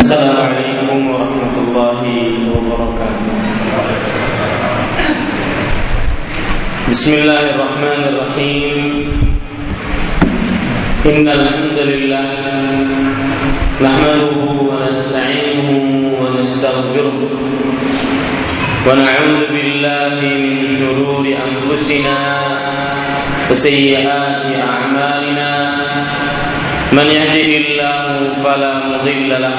السلام عليكم ورحمة الله وبركاته بسم الله الرحمن الرحيم إن الحمد لله نحمده ونستعينه ونستغفره ونعوذ بالله من شرور أنفسنا وسيئات أعمالنا من يهده الله فلا مضل له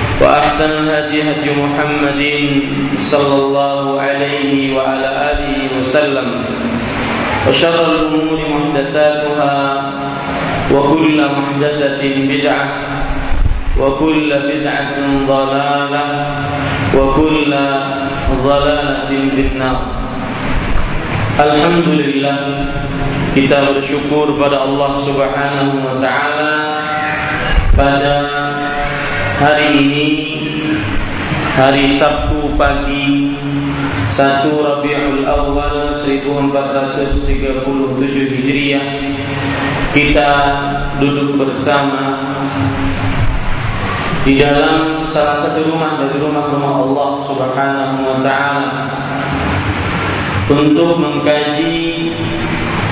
وأحسن الهدي هدي محمد صلى الله عليه وعلى آله وسلم. وشر الأمور محدثاتها وكل محدثة بدعة وكل بدعة ضلالة وكل ضلالة في النار. Alhamdulillah kita bersyukur pada Allah Subhanahu wa taala pada hari ini hari Sabtu pagi 1 Rabiul Awal 1437 Hijriah kita duduk bersama di dalam salah satu rumah dari rumah-rumah Allah Subhanahu wa taala untuk mengkaji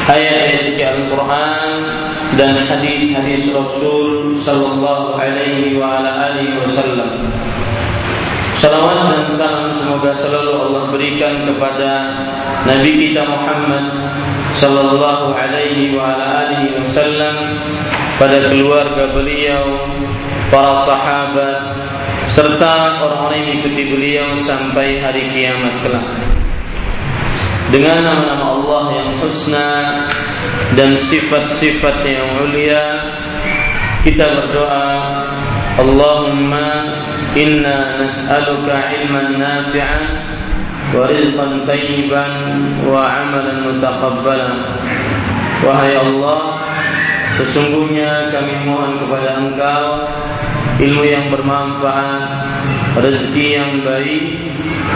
ayat-ayat suci Al-Quran dan hadis-hadis Rasul Sallallahu Alaihi wa ala alihi Wasallam. Salawat dan salam semoga selalu Allah berikan kepada Nabi kita Muhammad Sallallahu Alaihi wa ala alihi Wasallam pada keluarga beliau, para sahabat, serta orang-orang yang mengikuti beliau sampai hari kiamat kelak dengan nama-nama Allah yang husna dan sifat-sifat yang mulia kita berdoa Allahumma inna nas'aluka ilman nafi'an wa rizqan tayyiban wa amalan mutaqabbalan. Wahai Allah sesungguhnya kami mohon kepada Engkau ilmu yang bermanfaat rezeki yang baik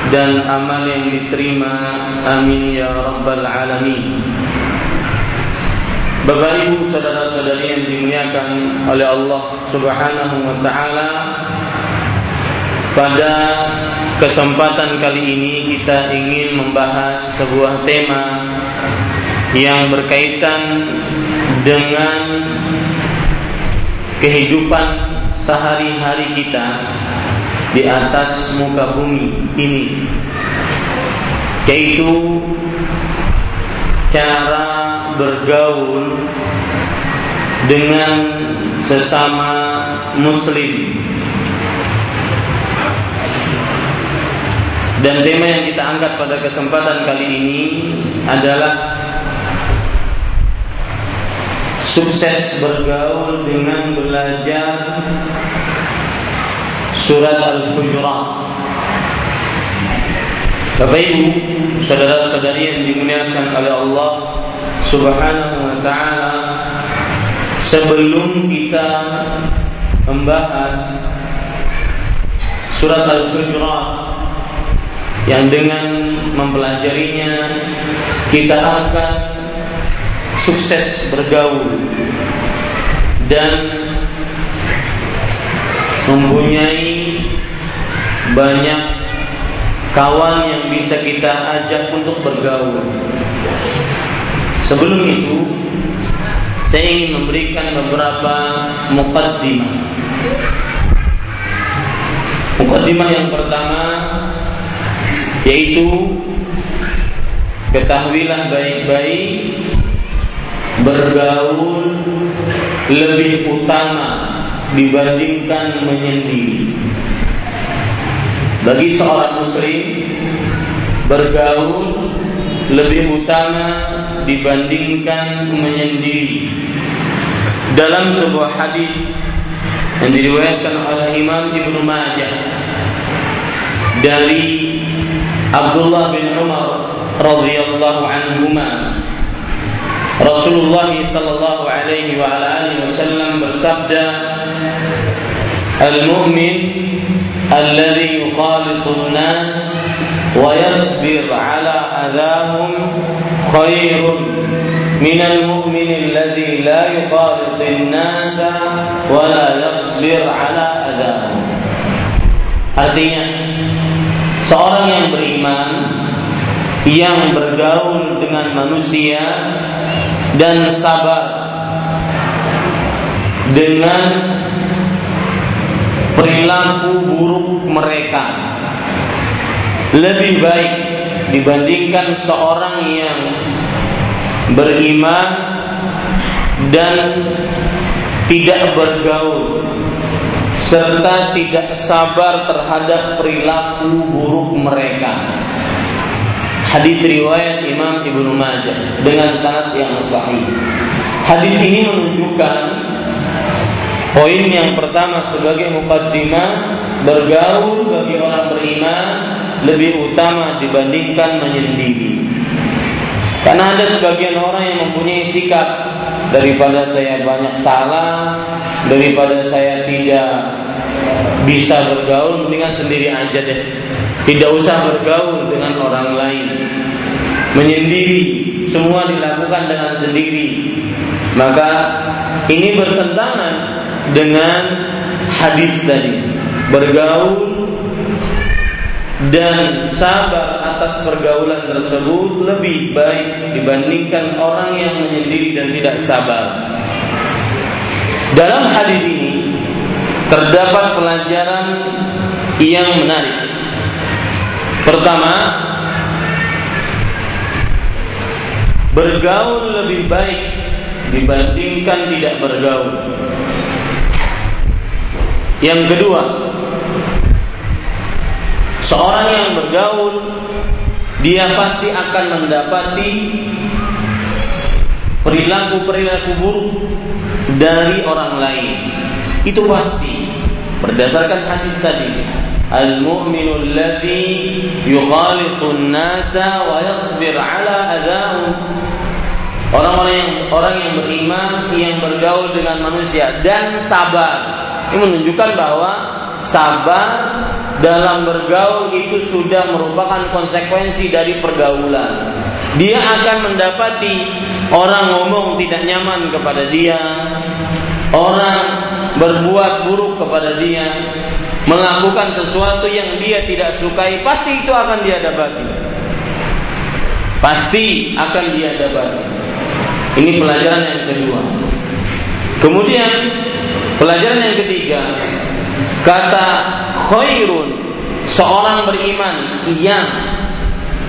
dan amal yang diterima. Amin ya rabbal alamin. Bapak Ibu saudara-saudari yang dimuliakan oleh Allah Subhanahu wa taala pada kesempatan kali ini kita ingin membahas sebuah tema yang berkaitan dengan kehidupan sehari-hari kita di atas muka bumi ini yaitu cara bergaul dengan sesama muslim. Dan tema yang kita angkat pada kesempatan kali ini adalah sukses bergaul dengan belajar surat Al-Hujurat. Bapak Ibu, saudara-saudari yang dimuliakan oleh Allah Subhanahu wa taala, sebelum kita membahas surat Al-Hujurat yang dengan mempelajarinya kita akan sukses bergaul dan mempunyai banyak kawan yang bisa kita ajak untuk bergaul. Sebelum itu, saya ingin memberikan beberapa mukaddimah. Mukaddimah yang pertama yaitu ketahuilah baik-baik bergaul lebih utama dibandingkan menyendiri. Bagi seorang muslim bergaul lebih utama dibandingkan menyendiri. Dalam sebuah hadis yang diriwayatkan oleh Imam Ibnu Majah dari Abdullah bin Umar radhiyallahu anhuma Rasulullah sallallahu alaihi wa ala alihi wasallam bersabda Al-mu'min alladhi yukhalitu an-nas wa yasbir ala adahum khairun من المؤمن الذي لا يخالط الناس ولا يصبر على أذاهم Artinya seorang yang beriman yang bergaul dengan manusia dan sabar dengan perilaku buruk mereka lebih baik dibandingkan seorang yang beriman dan tidak bergaul serta tidak sabar terhadap perilaku buruk mereka. Hadis riwayat Imam Ibnu Majah dengan sanad yang sahih. Hadis ini menunjukkan poin yang pertama sebagai mukaddimah bergaul bagi orang beriman lebih utama dibandingkan menyendiri. Karena ada sebagian orang yang mempunyai sikap daripada saya banyak salah, daripada saya tidak bisa bergaul, mendingan sendiri aja deh. Tidak usah bergaul dengan orang lain. Menyendiri, semua dilakukan dengan sendiri. Maka ini bertentangan dengan hadis tadi. Bergaul dan sabar atas pergaulan tersebut lebih baik dibandingkan orang yang menyendiri dan tidak sabar. Dalam hadis ini terdapat pelajaran yang menarik. Pertama, bergaul lebih baik dibandingkan tidak bergaul. Yang kedua, seorang yang bergaul dia pasti akan mendapati perilaku-perilaku buruk dari orang lain. Itu pasti berdasarkan hadis tadi المؤمن الذي يخالط الناس ويصبر على أذاهم Orang-orang yang orang yang beriman yang bergaul dengan manusia dan sabar. Ini menunjukkan bahwa sabar dalam bergaul itu sudah merupakan konsekuensi dari pergaulan. Dia akan mendapati orang ngomong tidak nyaman kepada dia, orang berbuat buruk kepada dia, melakukan sesuatu yang dia tidak sukai, pasti itu akan dia dapati. Pasti akan dia dapati. Ini pelajaran yang kedua. Kemudian pelajaran yang ketiga, kata khairun seorang beriman yang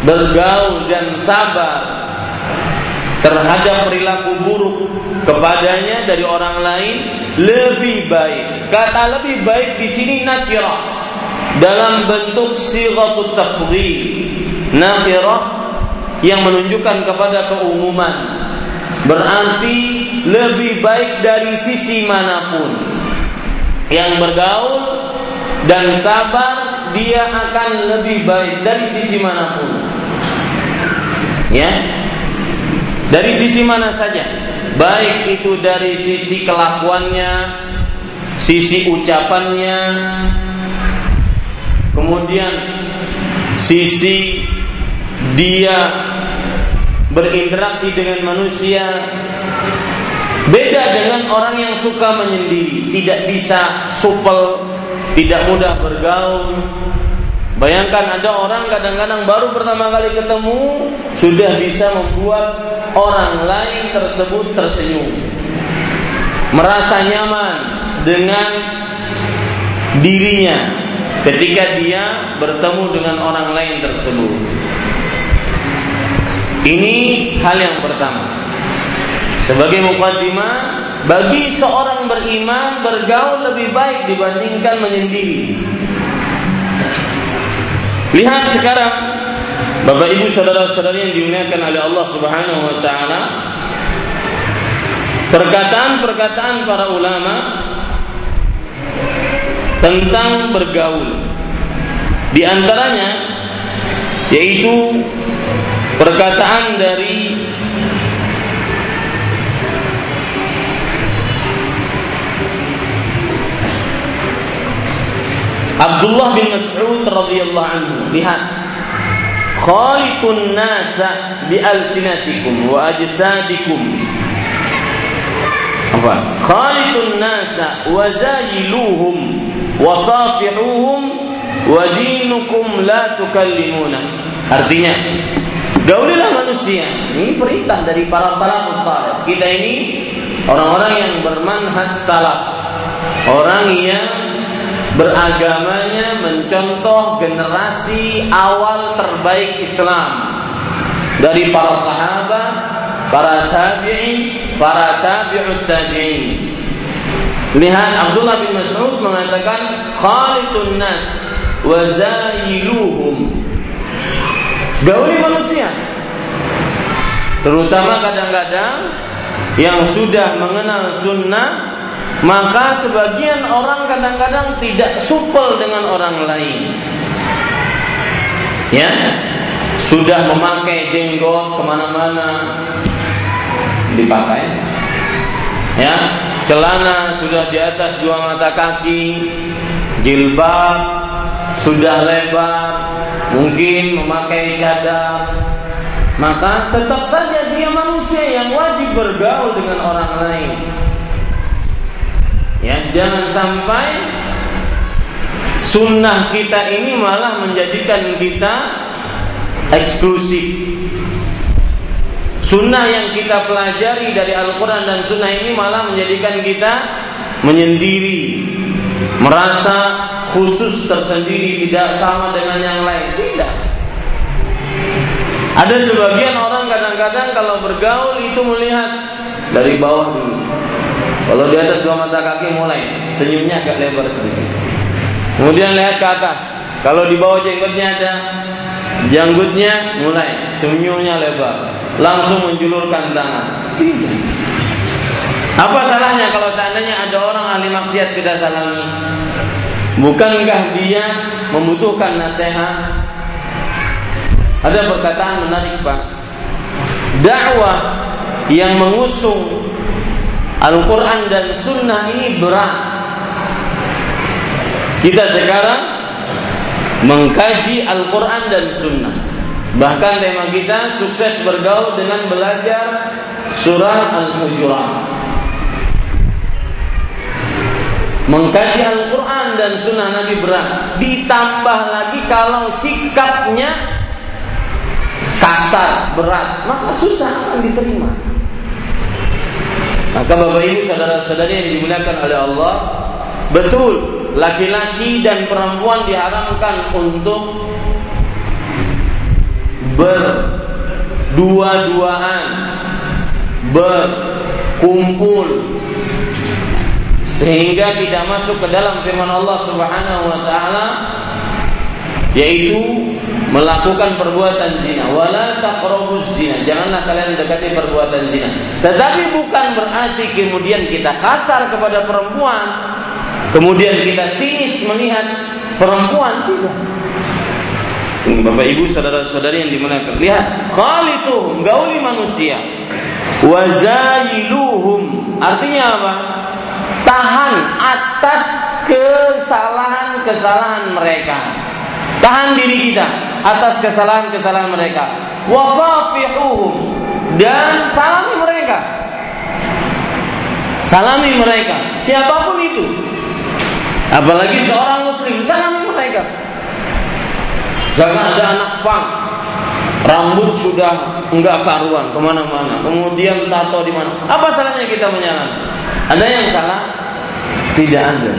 bergaul dan sabar terhadap perilaku buruk kepadanya dari orang lain lebih baik. Kata lebih baik di sini nakirah dalam bentuk sighatut tafdhil. Nakirah yang menunjukkan kepada keumuman. Berarti lebih baik dari sisi mana pun. Yang bergaul dan sabar dia akan lebih baik dari sisi mana pun. Ya, dari sisi mana saja? Baik itu dari sisi kelakuannya, sisi ucapannya, kemudian sisi dia berinteraksi dengan manusia, Beda dengan orang yang suka menyendiri, tidak bisa supel, tidak mudah bergaul. Bayangkan ada orang kadang-kadang baru pertama kali ketemu sudah bisa membuat orang lain tersebut tersenyum. Merasa nyaman dengan dirinya ketika dia bertemu dengan orang lain tersebut. Ini hal yang pertama. Sebagai mukaddimah bagi seorang beriman bergaul lebih baik dibandingkan menyendiri. Lihat sekarang Bapak Ibu saudara-saudari yang dimuliakan oleh Allah Subhanahu wa taala perkataan-perkataan para ulama tentang bergaul. Di antaranya yaitu perkataan dari Abdullah bin Mas'ud radhiyallahu anhu lihat khalitun nasa bi alsinatikum wa ajsadikum. Apa? Khalitun nasa wa zayiluhum wa safihuhum wa dinukum la tukallimuna. Artinya gaulilah manusia. Ini perintah dari para salafus saleh kita ini orang-orang yang bermanhaj salaf. Orang yang beragamanya mencontoh generasi awal terbaik Islam dari para sahabat, para tabi'in, para tabi'ut tabi'in. Lihat Abdullah bin Mas'ud mengatakan Khalidun nas wa zailuhum. Gauli manusia. Terutama kadang-kadang yang sudah mengenal sunnah maka sebagian orang kadang-kadang tidak supel dengan orang lain. Ya, sudah memakai jenggot ke mana-mana dipakai. Ya, celana sudah di atas dua mata kaki, jilbab sudah lebar, mungkin memakai cadar, maka tetap saja dia manusia yang wajib bergaul dengan orang lain. Ya, jangan sampai sunnah kita ini malah menjadikan kita eksklusif. Sunnah yang kita pelajari dari Al-Quran dan Sunnah ini malah menjadikan kita menyendiri, merasa khusus tersendiri, tidak sama dengan yang lain. Tidak. Ada sebagian orang kadang-kadang kalau bergaul itu melihat dari bawah dulu. Kalau di atas dua mata kaki mulai senyumnya agak lebar sedikit. Kemudian lihat ke atas. Kalau di bawah jenggotnya ada janggutnya mulai senyumnya lebar. Langsung menjulurkan tangan. Apa salahnya kalau seandainya ada orang ahli maksiat kita salami? Bukankah dia membutuhkan nasihat? Ada perkataan menarik Pak. Dakwah yang mengusung Al-Quran dan Sunnah ini berat. Kita sekarang mengkaji Al-Quran dan Sunnah. Bahkan tema kita sukses bergaul dengan belajar surah Al-Hujurat. Mengkaji Al-Quran dan Sunnah Nabi berat. Ditambah lagi kalau sikapnya kasar, berat, maka susah akan diterima. Maka Bapak Ibu saudara-saudari yang dimuliakan oleh Allah, betul laki-laki dan perempuan diharamkan untuk berdua-duaan, berkumpul sehingga tidak masuk ke dalam firman Allah Subhanahu wa taala yaitu melakukan perbuatan zina. Wala taqrabuz zina. Janganlah kalian dekati perbuatan zina. Tetapi bukan berarti kemudian kita kasar kepada perempuan kemudian kita sinis melihat perempuan tidak. Bapak Ibu saudara-saudari yang dimuliakan lihat khalituhum gauli manusia. Wazailuhum artinya apa? Tahan atas kesalahan-kesalahan mereka tahan diri kita atas kesalahan-kesalahan mereka. Wasafihuhum dan salami mereka. Salami mereka, siapa pun itu. Apalagi seorang muslim, salami mereka. Jangan ada anak pang, rambut sudah enggak karuan ke mana-mana, kemudian tato di mana. Apa salahnya kita menyalami? Ada yang salah? Tidak ada.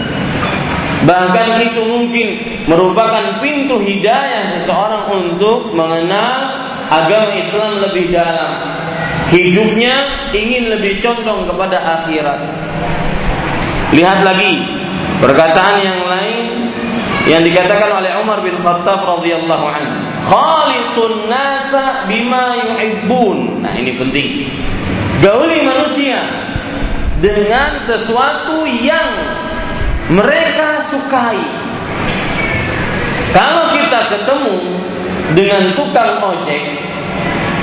Bahkan itu mungkin merupakan pintu hidayah seseorang untuk mengenal agama Islam lebih dalam. Hidupnya ingin lebih condong kepada akhirat. Lihat lagi perkataan yang lain yang dikatakan oleh Umar bin Khattab radhiyallahu anhu. Khalitun nasa bima yuhibbun. Nah, ini penting. Gauli manusia dengan sesuatu yang mereka sukai. Kalau kita ketemu dengan tukang ojek,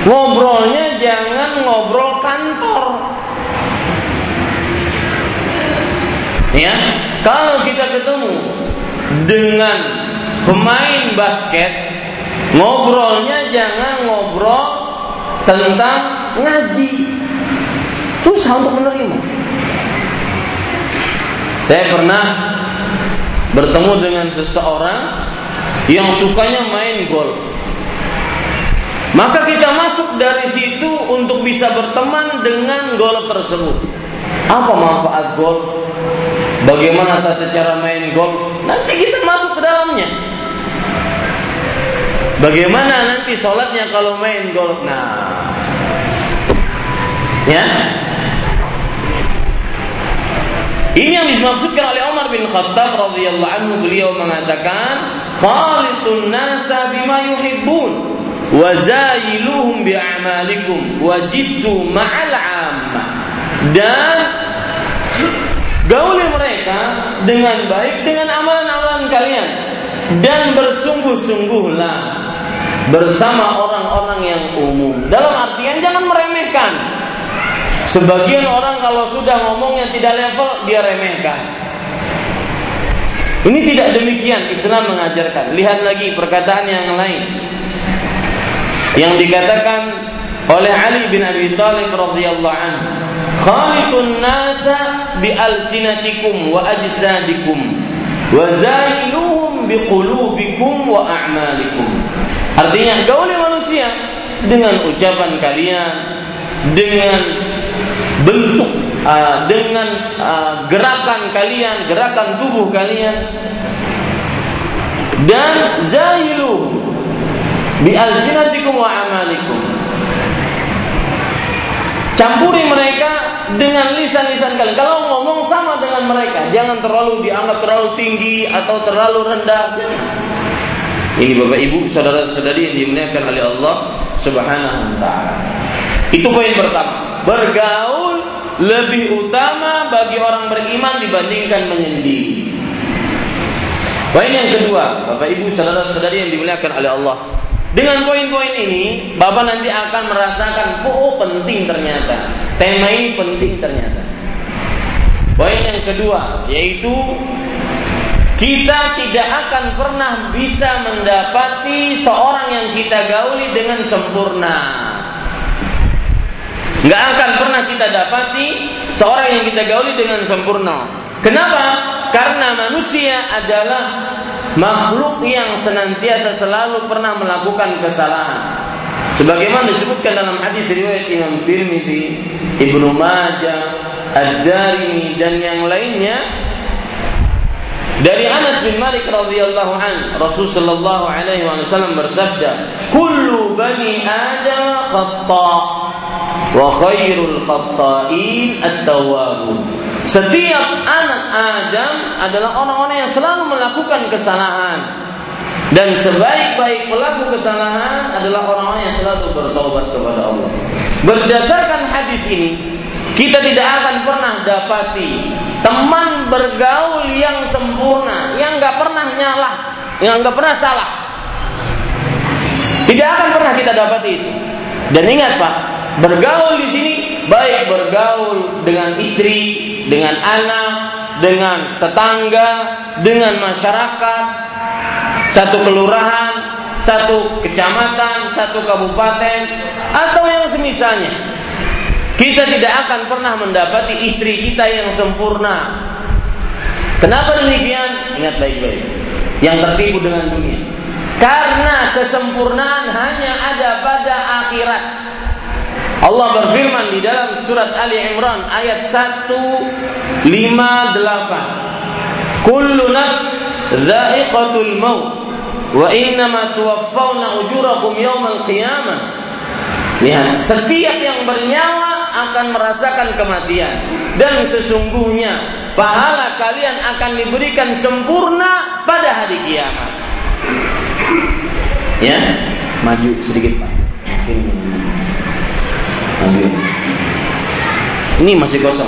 ngobrolnya jangan ngobrol kantor. Ya, kalau kita ketemu dengan pemain basket, ngobrolnya jangan ngobrol tentang ngaji. Susah untuk menerima. Saya pernah bertemu dengan seseorang yang sukanya main golf. Maka kita masuk dari situ untuk bisa berteman dengan golf tersebut. Apa manfaat golf? Bagaimana tata cara main golf? Nanti kita masuk ke dalamnya. Bagaimana nanti sholatnya kalau main golf? Nah, ya. Ini yang dimaksudkan oleh Umar bin Khattab radhiyallahu anhu. Beliau mengatakan khalitun nasa bima yuhibbun wazailuhum bi'amalikum wajiddu ma'al amma. Dan gauli mereka dengan baik dengan amalan-amalan kalian. Dan bersungguh-sungguhlah bersama orang-orang yang umum. Dalam artian jangan meremehkan sebagian orang kalau sudah ngomongnya tidak level dia remehkan. Ini tidak demikian Islam mengajarkan. Lihat lagi perkataan yang lain. Yang dikatakan oleh Ali bin Abi Thalib radhiyallahu anhu khaliqun nasa bi alsinatikum wa ajsadikum wa zailuhum bi qulubikum wa a'malikum. Artinya gauli manusia dengan ucapan kalian dengan bentuk uh, dengan uh, gerakan kalian gerakan tubuh kalian. Dan zailuhum bi alsinatikum wa amalikum. Campuri mereka dengan lisan-lisan kalian. Kalau ngomong sama dengan mereka jangan terlalu dianggap terlalu tinggi atau terlalu rendah. Ini Bapak Ibu saudara-saudari yang dimuliakan oleh Allah Subhanahu wa taala. Itu poin pertama bergaul lebih utama bagi orang beriman dibandingkan menyendiri Poin yang kedua, Bapak Ibu saudara-saudari yang dimuliakan oleh Allah, dengan poin-poin ini, Bapak nanti akan merasakan, oh penting ternyata. Tema ini penting ternyata. Poin yang kedua, yaitu kita tidak akan pernah bisa mendapati seorang yang kita gauli dengan sempurna. Nggak akan pernah kita dapati seorang yang kita gauli dengan sempurna. Kenapa? Karena manusia adalah makhluk yang senantiasa selalu pernah melakukan kesalahan. Sebagaimana disebutkan dalam hadis riwayat Imam Tirmidzi, Ibnu Majah, Ad-Darimi dan yang lainnya dari Anas bin Malik radhiyallahu an, Rasul sallallahu alaihi wasallam bersabda, "Kullu bani Adam khata wa khairul khata'in at-tawwabun." Setiap anak Adam adalah orang-orang yang selalu melakukan kesalahan. Dan sebaik-baik pelaku kesalahan adalah orang-orang yang selalu bertobat kepada Allah. Berdasarkan hadis ini, kita tidak akan pernah dapati teman bergaul yang sempurna, yang nggak pernah nyalah, yang nggak pernah salah. Tidak akan pernah kita dapati itu. Dan ingat Pak, bergaul di sini baik bergaul dengan istri, dengan anak, dengan tetangga, dengan masyarakat, satu kelurahan, satu kecamatan, satu kabupaten, atau yang semisalnya. Kita tidak akan pernah mendapati istri kita yang sempurna. Kenapa demikian? Ingat baik-baik. Yang tertipu dengan dunia. Karena kesempurnaan hanya ada pada akhirat. Allah berfirman di dalam surat Ali Imran ayat 158. Kullu nafs dha'iqatul maut wa innama tuwaffawna ujurakum yawmal qiyamah. Lihat, setiap yang bernyawa akan merasakan kematian dan sesungguhnya pahala kalian akan diberikan sempurna pada hari kiamat. Ya, maju sedikit Pak. Maju. Ini masih kosong.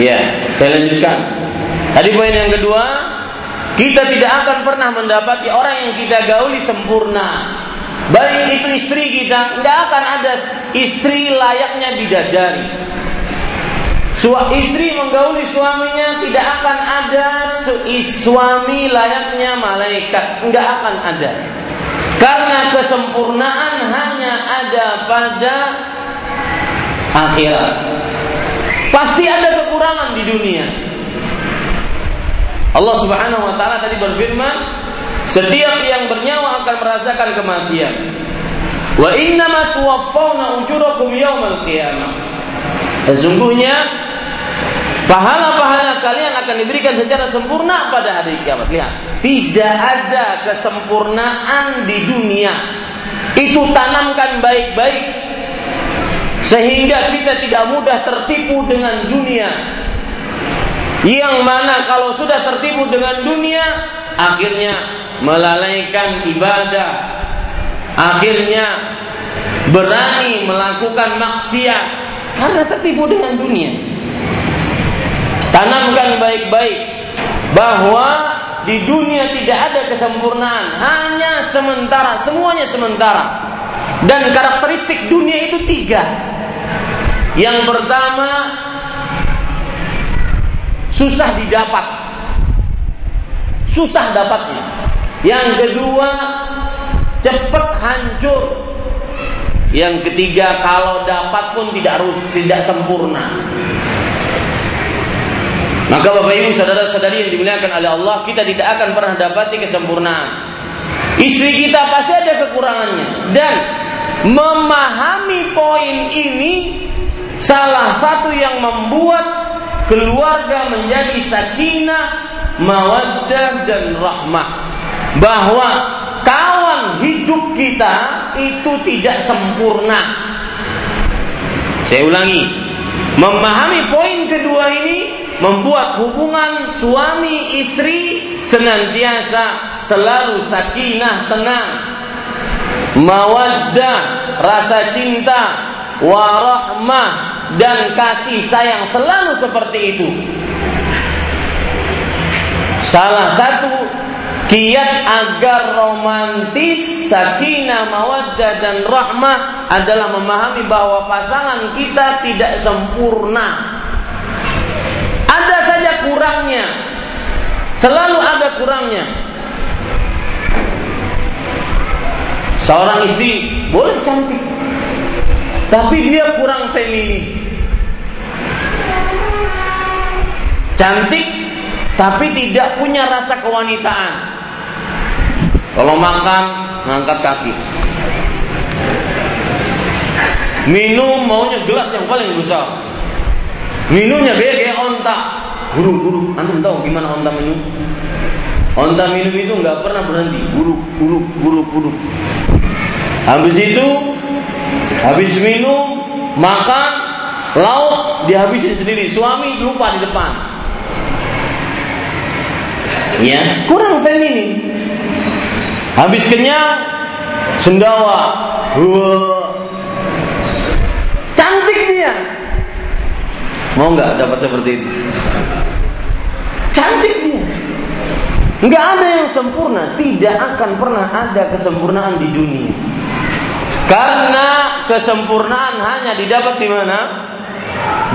Ya, saya lanjutkan. Tadi poin yang kedua, kita tidak akan pernah mendapati orang yang kita gauli sempurna. Baik itu istri kita, tidak akan ada istri layaknya bidadari. Istri menggauli suaminya tidak akan ada suami layaknya malaikat, tidak akan ada. Karena kesempurnaan hanya ada pada akhirat. Pasti ada kekurangan di dunia. Allah Subhanahu wa taala tadi berfirman, setiap yang bernyawa akan merasakan kematian. Wa innama tuwaffawna ujurakum yaumal qiyamah. Sesungguhnya pahala-pahala kalian akan diberikan secara sempurna pada hari kiamat. Lihat, tidak ada kesempurnaan di dunia. Itu tanamkan baik-baik sehingga kita tidak mudah tertipu dengan dunia. Yang mana kalau sudah tertipu dengan dunia, akhirnya melalaikan ibadah, akhirnya berani melakukan maksiat karena tertipu dengan dunia. Tanamkan baik-baik bahwa di dunia tidak ada kesempurnaan, hanya sementara, semuanya sementara. Dan karakteristik dunia itu tiga. Yang pertama susah didapat. Susah dapatnya. Yang kedua cepat hancur. Yang ketiga kalau dapat pun tidak harus tidak sempurna. Maka Bapak Ibu saudara-saudari yang dimuliakan oleh Allah, kita tidak akan pernah dapati kesempurnaan. Istri kita pasti ada kekurangannya dan memahami poin ini Salah satu yang membuat keluarga menjadi sakinah, mawaddah dan rahmah. Bahwa kawan hidup kita itu tidak sempurna. Saya ulangi, memahami poin kedua ini membuat hubungan suami istri senantiasa selalu sakinah tenang mawaddah rasa cinta warahmah dan kasih sayang selalu seperti itu. Salah satu kiat agar romantis, sakinah, mawaddah dan rahmah adalah memahami bahwa pasangan kita tidak sempurna. Ada saja kurangnya. Selalu ada kurangnya. Seorang istri boleh cantik, tapi dia kurang feminin. Cantik tapi tidak punya rasa kewanitaan. Kalau makan ngangkat kaki. Minum maunya gelas yang paling besar. Minumnya kayak onta. Guru, antum tahu gimana onta minum? Onta minum itu nggak pernah berhenti. Guru. Habis itu Habis minum, makan, lauk dihabisin sendiri. Suami lupa di depan. Ya, kurang feminin. Habis kenyang, sendawa. Wah. Cantik dia. Mau nggak dapat seperti itu? Cantik dia. Nggak ada yang sempurna, tidak akan pernah ada kesempurnaan di dunia. Karena kesempurnaan hanya didapat di mana?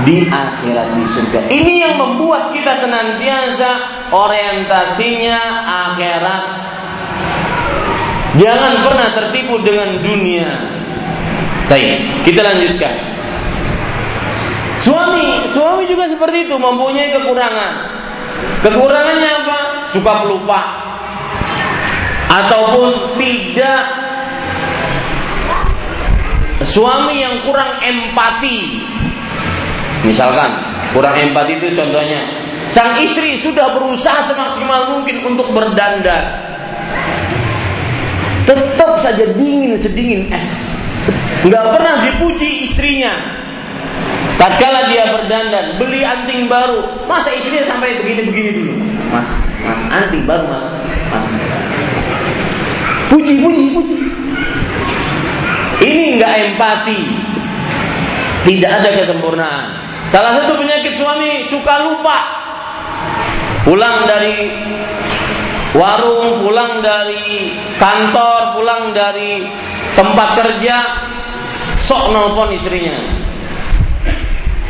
Di akhirat di surga. Ini yang membuat kita senantiasa orientasinya akhirat. Jangan pernah tertipu dengan dunia. Baik, kita lanjutkan. Suami, suami juga seperti itu mempunyai kekurangan. Kekurangannya apa? Suka pelupa. Ataupun tidak suami yang kurang empati. Misalkan, kurang empati itu contohnya, sang istri sudah berusaha semaksimal mungkin untuk berdandan. Tetap saja dingin sedingin es. Nggak pernah dipuji istrinya. Tatkala dia berdandan, beli anting baru, masa istrinya sampai begini-begini dulu? Mas, mas, anting baru mas, mas. Puji, puji, puji. Ini nggak empati. Tidak ada kesempurnaan. Salah satu penyakit suami suka lupa. Pulang dari warung, pulang dari kantor, pulang dari tempat kerja, sok nelpon istrinya.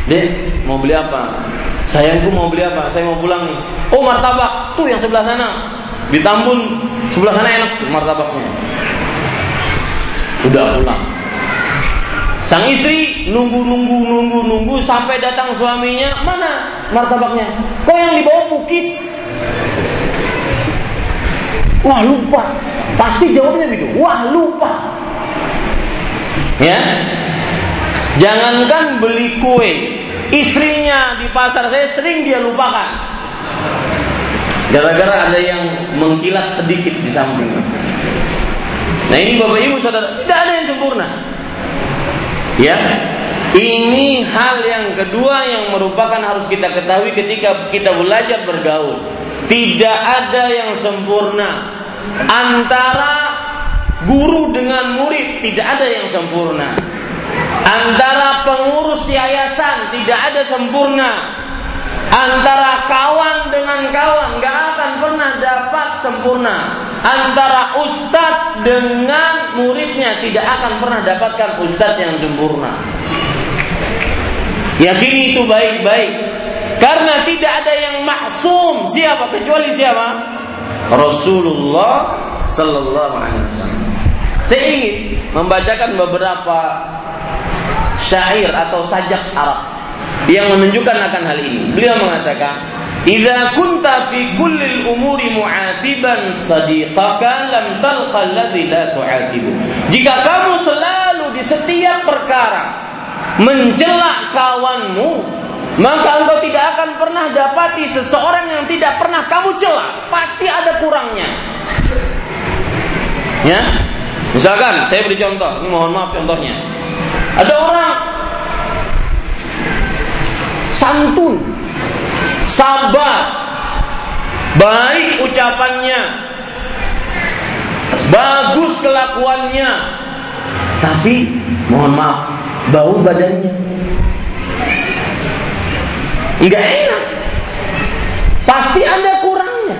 Dek, mau beli apa? Sayangku mau beli apa? Saya mau pulang nih. Oh martabak, tuh yang sebelah sana. Di Tambun, sebelah sana enak martabaknya. Udah pulang. Sang istri nunggu nunggu nunggu nunggu sampai datang suaminya mana martabaknya? Kok yang dibawa pukis? Wah lupa. Pasti jawabnya gitu. Wah lupa. Ya. Jangankan beli kue, istrinya di pasar saya sering dia lupakan. Gara-gara ada yang mengkilat sedikit di samping. Nah ini Bapak Ibu Saudara, tidak ada yang sempurna. Ya, ini hal yang kedua yang merupakan harus kita ketahui ketika kita belajar bergaul. Tidak ada yang sempurna antara guru dengan murid tidak ada yang sempurna. Antara pengurus yayasan tidak ada sempurna. Antara kawan dengan kawan nggak akan pernah dapat sempurna. Antara ustadz dengan muridnya tidak akan pernah dapatkan ustadz yang sempurna. Yakini itu baik-baik. Karena tidak ada yang maksum. Siapa? Kecuali siapa? Rasulullah Sallallahu Alaihi Wasallam. Saya ingin membacakan beberapa syair atau sajak Arab yang menunjukkan akan hal ini. Beliau mengatakan, "Idza kunta fi kulli umuri mu'atiban sadiqaka lam talqa alladhi la tu'atibu." Jika kamu selalu di setiap perkara mencela kawanmu, maka engkau tidak akan pernah dapati seseorang yang tidak pernah kamu cela. Pasti ada kurangnya. Ya, Misalkan saya beri contoh, ini mohon maaf contohnya. Ada orang santun, sabar, baik ucapannya, bagus kelakuannya, tapi mohon maaf, bau badannya. Enggak enak. Pasti ada kurangnya.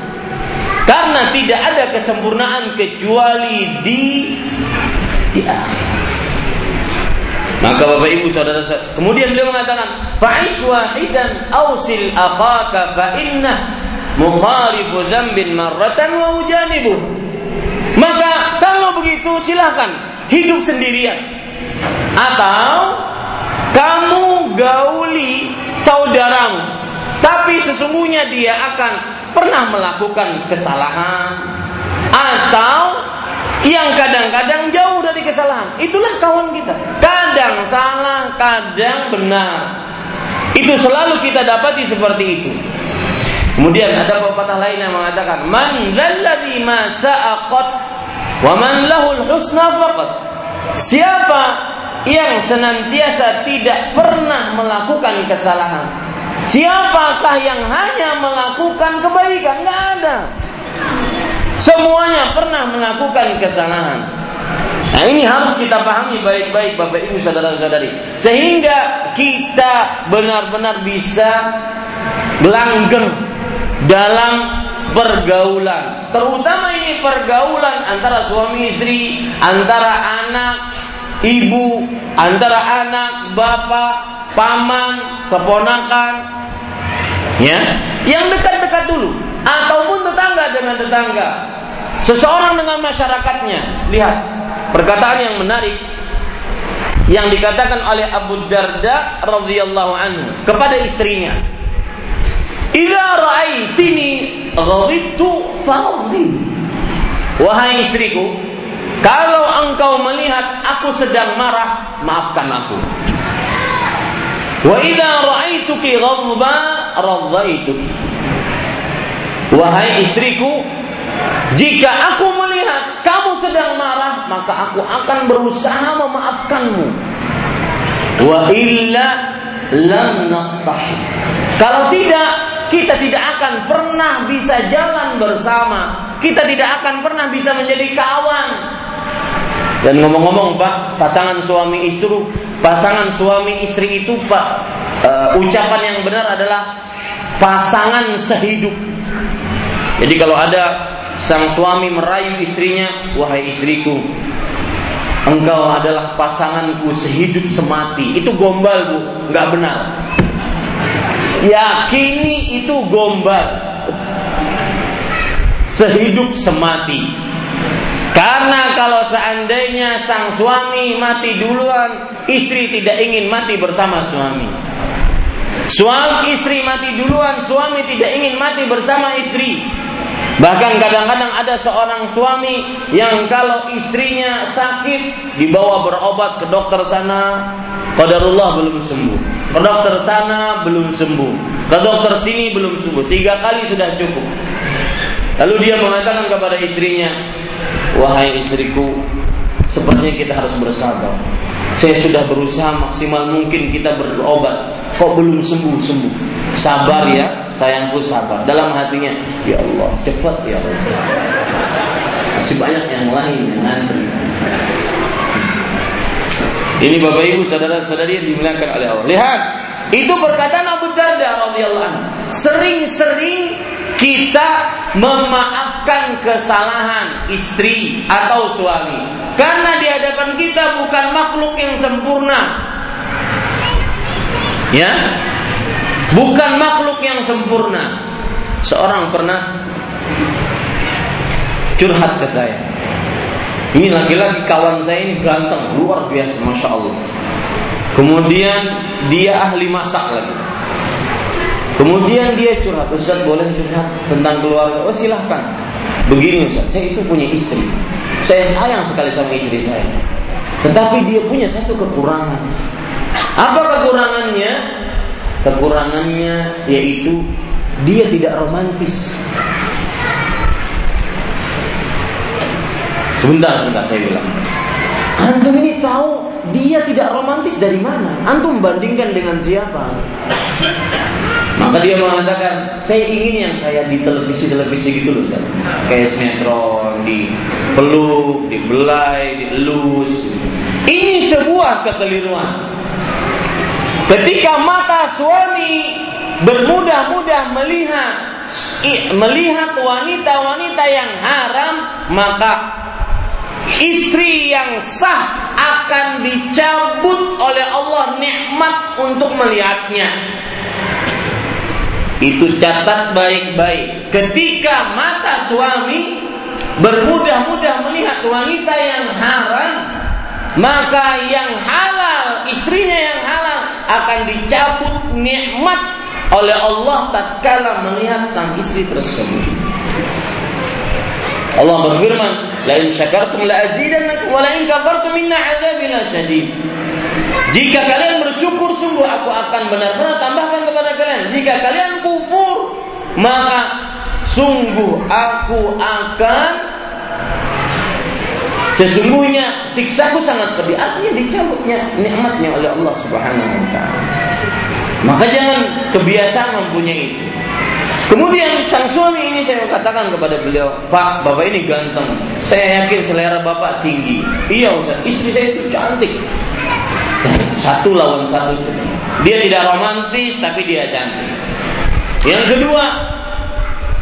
Karena tidak ada kesempurnaan kecuali di di akhir. Maka Bapak Ibu saudara saudara kemudian beliau mengatakan, "Fa'ish wahidan awsil akhaka fa inna muqarifu dzambin marratan wa ujanibu." Maka kalau begitu silakan hidup sendirian atau kamu gauli saudaramu tapi sesungguhnya dia akan pernah melakukan kesalahan atau yang kadang-kadang jauh dari kesalahan. Itulah kawan kita. Kadang salah, kadang benar. Itu selalu kita dapati seperti itu. Kemudian ada pepatah lain yang mengatakan, "Man dzalladzi ma wa man lahul husna faqat." Siapa yang senantiasa tidak pernah melakukan kesalahan, Siapakah yang hanya melakukan kebaikan? Nggak ada. Semuanya pernah melakukan kesalahan. Nah ini harus kita pahami baik-baik Bapak Ibu saudara-saudari Sehingga kita benar-benar bisa langgeng dalam pergaulan Terutama ini pergaulan antara suami istri, antara anak ibu, antara anak, bapak, paman, keponakan, ya, yang dekat-dekat dulu, ataupun tetangga dengan tetangga, seseorang dengan masyarakatnya. Lihat perkataan yang menarik yang dikatakan oleh Abu Darda radhiyallahu anhu kepada istrinya. Ra'aitini ghadibtu. Wahai istriku, kalau engkau melihat aku sedang marah, maafkan aku. Wa idza ra'aituki ghadba radhaituki. Wahai istriku, jika aku melihat kamu sedang marah, maka aku akan berusaha memaafkanmu. Wa illa lam nastahi. Kalau tidak, kita tidak akan pernah bisa jalan bersama. Kita tidak akan pernah bisa menjadi kawan. Dan ngomong-ngomong Pak, pasangan suami istri, pasangan suami istri itu Pak, uh, ucapan yang benar adalah pasangan sehidup. Jadi kalau ada sang suami merayu istrinya, wahai istriku, engkau adalah pasanganku sehidup semati. Itu gombal bu, nggak benar. Yakini itu gombal. Sehidup semati. Karena kalau seandainya sang suami mati duluan, istri tidak ingin mati bersama suami. Suami istri mati duluan, suami tidak ingin mati bersama istri. Bahkan kadang-kadang ada seorang suami yang kalau istrinya sakit dibawa berobat ke dokter sana, qadarullah belum sembuh. Ke dokter sana belum sembuh. Ke dokter sini belum sembuh. Tiga kali sudah cukup. Lalu dia mengatakan kepada istrinya, Wahai istriku, sepertinya kita harus bersabar. Saya sudah berusaha maksimal mungkin kita berobat, kok belum sembuh sembuh. Sabar ya, sayangku sabar. Dalam hatinya, ya Allah, cepat ya Allah. Masih banyak yang lain yang ngantri. Ini Bapak Ibu saudara-saudari yang dimuliakan oleh Allah. Lihat, itu perkataan Abu Darda radhiyallahu. Sering-sering kita memaafkan kesalahan istri atau suami. Karena di hadapan kita bukan makhluk yang sempurna. Ya? Bukan makhluk yang sempurna. Seorang pernah curhat ke saya. Ini laki-laki kawan saya ini ganteng luar biasa masya Allah. Kemudian dia ahli masak lagi Kemudian dia curhat, Ustaz boleh curhat tentang keluarga? Oh silahkan. Begini Ustaz, saya itu punya istri. Saya sayang sekali sama istri saya. Tetapi dia punya satu kekurangan. Apa kekurangannya? Kekurangannya yaitu dia tidak romantis. Sebentar, sebentar saya bilang. Antum ini tahu dia tidak romantis dari mana? Antum bandingkan dengan siapa? Maka dia mengatakan, saya ingin yang kayak di televisi-televisi gitu loh, Ustaz. Kayak sinetron, di peluk, dibelai, dielus. Ini sebuah kekeliruan. Ketika mata suami bermudah-mudah melihat melihat wanita-wanita yang haram, maka istri yang sah akan dicabut oleh Allah nikmat untuk melihatnya. Itu catat baik-baik. Ketika mata suami bermudah-mudah melihat wanita yang haram, maka yang halal, istrinya yang halal akan dicabut nikmat oleh Allah tatkala melihat sang istri tersebut. Allah berfirman, "La in syakartum la azidannakum wa la in kafartum inna 'adzabi lasyadid." Jika kalian bersyukur sungguh aku akan benar-benar tambahkan kepada kalian. Jika kalian kufur, maka sungguh aku akan sesungguhnya siksaku sangat pedih. Artinya dicabutnya nikmatnya oleh Allah Subhanahu wa taala. Maka jangan kebiasaan mempunyai itu. Kemudian sang suami ini saya katakan kepada beliau, Pak, bapak ini ganteng. Saya yakin selera bapak tinggi. Iya Ustaz, istri saya itu cantik. Satu lawan satu Dia tidak romantis tapi dia cantik. Yang kedua,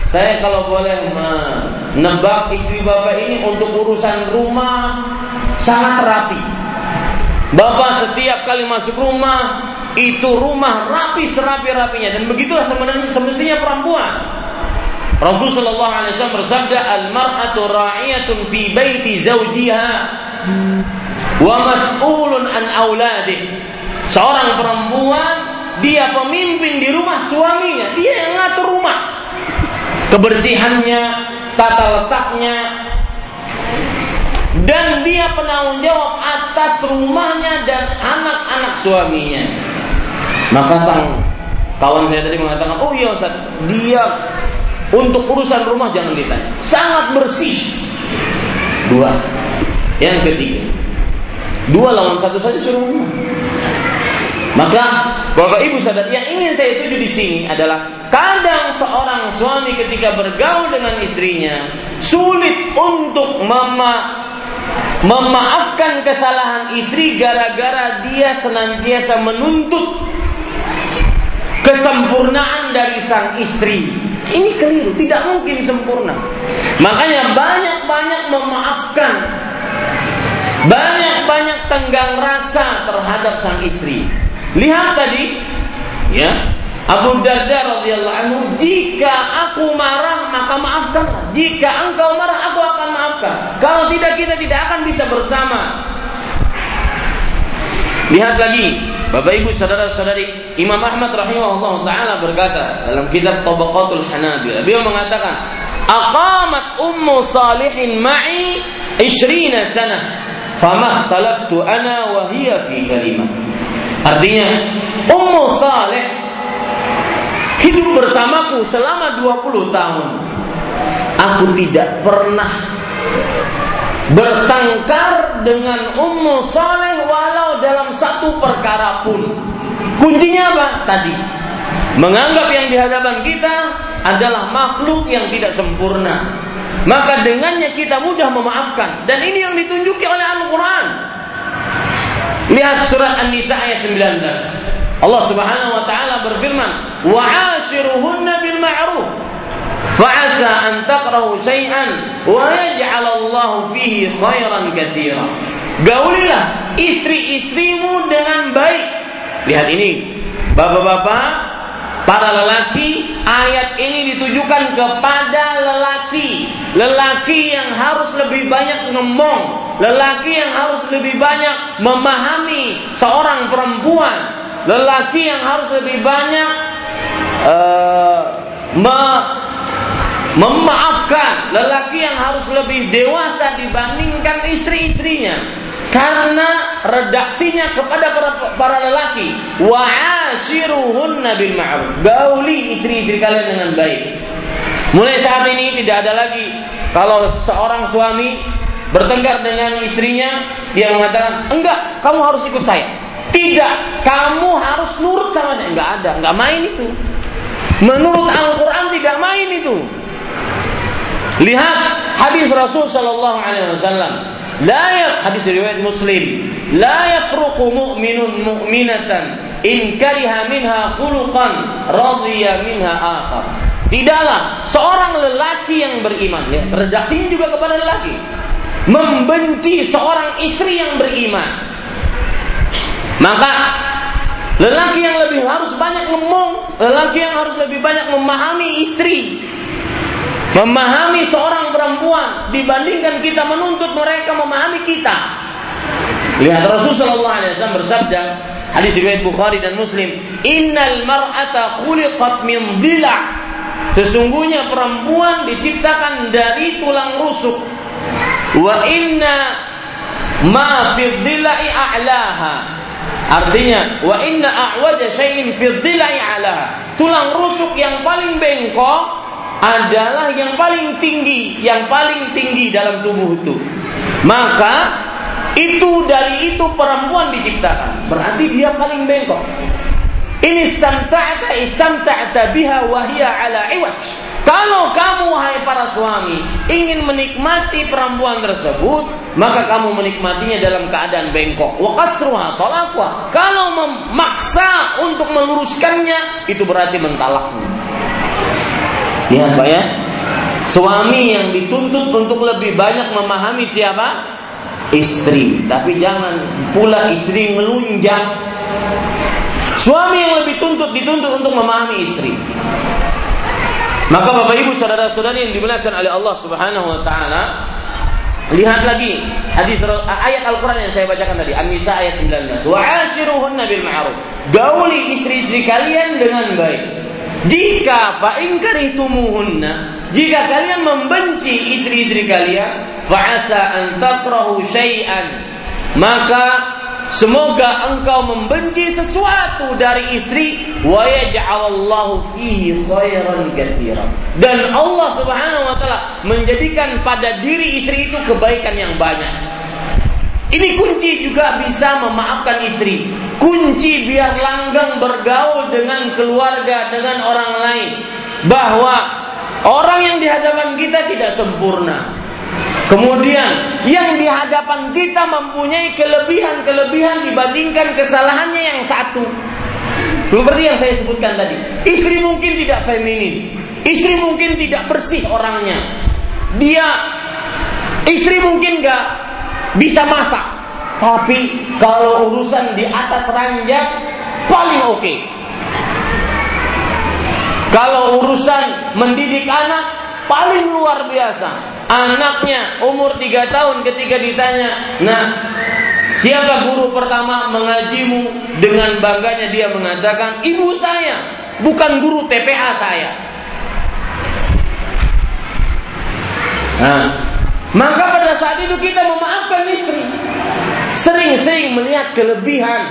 saya kalau boleh menebak istri bapak ini untuk urusan rumah sangat rapi. Bapak setiap kali masuk rumah itu rumah rapi serapi-rapinya dan begitulah semestinya perempuan. Rasulullah SAW bersabda, "Al-mar'atu ra'iyatun fi baiti zawjiha wa mas'ulun an auladih." Seorang perempuan dia pemimpin di rumah suaminya, dia yang ngatur rumah. Kebersihannya, tata letaknya, dan dia penanggung jawab atas rumahnya dan anak-anak suaminya. Maka sang kawan saya tadi mengatakan, oh iya Ustaz, dia untuk urusan rumah jangan ditanya. Sangat bersih. Dua. Yang ketiga. Dua lawan satu saja suruh rumah. Maka Bapak Ibu sadar yang ingin saya tuju di sini adalah kadang seorang suami ketika bergaul dengan istrinya sulit untuk mema memaafkan kesalahan istri gara-gara dia senantiasa menuntut kesempurnaan dari sang istri. Ini keliru, tidak mungkin sempurna. Makanya banyak-banyak memaafkan. Banyak-banyak tenggang rasa terhadap sang istri. Lihat tadi, ya, Abu Darda radhiyallahu anhu, jika aku marah maka maafkanlah. Jika engkau marah aku akan maafkan. Kalau tidak kita tidak akan bisa bersama. Lihat lagi, Bapak Ibu saudara-saudari, Imam Ahmad rahimahullah taala berkata dalam kitab Tabaqatul Hanabilah, beliau mengatakan, "Aqamat ummu salihin ma'i 20 sana, ana wa hiya fi kalimah." Artinya, Ummu Saleh hidup bersamaku selama 20 tahun. Aku tidak pernah bertengkar dengan Ummu Saleh walau dalam satu perkara pun. Kuncinya apa? Tadi menganggap yang di hadapan kita adalah makhluk yang tidak sempurna. Maka dengannya kita mudah memaafkan dan ini yang ditunjuki oleh Al-Qur'an. Lihat surat An-Nisa ayat 19. Allah Subhanahu wa taala berfirman, "Wa 'ashiruhunna bil ma'ruf." An takrahu syai'an wa yaj'al Allah fihi khairan katsira. Gaulilah istri-istrimu dengan baik. Lihat ini, Bapak-bapak, para lelaki, ayat ini ditujukan kepada lelaki. Lelaki yang harus lebih banyak ngomong, lelaki yang harus lebih banyak memahami seorang perempuan, lelaki yang harus lebih banyak uh, me memaafkan, lelaki yang harus lebih dewasa dibandingkan istri-istrinya. Karena redaksinya kepada para, para lelaki, wa'ashiruhunna bil ma'ruf. Gauli istri-istri kalian dengan baik. Mulai saat ini tidak ada lagi kalau seorang suami bertengkar dengan istrinya, dia mengatakan, "Enggak, kamu harus ikut saya." Tidak, kamu harus nurut sama saya. Enggak ada, enggak main itu. Menurut Al-Quran tidak main itu. Lihat hadis Rasul Shallallahu Alaihi Wasallam. La ya, hadis riwayat Muslim. La yafruqu mu'minun mu'minatan in kariha minha khuluqan radhiya minha akhar. Tidaklah seorang lelaki yang beriman, ya, redaksinya juga kepada lelaki, membenci seorang istri yang beriman maka lelaki yang lebih harus banyak ngomong, lelaki yang harus lebih banyak memahami istri, memahami seorang perempuan dibandingkan kita menuntut mereka memahami kita. Lihat Rasulullah SAW bersabda, hadis riwayat Bukhari dan Muslim, "Innal mar'ata khuliqat min dhila'." Sesungguhnya perempuan diciptakan dari tulang rusuk. Wa inna ma fi dhila'i a'laha Artinya, wa inna a'waja syai'in fi ala. Tulang rusuk yang paling bengkok adalah yang paling tinggi, yang paling tinggi dalam tubuh itu. Maka itu dari itu perempuan diciptakan. Berarti dia paling bengkok. Ini istamta'ta istamta'ta biha wahia ala iwaj. Kalau kamu hai para suami ingin menikmati perempuan tersebut, maka kamu menikmatinya dalam keadaan bengkok. Wa qasruha talaqwa. Kalau memaksa untuk meluruskannya, itu berarti mentalakmu. Lihat Pak ya. Suami yang dituntut untuk lebih banyak memahami siapa? istri, tapi jangan pula istri melunjak. Suami yang lebih tuntut dituntut untuk memahami istri. Maka Bapak Ibu saudara-saudari yang dimuliakan oleh Allah Subhanahu wa taala, lihat lagi hadis ayat Al-Qur'an yang saya bacakan tadi, An-Nisa ayat 19. Wa ashiruhunna bil ma'ruf. Gauli istri-istri kalian dengan baik. Jika fa in karihtumuhunna, jika kalian membenci istri-istri kalian, fa asa an takrahu syai'an, maka Semoga engkau membenci sesuatu dari istri khairan katsiran. Dan Allah Subhanahu wa taala menjadikan pada diri istri itu kebaikan yang banyak. Ini kunci juga bisa memaafkan istri. Kunci biar langgang bergaul dengan keluarga, dengan orang lain. Bahwa orang yang di hadapan kita tidak sempurna. Kemudian yang di hadapan kita mempunyai kelebihan-kelebihan dibandingkan kesalahannya yang satu. Seperti yang saya sebutkan tadi. Istri mungkin tidak feminin. Istri mungkin tidak bersih orangnya. Dia istri mungkin gak bisa masak. Tapi kalau urusan di atas ranjang paling oke. Kalau urusan mendidik anak paling luar biasa Anaknya umur tiga tahun ketika ditanya, nah siapa guru pertama mengajimu? Dengan bangganya dia mengatakan, ibu saya, bukan guru TPA saya. Nah, maka pada saat itu kita memaafkan istri. Sering-sering melihat kelebihan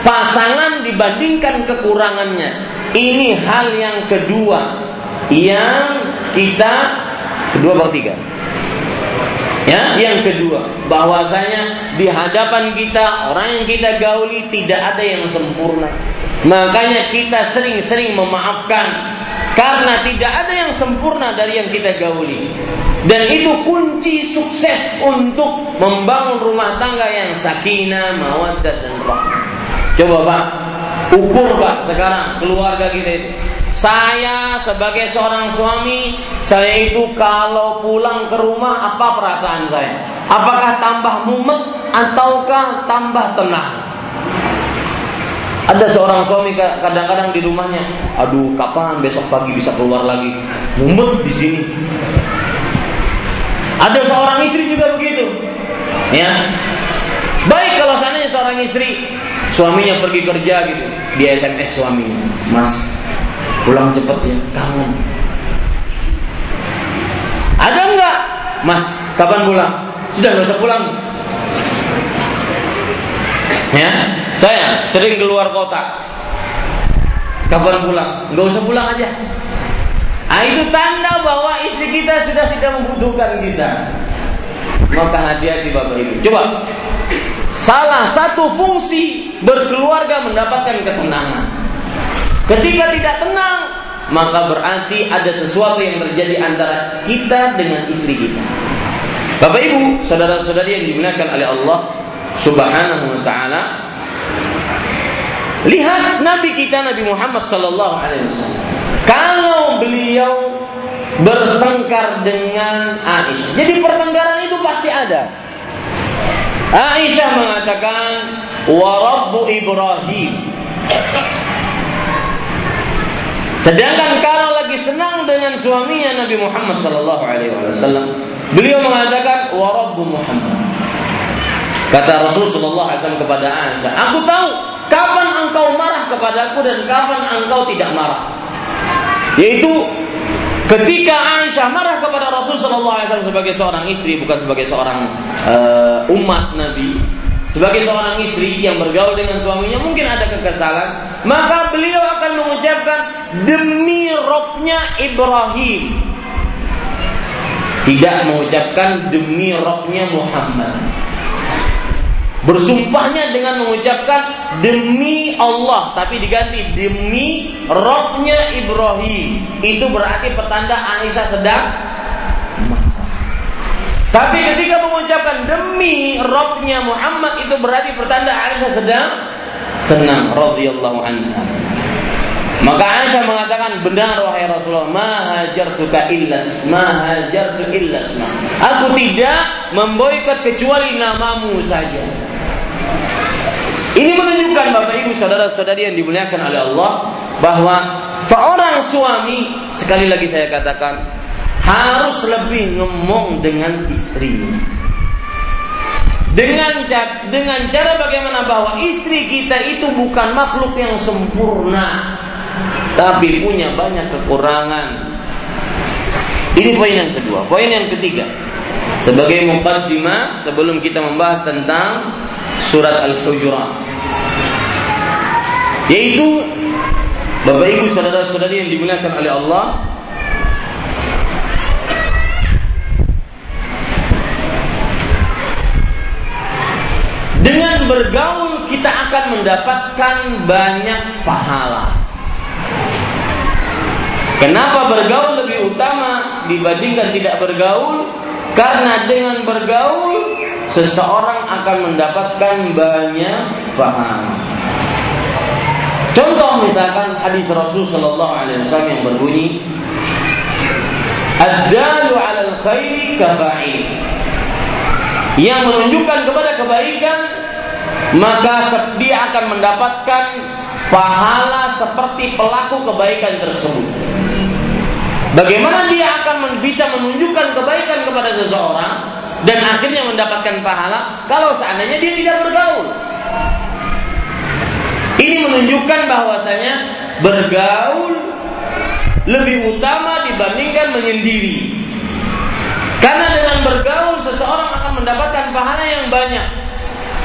pasangan dibandingkan kekurangannya. Ini hal yang kedua yang kita Kedua atau tiga? Ya, yang kedua, bahwasanya di hadapan kita orang yang kita gauli tidak ada yang sempurna. Makanya kita sering-sering memaafkan karena tidak ada yang sempurna dari yang kita gauli. Dan itu kunci sukses untuk membangun rumah tangga yang sakinah, mawaddah dan rahmah. Coba Pak, ukur Pak sekarang keluarga kita itu. Saya sebagai seorang suami, saya itu kalau pulang ke rumah apa perasaan saya? Apakah tambah mumet ataukah tambah tenang? Ada seorang suami kadang-kadang di rumahnya, aduh kapan besok pagi bisa keluar lagi? Mumet di sini. Ada seorang istri juga begitu. Ya. Baik kalau seandainya seorang istri suaminya pergi kerja gitu, di SMS suaminya, "Mas, Pulang cepat ya, kangen. Ada enggak? Mas, kapan pulang? Sudah nggak usah pulang. Ya, saya sering keluar kota. Kapan pulang? Nggak usah pulang aja. Nah, itu tanda bahwa istri kita sudah tidak membutuhkan kita. Maka hati-hati Bapak Ibu. Coba. Salah satu fungsi berkeluarga mendapatkan ketenangan. Ketika tidak tenang, maka berarti ada sesuatu yang terjadi antara kita dengan istri kita. Bapak Ibu, saudara-saudari yang dimuliakan oleh Allah Subhanahu wa taala, lihat Nabi kita Nabi Muhammad sallallahu alaihi wasallam. Kalau beliau bertengkar dengan Aisyah. Jadi pertengkaran itu pasti ada. Aisyah mengatakan, "Wa Rabbu Ibrahim." Sedangkan kalau lagi senang dengan suaminya Nabi Muhammad sallallahu alaihi wasallam, beliau mengatakan wa rabbu Muhammad. Kata Rasul sallallahu alaihi wasallam kepada Aisyah, "Aku tahu kapan engkau marah kepadaku dan kapan engkau tidak marah." Yaitu ketika Aisyah marah kepada Rasul sallallahu alaihi wasallam sebagai seorang istri bukan sebagai seorang uh, umat Nabi, sebagai seorang istri yang bergaul dengan suaminya mungkin ada kekesalan, maka beliau akan mengucapkan demi robnya Ibrahim. Tidak mengucapkan demi robnya Muhammad. Bersumpahnya dengan mengucapkan demi Allah, tapi diganti demi robnya Ibrahim. Itu berarti pertanda Aisyah sedang tapi ketika mengucapkan demi Robnya Muhammad itu berarti pertanda Aisyah sedang senang radhiyallahu anha. Maka Aisyah mengatakan benar wahai Rasulullah, ma hajartuka illas, ma hajartu illas ma. Aku tidak memboikot kecuali namamu saja. Ini menunjukkan Bapak Ibu saudara-saudari yang dimuliakan oleh Allah bahwa seorang suami sekali lagi saya katakan harus lebih ngomong dengan istrinya. Dengan dengan cara bagaimana bahwa istri kita itu bukan makhluk yang sempurna, tapi punya banyak kekurangan. Ini poin yang kedua. Poin yang ketiga, sebagai mukaddimah sebelum kita membahas tentang surat Al-Hujurat. Yaitu Bapak Ibu saudara-saudari yang dimuliakan oleh Allah, Dengan bergaul kita akan mendapatkan banyak pahala. Kenapa bergaul lebih utama dibandingkan tidak bergaul? Karena dengan bergaul seseorang akan mendapatkan banyak pahala. Contoh misalkan hadis Rasul Shallallahu Alaihi Wasallam yang berbunyi, "Ad-dalu 'alal khairi kafa'il." Yang menunjukkan kepada kebaikan, maka dia akan mendapatkan pahala seperti pelaku kebaikan tersebut. Bagaimana dia akan bisa menunjukkan kebaikan kepada seseorang dan akhirnya mendapatkan pahala kalau seandainya dia tidak bergaul? Ini menunjukkan bahwasanya bergaul lebih utama dibandingkan menyendiri. Karena dengan bergaul mendapatkan pahala yang banyak.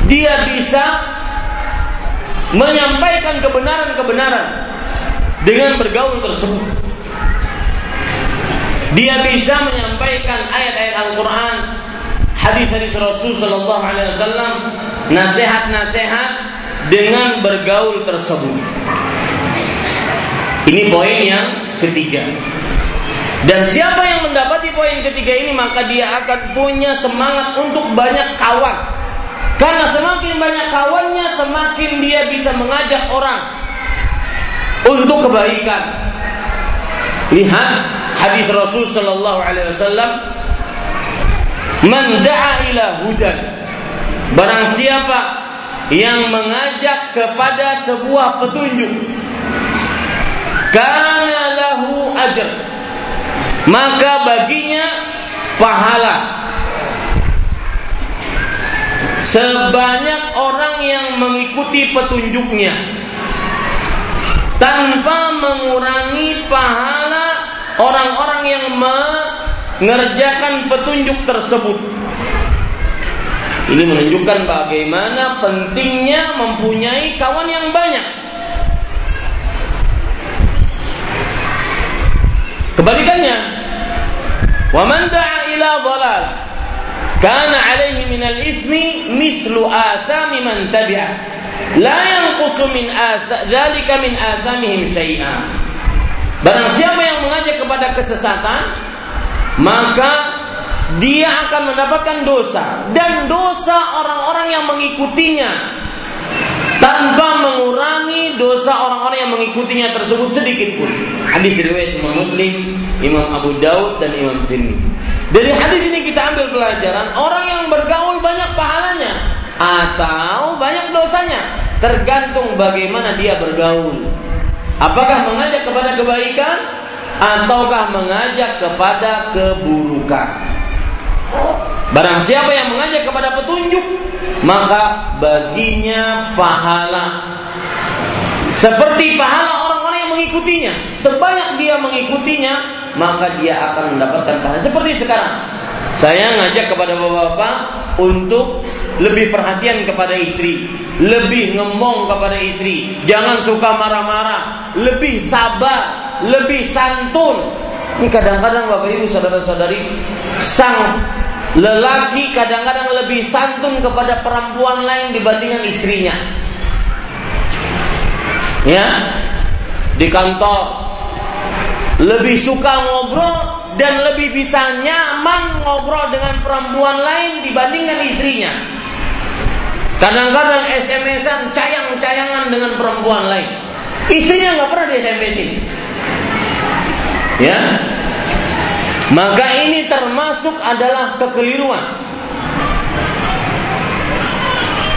Dia bisa menyampaikan kebenaran-kebenaran dengan bergaul tersebut. Dia bisa menyampaikan ayat-ayat Al-Quran, hadis dari Rasul Shallallahu Alaihi Wasallam, nasihat-nasihat dengan bergaul tersebut. Ini poin yang ketiga. Dan siapa yang mendapati poin ketiga ini maka dia akan punya semangat untuk banyak kawan. Karena semakin banyak kawannya semakin dia bisa mengajak orang untuk kebaikan. Lihat hadis Rasul sallallahu alaihi wasallam Man ila hudan Barang siapa yang mengajak kepada sebuah petunjuk Kana lahu ajr Maka baginya pahala Sebanyak orang yang mengikuti petunjuknya Tanpa mengurangi pahala orang-orang yang mengerjakan petunjuk tersebut. Ini menunjukkan bagaimana pentingnya mempunyai kawan yang banyak. Kebalikannya, wa man da'a ila dhalal kana alaihi min al-ithmi mithlu athami man tabi'a la yanqusu min dzalika min syai'an Barang siapa yang mengajak kepada kesesatan, maka dia akan mendapatkan dosa. Dan dosa orang-orang yang mengikutinya tanpa mengurangi dosa orang-orang yang mengikutinya tersebut sedikit pun. Hadis riwayat Imam Muslim, Imam Abu Daud dan Imam Tirmidzi. Dari hadis ini kita ambil pelajaran orang yang bergaul banyak pahalanya atau banyak dosanya tergantung bagaimana dia bergaul. Apakah mengajak kepada kebaikan ataukah mengajak kepada keburukan? Barang siapa yang mengajak kepada petunjuk, maka baginya pahala. Seperti pahala orang-orang yang mengikutinya. Sebanyak dia mengikutinya, maka dia akan mendapatkan pahala. Seperti sekarang. Saya ngajak kepada bapak-bapak untuk lebih perhatian kepada istri, lebih ngomong kepada istri, jangan suka marah-marah, lebih sabar, lebih santun. Ini kadang-kadang Bapak Ibu saudara-saudari sang lelaki kadang-kadang lebih santun kepada perempuan lain dibandingkan istrinya. Ya, di kantor lebih suka ngobrol dan lebih bisa nyaman ngobrol dengan perempuan lain dibandingkan istrinya. Kadang-kadang SMS-an cayang-cayangan dengan perempuan lain. Istrinya nggak pernah di SMS ini. Ya, maka ini termasuk adalah kekeliruan.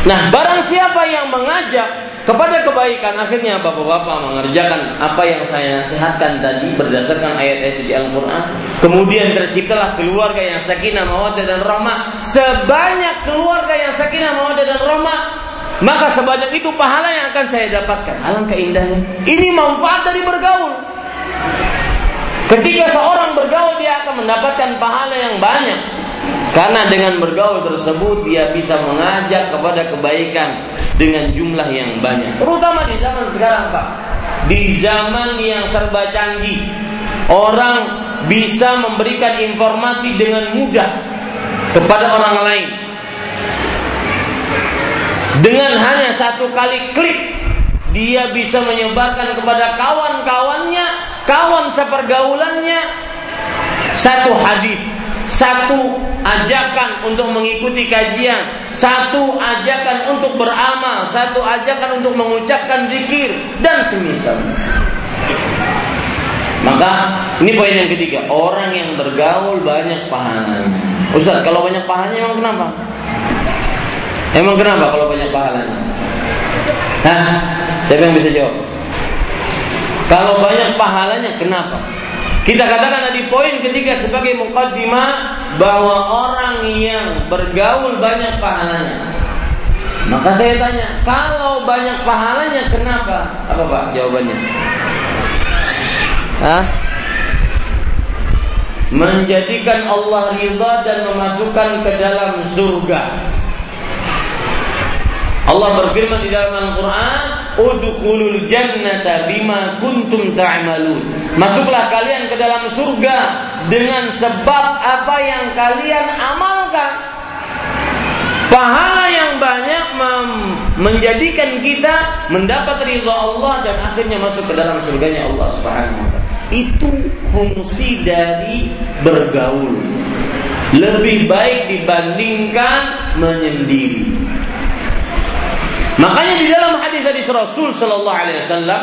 Nah, barang siapa yang mengajak kepada kebaikan akhirnya bapak-bapak mengerjakan apa yang saya nasihatkan tadi berdasarkan ayat-ayat di Al-Quran. Kemudian terciptalah keluarga yang sakinah mawaddah dan rahmah. Sebanyak keluarga yang sakinah mawaddah dan rahmah maka sebanyak itu pahala yang akan saya dapatkan. Alangkah indahnya ini manfaat dari bergaul. Ketika seorang bergaul dia akan mendapatkan pahala yang banyak karena dengan bergaul tersebut dia bisa mengajak kepada kebaikan dengan jumlah yang banyak. Terutama di zaman sekarang, Pak. Di zaman yang serba canggih, orang bisa memberikan informasi dengan mudah kepada orang lain. Dengan hanya satu kali klik dia bisa menyebarkan kepada kawan-kawannya, kawan sepergaulannya satu hadis satu ajakan untuk mengikuti kajian, satu ajakan untuk beramal, satu ajakan untuk mengucapkan zikir dan semisal. Maka ini poin yang ketiga, orang yang bergaul banyak pahalanya. Ustaz, kalau banyak pahalanya emang kenapa? Emang kenapa kalau banyak pahalanya? Hah? Siapa yang bisa jawab? Kalau banyak pahalanya kenapa? Kita katakan tadi poin ketiga sebagai mukaddimah bahwa orang yang bergaul banyak pahalanya. Maka saya tanya, kalau banyak pahalanya kenapa? Apa Pak jawabannya? Hah? Menjadikan Allah ridha dan memasukkan ke dalam surga. Allah berfirman di dalam Al-Quran, Udkhulul jannata bima kuntum ta'malun. Masuklah kalian ke dalam surga dengan sebab apa yang kalian amalkan. Pahala yang banyak menjadikan kita mendapat ridha Allah dan akhirnya masuk ke dalam surganya Allah Subhanahu wa taala. Itu fungsi dari bergaul. Lebih baik dibandingkan menyendiri. Makanya di dalam hadis dari Rasul Shallallahu Alaihi Wasallam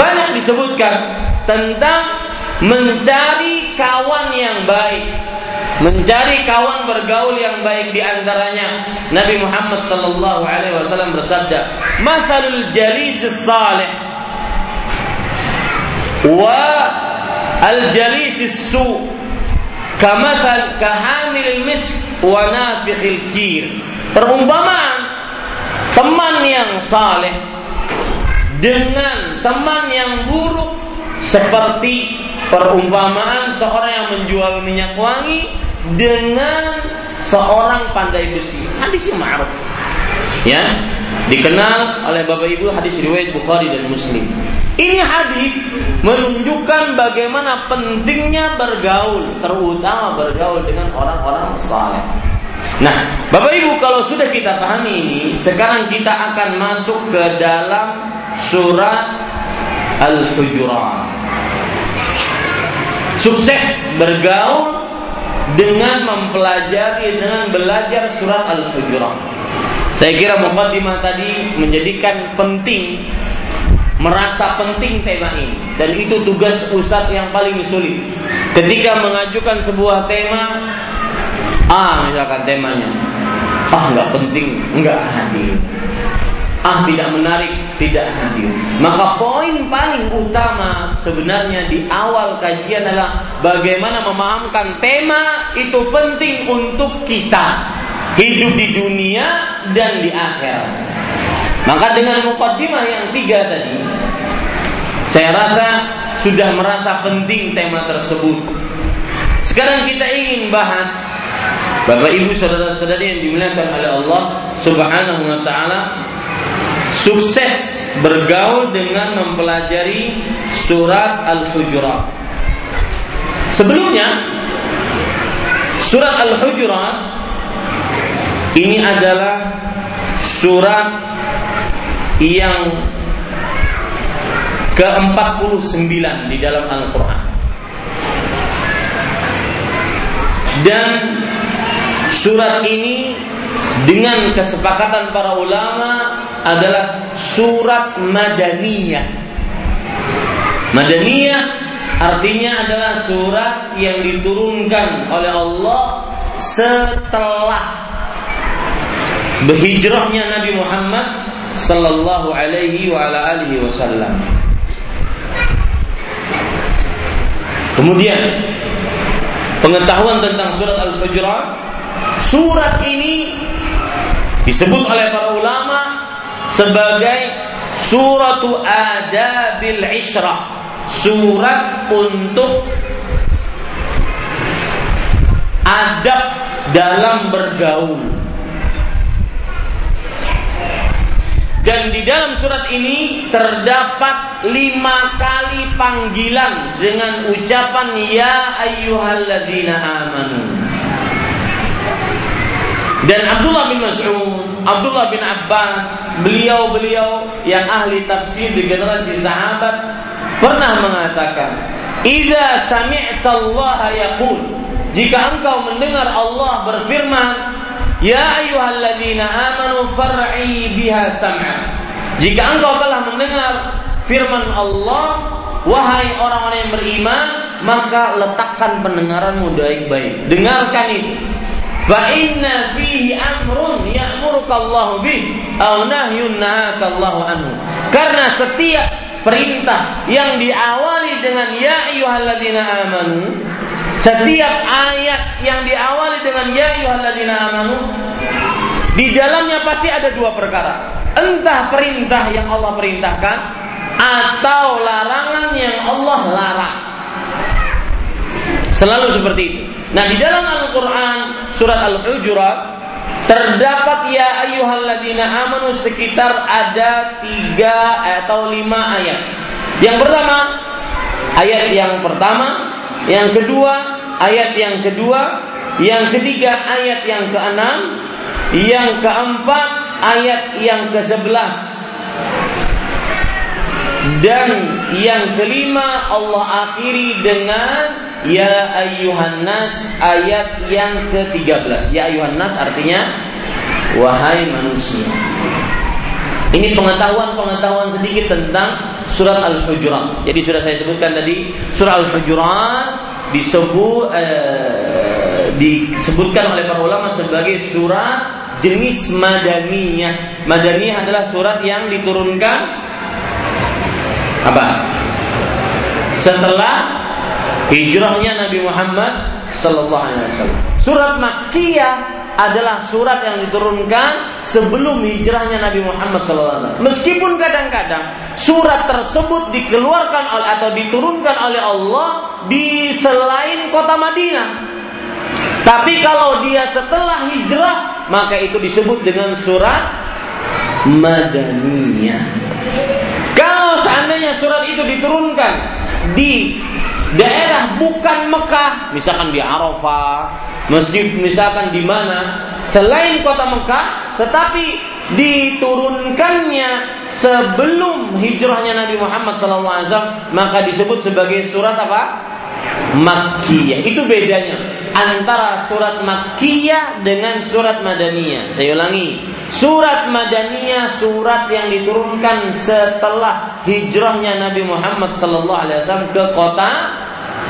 banyak disebutkan tentang mencari kawan yang baik, mencari kawan bergaul yang baik di antaranya. Nabi Muhammad Shallallahu Alaihi Wasallam bersabda, "Mathalul jalis salih. Wa al jalis su. Kamathal kahamil misk wa nafikhil kir." Perumpamaan teman yang saleh dengan teman yang buruk seperti perumpamaan seorang yang menjual minyak wangi dengan seorang pandai besi. Hadis yang ma'ruf. Ya, dikenal oleh Bapak Ibu hadis riwayat Bukhari dan Muslim. Ini hadis menunjukkan bagaimana pentingnya bergaul, terutama bergaul dengan orang-orang saleh. Nah, Bapak Ibu kalau sudah kita pahami ini, sekarang kita akan masuk ke dalam surat Al-Hujurat. Sukses bergaul dengan mempelajari dengan belajar surat Al-Hujurat. Saya kira mukaddimah tadi menjadikan penting merasa penting tema ini dan itu tugas ustadz yang paling sulit. Ketika mengajukan sebuah tema Ah misalkan temanya. Ah nggak penting, nggak hadir. Ah tidak menarik, tidak hadir. Maka poin paling utama sebenarnya di awal kajian adalah Bagaimana memahamkan tema itu penting untuk kita. Hidup di dunia dan di akhirat. Maka dengan mukaddimah yang tiga tadi Saya rasa sudah merasa penting tema tersebut. Sekarang kita ingin bahas Bapak Ibu saudara-saudari yang dimuliakan oleh Allah Subhanahu wa taala sukses bergaul dengan mempelajari surat Al-Hujurat. Sebelumnya surat Al-Hujurat ini adalah surat yang ke-49 di dalam Al-Qur'an. Dan Surat ini dengan kesepakatan para ulama adalah surat madaniyah. Madaniyah artinya adalah surat yang diturunkan oleh Allah setelah berhijrahnya Nabi Muhammad sallallahu alaihi wa ala alihi wasallam. Kemudian pengetahuan tentang surat Al-Hujurat, surat ini disebut oleh para ulama sebagai suratu adabil isyrah, surat untuk adab dalam bergaul. Dan di dalam surat ini terdapat lima kali panggilan dengan ucapan Ya ayyuhalladzina amanu. Dan Abdullah bin Mas'ud, Abdullah bin Abbas, beliau-beliau yang ahli tafsir di generasi sahabat pernah mengatakan, "Idza sami'ta Allah yaqul" Jika engkau mendengar Allah berfirman, Ya ayyuhalladzina amanu far'i biha sam'a. Jika engkau telah mendengar firman Allah, wahai orang-orang yang beriman, maka letakkan pendengaranmu baik-baik. Dengarkan itu. Fa inna fihi amrun ya'muruka Allah bih aw nahyun Allah anhu. Karena setiap perintah yang diawali dengan ya ayyuhalladzina amanu setiap ayat yang diawali dengan ya ayyuhalladzina amanu di dalamnya pasti ada dua perkara. Entah perintah yang Allah perintahkan atau larangan yang Allah larang. Selalu seperti itu. Nah, di dalam Al-Qur'an surat Al-Hujurat terdapat ya ayyuhalladzina amanu sekitar ada tiga atau lima ayat. Yang pertama, ayat yang pertama yang kedua, ayat yang kedua, yang ketiga ayat yang keenam, yang keempat ayat yang ke-11. Dan yang kelima Allah akhiri dengan Ya ayyuhan nas ayat yang ke-13. Ya ayyuhan nas artinya wahai manusia. Ini pengetahuan-pengetahuan sedikit tentang surat Al-Hujurat. Jadi sudah saya sebutkan tadi, surat Al-Hujurat disebut eh, disebutkan oleh para ulama sebagai surat jenis madaniyah. Madaniyah adalah surat yang diturunkan apa? Setelah hijrahnya Nabi Muhammad sallallahu alaihi wasallam. Surat Makkiyah adalah surat yang diturunkan sebelum hijrahnya Nabi Muhammad SAW. Meskipun kadang-kadang surat tersebut dikeluarkan oleh atau diturunkan oleh Allah di selain kota Madinah. Tapi kalau dia setelah hijrah, maka itu disebut dengan surat Madaniyah. Seandainya surat itu diturunkan di daerah bukan Mekah, misalkan di Arafah, masjid misalkan di mana selain kota Mekah, tetapi diturunkannya sebelum hijrahnya Nabi Muhammad SAW, maka disebut sebagai surat apa? Makkiyah. Itu bedanya antara surat Makkiyah dengan surat Madaniyah. Saya ulangi. Surat Madaniyah surat yang diturunkan setelah hijrahnya Nabi Muhammad SAW ke kota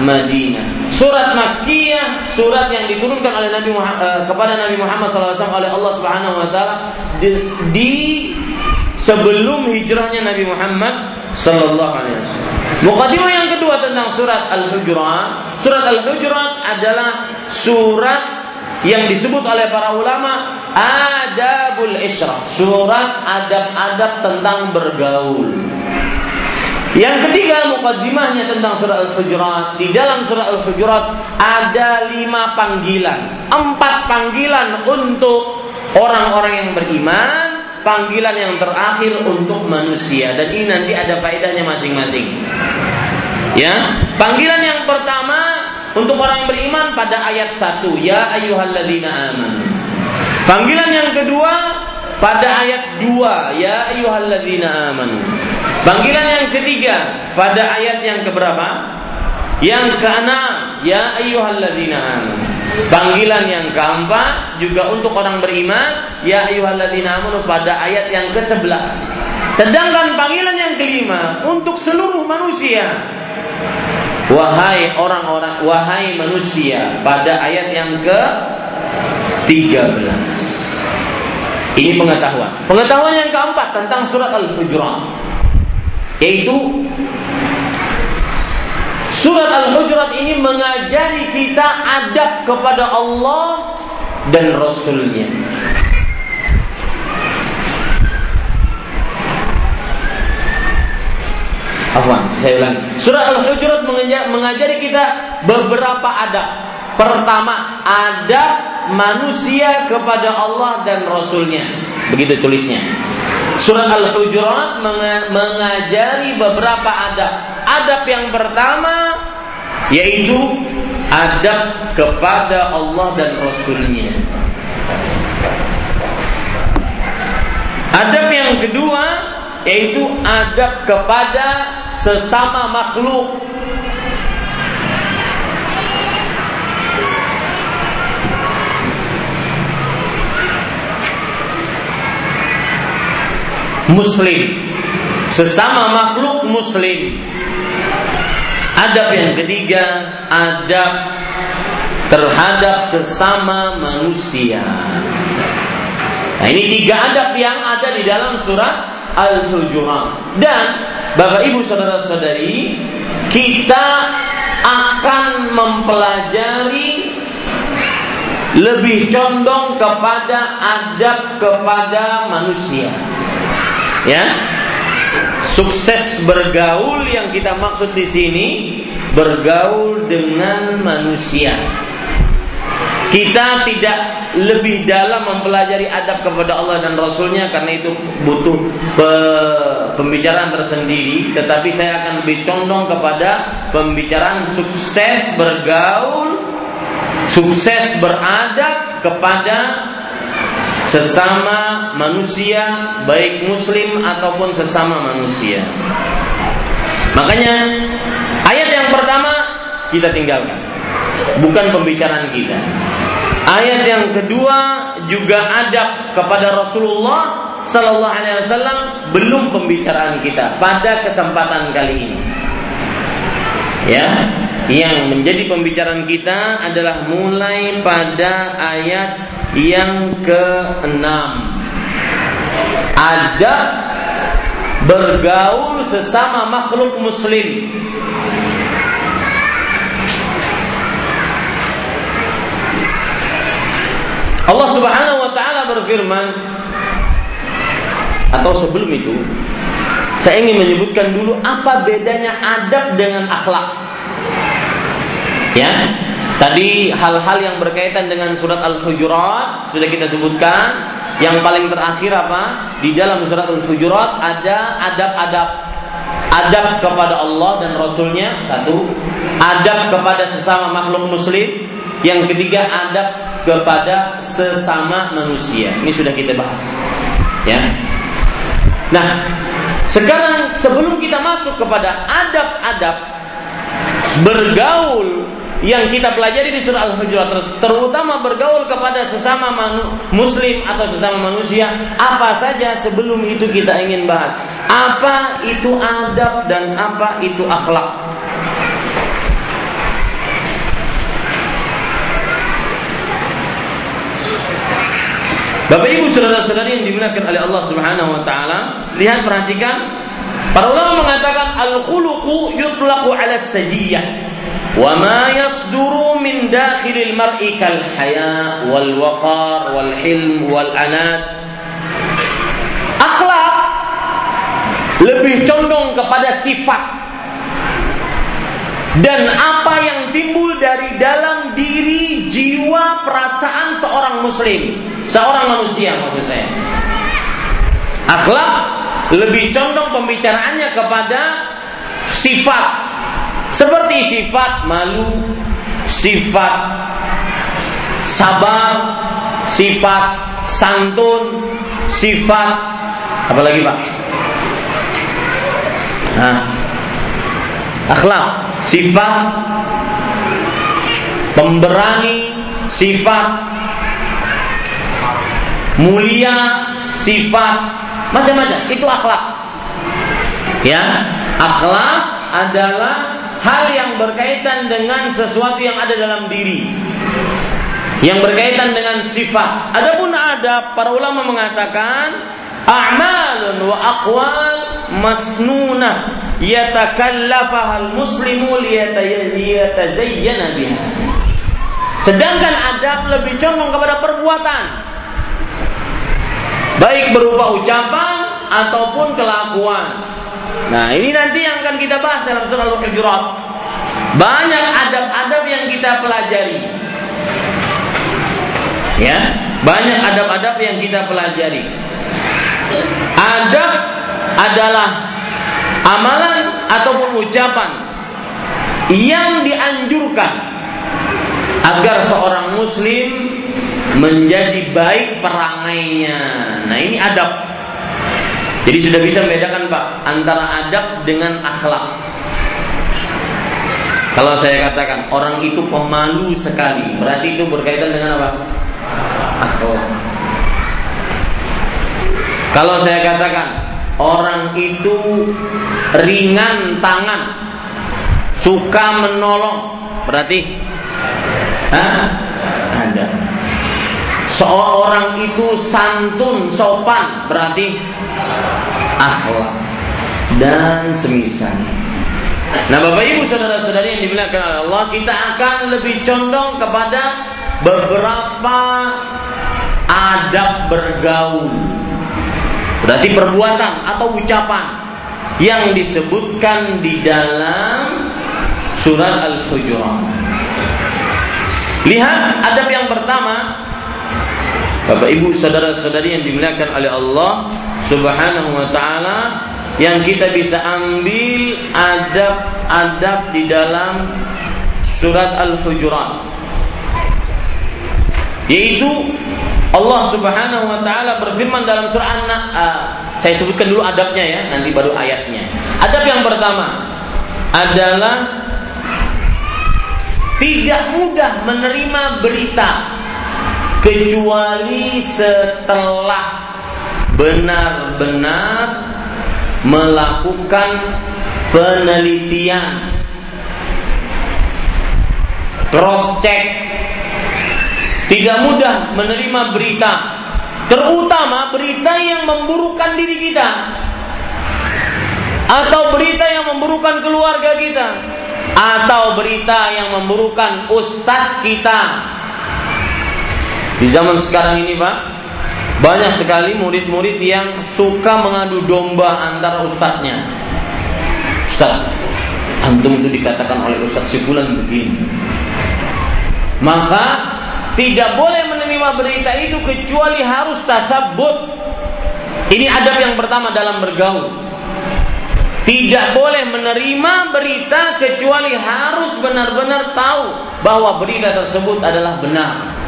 Madinah. Surat Makkiyah, surat yang diturunkan oleh Nabi Muhammad, uh, kepada Nabi Muhammad SAW oleh Allah Subhanahu Wa Taala di, di sebelum hijrahnya Nabi Muhammad Sallallahu Alaihi Wasallam. Mukadimah yang kedua tentang surat Al-Hujurat. Surat Al-Hujurat adalah surat yang disebut oleh para ulama adabul isyrah. Surat adab-adab tentang bergaul. Yang ketiga mukaddimahnya tentang surah Al-Hujurat. Di dalam surah Al-Hujurat ada lima panggilan. Empat panggilan untuk orang-orang yang beriman. Panggilan yang terakhir untuk manusia. Dan ini nanti ada faedahnya masing-masing. Ya, panggilan yang pertama untuk orang yang beriman pada ayat 1, ya ayyuhalladzina amanu. Panggilan yang kedua pada ayat 2, ya ayyuhalladzina amanu. Panggilan yang ketiga pada ayat yang keberapa? Yang keenam, ya ayyuhalladzina amanu. Panggilan yang keempat juga untuk orang beriman, ya ayyuhalladzina amanu pada ayat yang ke-11. Sedangkan panggilan yang kelima untuk seluruh manusia. Wahai orang-orang, wahai manusia pada ayat yang ke 13. Ini pengetahuan. Pengetahuan yang keempat tentang surat Al-Hujurat yaitu surat Al-Hujurat ini mengajari kita adab kepada Allah dan Rasulnya. Afwan, saya ulangi. Surah Al-Hujurat mengajari kita beberapa adab. Pertama, adab manusia kepada Allah dan Rasulnya. Begitu tulisnya. Surah Al-Hujurat mengajari beberapa adab. Adab yang pertama yaitu adab kepada Allah dan Rasulnya. Adab yang kedua yaitu adab kepada sesama makhluk muslim. Sesama makhluk muslim. Adab yang ketiga adab terhadap sesama manusia. Nah ini tiga adab yang ada di dalam surat Al-Hujurat. Dan Bapak Ibu saudara-saudari, kita akan mempelajari lebih condong kepada adab kepada manusia. Ya. Sukses bergaul yang kita maksud di sini bergaul dengan manusia. Kita tidak lebih dalam mempelajari adab kepada Allah dan Rasulnya karena itu butuh pe pembicaraan tersendiri. Tetapi saya akan lebih condong kepada pembicaraan sukses bergaul, sukses beradab kepada sesama manusia, baik Muslim ataupun sesama manusia. Makanya ayat yang pertama kita tinggalkan, bukan pembicaraan kita. Ayat yang kedua juga adab kepada Rasulullah Sallallahu Alaihi Wasallam belum pembicaraan kita pada kesempatan kali ini. Ya, yang menjadi pembicaraan kita adalah mulai pada ayat yang ke-6. Adab bergaul sesama makhluk muslim Allah Subhanahu wa taala berfirman atau sebelum itu saya ingin menyebutkan dulu apa bedanya adab dengan akhlak. Ya. Tadi hal-hal yang berkaitan dengan surat Al-Hujurat sudah kita sebutkan. Yang paling terakhir apa? Di dalam surat Al-Hujurat ada adab-adab adab kepada Allah dan Rasulnya satu, adab kepada sesama makhluk muslim, yang ketiga adab kepada sesama manusia. Ini sudah kita bahas. Ya. Nah, sekarang sebelum kita masuk kepada adab-adab bergaul yang kita pelajari di surah Al-Hujurat terutama bergaul kepada sesama muslim atau sesama manusia apa saja sebelum itu kita ingin bahas. Apa itu adab dan apa itu akhlak? Bapak Ibu saudara-saudari yang dimuliakan oleh Allah Subhanahu wa taala, lihat perhatikan para ulama mengatakan al-khuluqu yutlaqu 'ala sajiyah wa ma yasduru min dakhilil mar'i kal haya wal waqar wal hilm wal anat. Akhlak lebih condong kepada sifat dan apa yang timbul dari dalam diri jiwa perasaan seorang muslim seorang manusia maksud saya. Akhlak lebih condong pembicaraannya kepada sifat seperti sifat malu, sifat sabar, sifat santun, sifat apa lagi pak? Nah, akhlak, sifat pemberani, sifat mulia, sifat, macam-macam. Itu akhlak. Ya, akhlak adalah hal yang berkaitan dengan sesuatu yang ada dalam diri. Yang berkaitan dengan sifat. Adapun adab, para ulama mengatakan a'malun wa aqwal masnunah yatakallafaha al-muslimu liyatazayyana biha. Sedangkan adab lebih condong kepada perbuatan. Baik berupa ucapan ataupun kelakuan. Nah, ini nanti yang akan kita bahas dalam surah Al-Hujurat. Banyak adab-adab yang kita pelajari. Ya, banyak adab-adab yang kita pelajari. Adab adalah amalan ataupun ucapan yang dianjurkan agar seorang muslim menjadi baik perangainya. Nah, ini adab. Jadi sudah bisa membedakan Pak antara adab dengan akhlak. Kalau saya katakan orang itu pemalu sekali, berarti itu berkaitan dengan apa? Akhlak. Kalau saya katakan orang itu ringan tangan, suka menolong, berarti Hah? ada. Seorang itu santun, sopan, berarti akhlak dan semisalnya. Nah, Bapak Ibu saudara-saudari yang dimuliakan oleh Allah, kita akan lebih condong kepada beberapa adab bergaul. Berarti perbuatan atau ucapan yang disebutkan di dalam surat Al-Hujurat. Lihat adab yang pertama Bapak Ibu saudara-saudari yang dimuliakan oleh Allah Subhanahu wa taala yang kita bisa ambil adab-adab di dalam surat Al-Hujurat. Yaitu Allah Subhanahu wa taala berfirman dalam surah an uh, saya sebutkan dulu adabnya ya, nanti baru ayatnya. Adab yang pertama adalah tidak mudah menerima berita kecuali setelah benar-benar melakukan penelitian. Cross check. Tidak mudah menerima berita. Terutama berita yang memburukan diri kita. Atau berita yang memburukan keluarga kita. Atau berita yang memburukan ustadz kita di zaman sekarang ini Pak, banyak sekali murid-murid yang suka mengadu domba antara ustadznya. Ustaz, antum itu dikatakan oleh ustadz si begini. Maka tidak boleh menerima berita itu kecuali harus tasabut. Ini adab yang pertama dalam bergaul. Tidak boleh menerima berita kecuali harus benar-benar tahu bahwa berita tersebut adalah benar.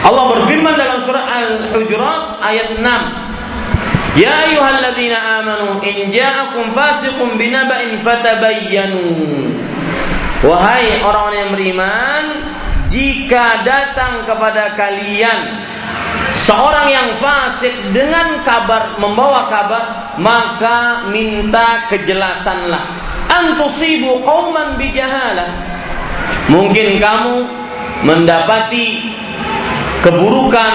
Allah berfirman dalam surah Al-Hujurat ayat 6. Ya ayyuhalladzina amanu in ja'akum fasiqun binaba'in fatabayyanu. Wahai orang-orang yang beriman, jika datang kepada kalian seorang yang fasik dengan kabar membawa kabar, maka minta kejelasanlah. Antusibu qauman bijahalah. Mungkin kamu mendapati keburukan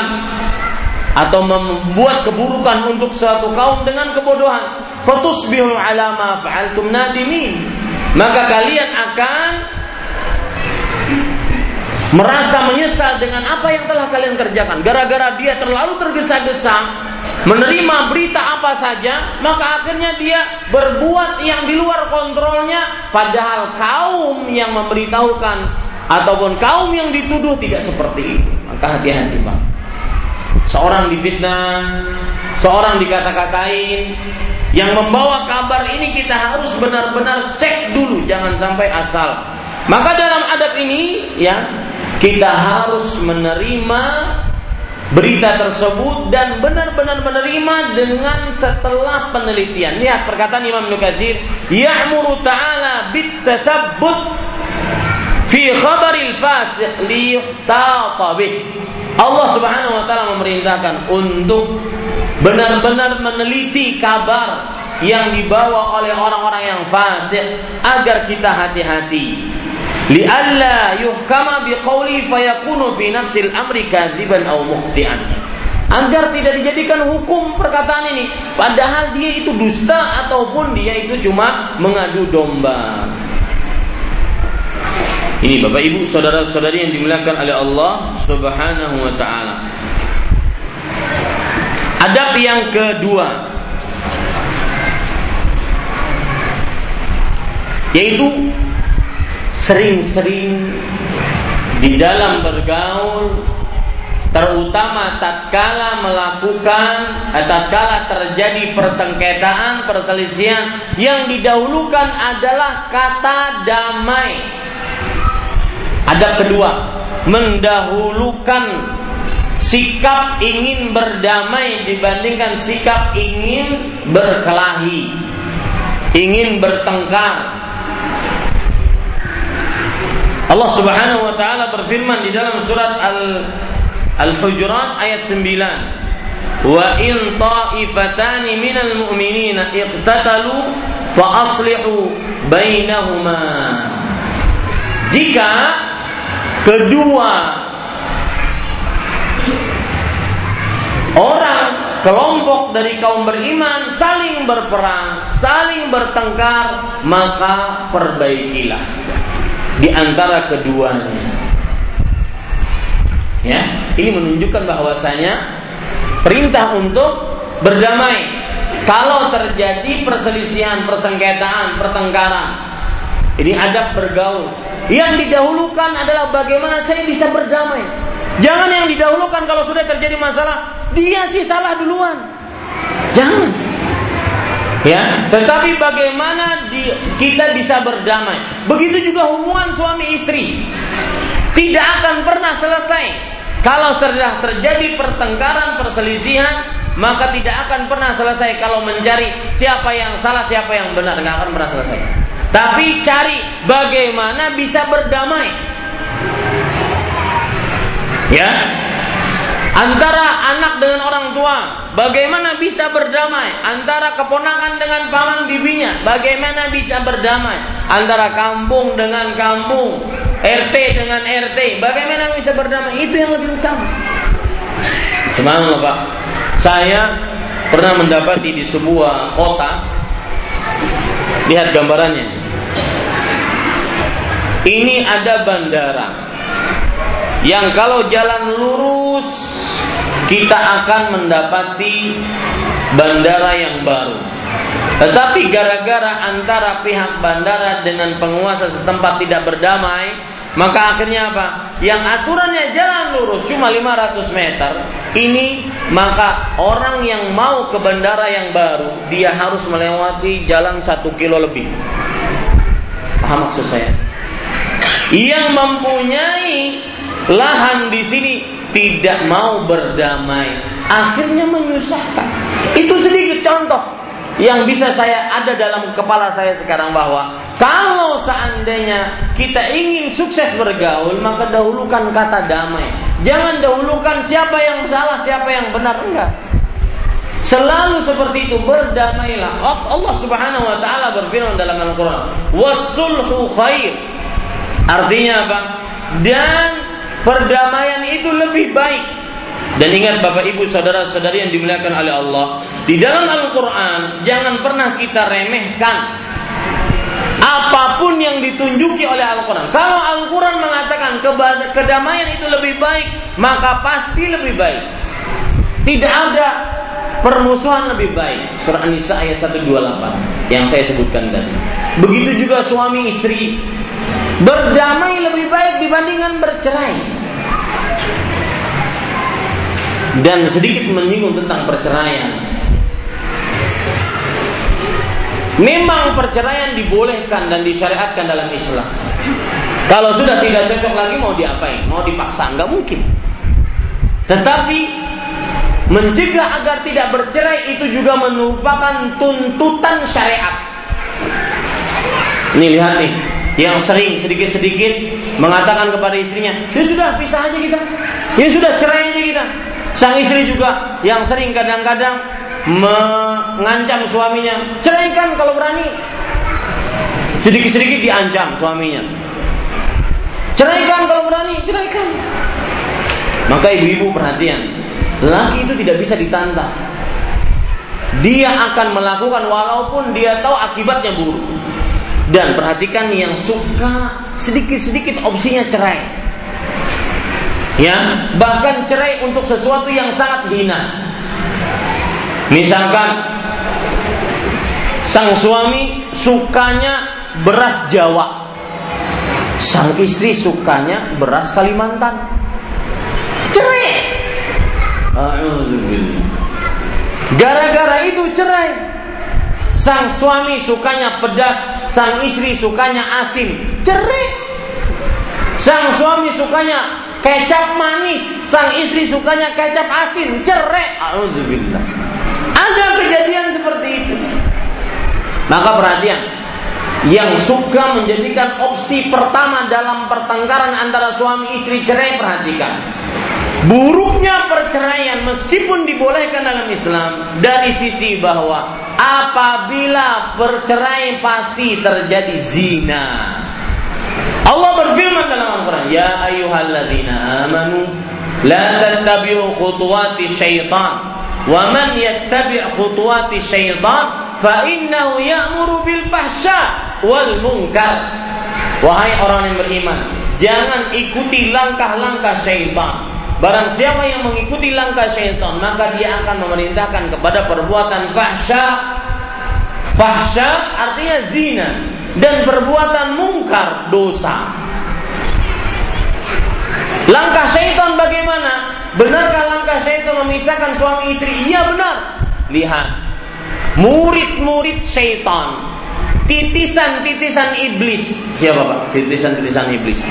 atau membuat keburukan untuk suatu kaum dengan kebodohan. Fatusbihu ala ma fa'altum nadimin. Maka kalian akan merasa menyesal dengan apa yang telah kalian kerjakan. Gara-gara dia terlalu tergesa-gesa menerima berita apa saja, maka akhirnya dia berbuat yang di luar kontrolnya padahal kaum yang memberitahukan ataupun kaum yang dituduh tidak seperti itu. Maka hati-hati Pak. Seorang difitnah, seorang dikata-katain, yang membawa kabar ini kita harus benar-benar cek dulu, jangan sampai asal. Maka dalam adab ini ya, kita harus menerima berita tersebut dan benar-benar menerima dengan setelah penelitian. Lihat perkataan Imam Nukathir, ya'muru ta'ala bit fi khabaril fasiq liyuhtata bih. Allah Subhanahu wa taala memerintahkan untuk benar-benar meneliti kabar yang dibawa oleh orang-orang yang fasik agar kita hati-hati. Lialla yuhkama biqauli fayakunu fi nafsil amri kadziban aw mukhti'an. Agar tidak dijadikan hukum perkataan ini padahal dia itu dusta ataupun dia itu cuma mengadu domba. Ini Bapak Ibu, saudara-saudari yang dimuliakan oleh Allah Subhanahu wa taala. Adab yang kedua yaitu sering-sering di dalam bergaul terutama tatkala melakukan eh, tatkala terjadi persengketaan perselisihan yang didahulukan adalah kata damai adab kedua mendahulukan sikap ingin berdamai dibandingkan sikap ingin berkelahi ingin bertengkar Allah Subhanahu wa taala berfirman di dalam surat Al Al-Hujurat ayat 9. Wa in ta'ifatani minal mu'minina iqtatalu fa aslihu bainahuma. Jika kedua orang kelompok dari kaum beriman saling berperang, saling bertengkar, maka perbaikilah di antara keduanya. Ya, ini menunjukkan bahwasanya perintah untuk berdamai. Kalau terjadi perselisihan, persengketaan, pertengkaran, ini adab bergaul. Yang didahulukan adalah bagaimana saya bisa berdamai. Jangan yang didahulukan kalau sudah terjadi masalah, dia sih salah duluan. Jangan. Ya, tetapi bagaimana di, kita bisa berdamai? Begitu juga hubungan suami istri. Tidak akan pernah selesai. Kalau telah terjadi pertengkaran, perselisihan, maka tidak akan pernah selesai kalau mencari siapa yang salah, siapa yang benar, nggak akan pernah selesai. Tapi cari bagaimana bisa berdamai. Ya, antara anak dengan orang tua, bagaimana bisa berdamai? Antara keponakan dengan paman bibinya, bagaimana bisa berdamai? Antara kampung dengan kampung, RT dengan RT, bagaimana bisa berdamai? Itu yang lebih utama. Semangat Pak. Saya pernah mendapati di sebuah kota, lihat gambarannya. Ini ada bandara yang kalau jalan lurus kita akan mendapati bandara yang baru. Tetapi gara-gara antara pihak bandara dengan penguasa setempat tidak berdamai, maka akhirnya apa? Yang aturannya jalan lurus cuma 500 meter, ini maka orang yang mau ke bandara yang baru, dia harus melewati jalan satu kilo lebih. Paham maksud saya? Yang mempunyai lahan di sini tidak mau berdamai, akhirnya menyusahkan. Itu sedikit contoh yang bisa saya ada dalam kepala saya sekarang bahwa kalau seandainya kita ingin sukses bergaul maka dahulukan kata damai. Jangan dahulukan siapa yang salah, siapa yang benar enggak. Selalu seperti itu berdamailah. Allah Subhanahu wa taala berfirman dalam Al-Qur'an, "Wasulhu khair." Artinya apa? Dan Perdamaian itu lebih baik. Dan ingat Bapak Ibu saudara-saudari yang dimuliakan oleh Allah, di dalam Al-Qur'an jangan pernah kita remehkan apa pun yang ditunjuki oleh Al-Quran. Kalau Al-Quran mengatakan kedamaian itu lebih baik, maka pasti lebih baik. Tidak ada permusuhan lebih baik. Surah An-Nisa ayat 128 yang saya sebutkan tadi. Begitu juga suami istri. Berdamai lebih baik dibandingkan bercerai dan sedikit menyinggung tentang perceraian. Memang perceraian dibolehkan dan disyariatkan dalam Islam. Kalau sudah tidak cocok lagi mau diapain? Mau dipaksa? Nggak mungkin. Tetapi mencegah agar tidak bercerai itu juga merupakan tuntutan syariat. Nih lihat nih, yang sering sedikit-sedikit mengatakan kepada istrinya, ya sudah pisah aja kita, ya sudah cerai aja kita. Sang istri juga yang sering kadang-kadang mengancam suaminya, ceraikan kalau berani. Sedikit-sedikit diancam suaminya. Ceraikan kalau berani, ceraikan. Maka ibu-ibu perhatian, laki itu tidak bisa ditantang. Dia akan melakukan walaupun dia tahu akibatnya buruk. Dan perhatikan yang suka sedikit-sedikit opsinya cerai. Ya, bahkan cerai untuk sesuatu yang sangat hina. Misalkan sang suami sukanya beras Jawa. Sang istri sukanya beras Kalimantan. Cerai. Gara-gara itu cerai. Sang suami sukanya pedas, sang istri sukanya asin. Cerai. Sang suami sukanya kecap manis, sang istri sukanya kecap asin. Cerai. Alhamdulillah. Ada kejadian seperti itu. Maka perhatian, yang suka menjadikan opsi pertama dalam pertengkaran antara suami istri cerai perhatikan. Buruknya perceraian meskipun dibolehkan dalam Islam dari sisi bahwa apabila perceraian pasti terjadi zina. Allah berfirman dalam Al-Quran, Ya ayuhalladzina amanu, la tattabi'u khutuwati syaitan, Wa man yattabi' khutuwati syaitan fa innahu ya'muru bil fahsya wal munkar. Wahai orang yang beriman, jangan ikuti langkah-langkah syaitan. Barang siapa yang mengikuti langkah syaitan, maka dia akan memerintahkan kepada perbuatan fahsya. Fahsya artinya zina dan perbuatan mungkar dosa. Langkah syaitan bagaimana? Benarkah langkah syaitan memisahkan suami istri? Iya benar. Lihat. Murid-murid syaitan. Titisan-titisan iblis. Siapa Pak? Titisan-titisan iblis.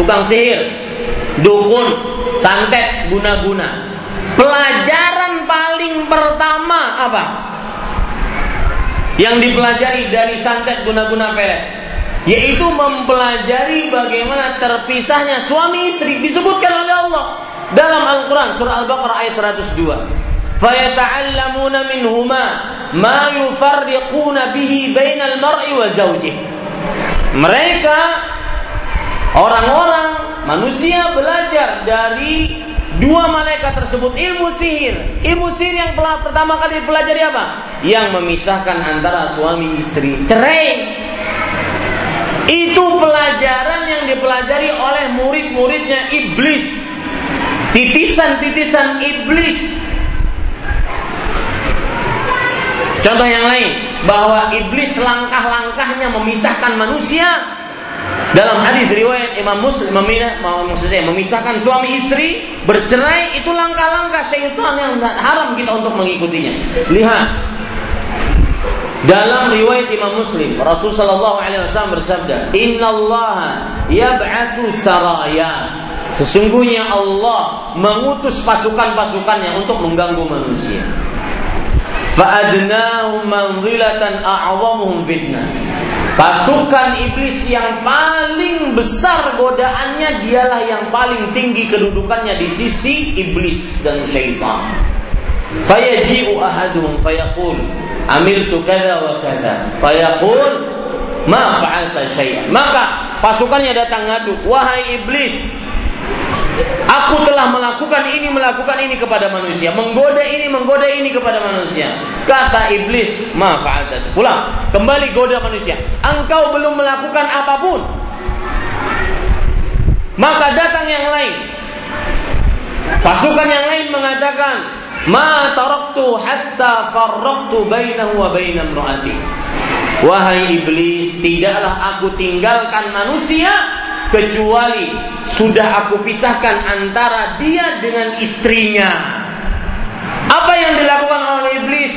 Tukang sihir. Dukun. Santet. Guna-guna. Pelajaran paling pertama apa? Yang dipelajari dari santet guna-guna pelet yaitu mempelajari bagaimana terpisahnya suami istri disebutkan oleh Allah dalam Al-Qur'an surah Al-Baqarah ayat 102 fayata'allamuna minhuma ma yufarriquna bihi bainal mar'i wa zawjih mereka orang-orang manusia belajar dari dua malaikat tersebut. Ilmu sihir. Ilmu sihir yang pertama kali dipelajari apa? Yang memisahkan antara suami istri. Cerai. Itu pelajaran yang dipelajari oleh murid-muridnya iblis. Titisan-titisan iblis. Contoh yang lain, bahwa iblis langkah-langkahnya memisahkan manusia dalam hadis riwayat Imam Muslim maksudnya memisahkan suami istri bercerai itu langkah-langkah syaitan yang haram kita untuk mengikutinya. Lihat dalam riwayat Imam Muslim, Rasul Shallallahu Alaihi Wasallam bersabda, Inna Allah saraya. Sesungguhnya Allah mengutus pasukan-pasukannya untuk mengganggu manusia. Fa'adnahum manzilatan a'zamuhum fitnah. Pasukan iblis yang paling besar godaannya dialah yang paling tinggi kedudukannya di sisi iblis dan syaitan. Fayaji'u ahaduhum fayaqul amiltu kada wa kada. Fayaqul ma fa'alta. Maka pasukannya datang ngadu, wahai iblis, Aku telah melakukan ini, melakukan ini kepada manusia, menggoda ini, menggoda ini kepada manusia. Kata iblis, ma fa'alta. Pulang, kembali goda manusia. Engkau belum melakukan apa pun. Maka datang yang lain. Pasukan yang lain mengatakan, Ma taraktu hatta farraktu bainahu wa baina imraati. Wahai iblis, tidaklah aku tinggalkan manusia kecuali sudah aku pisahkan antara dia dengan istrinya. Apa yang dilakukan oleh iblis?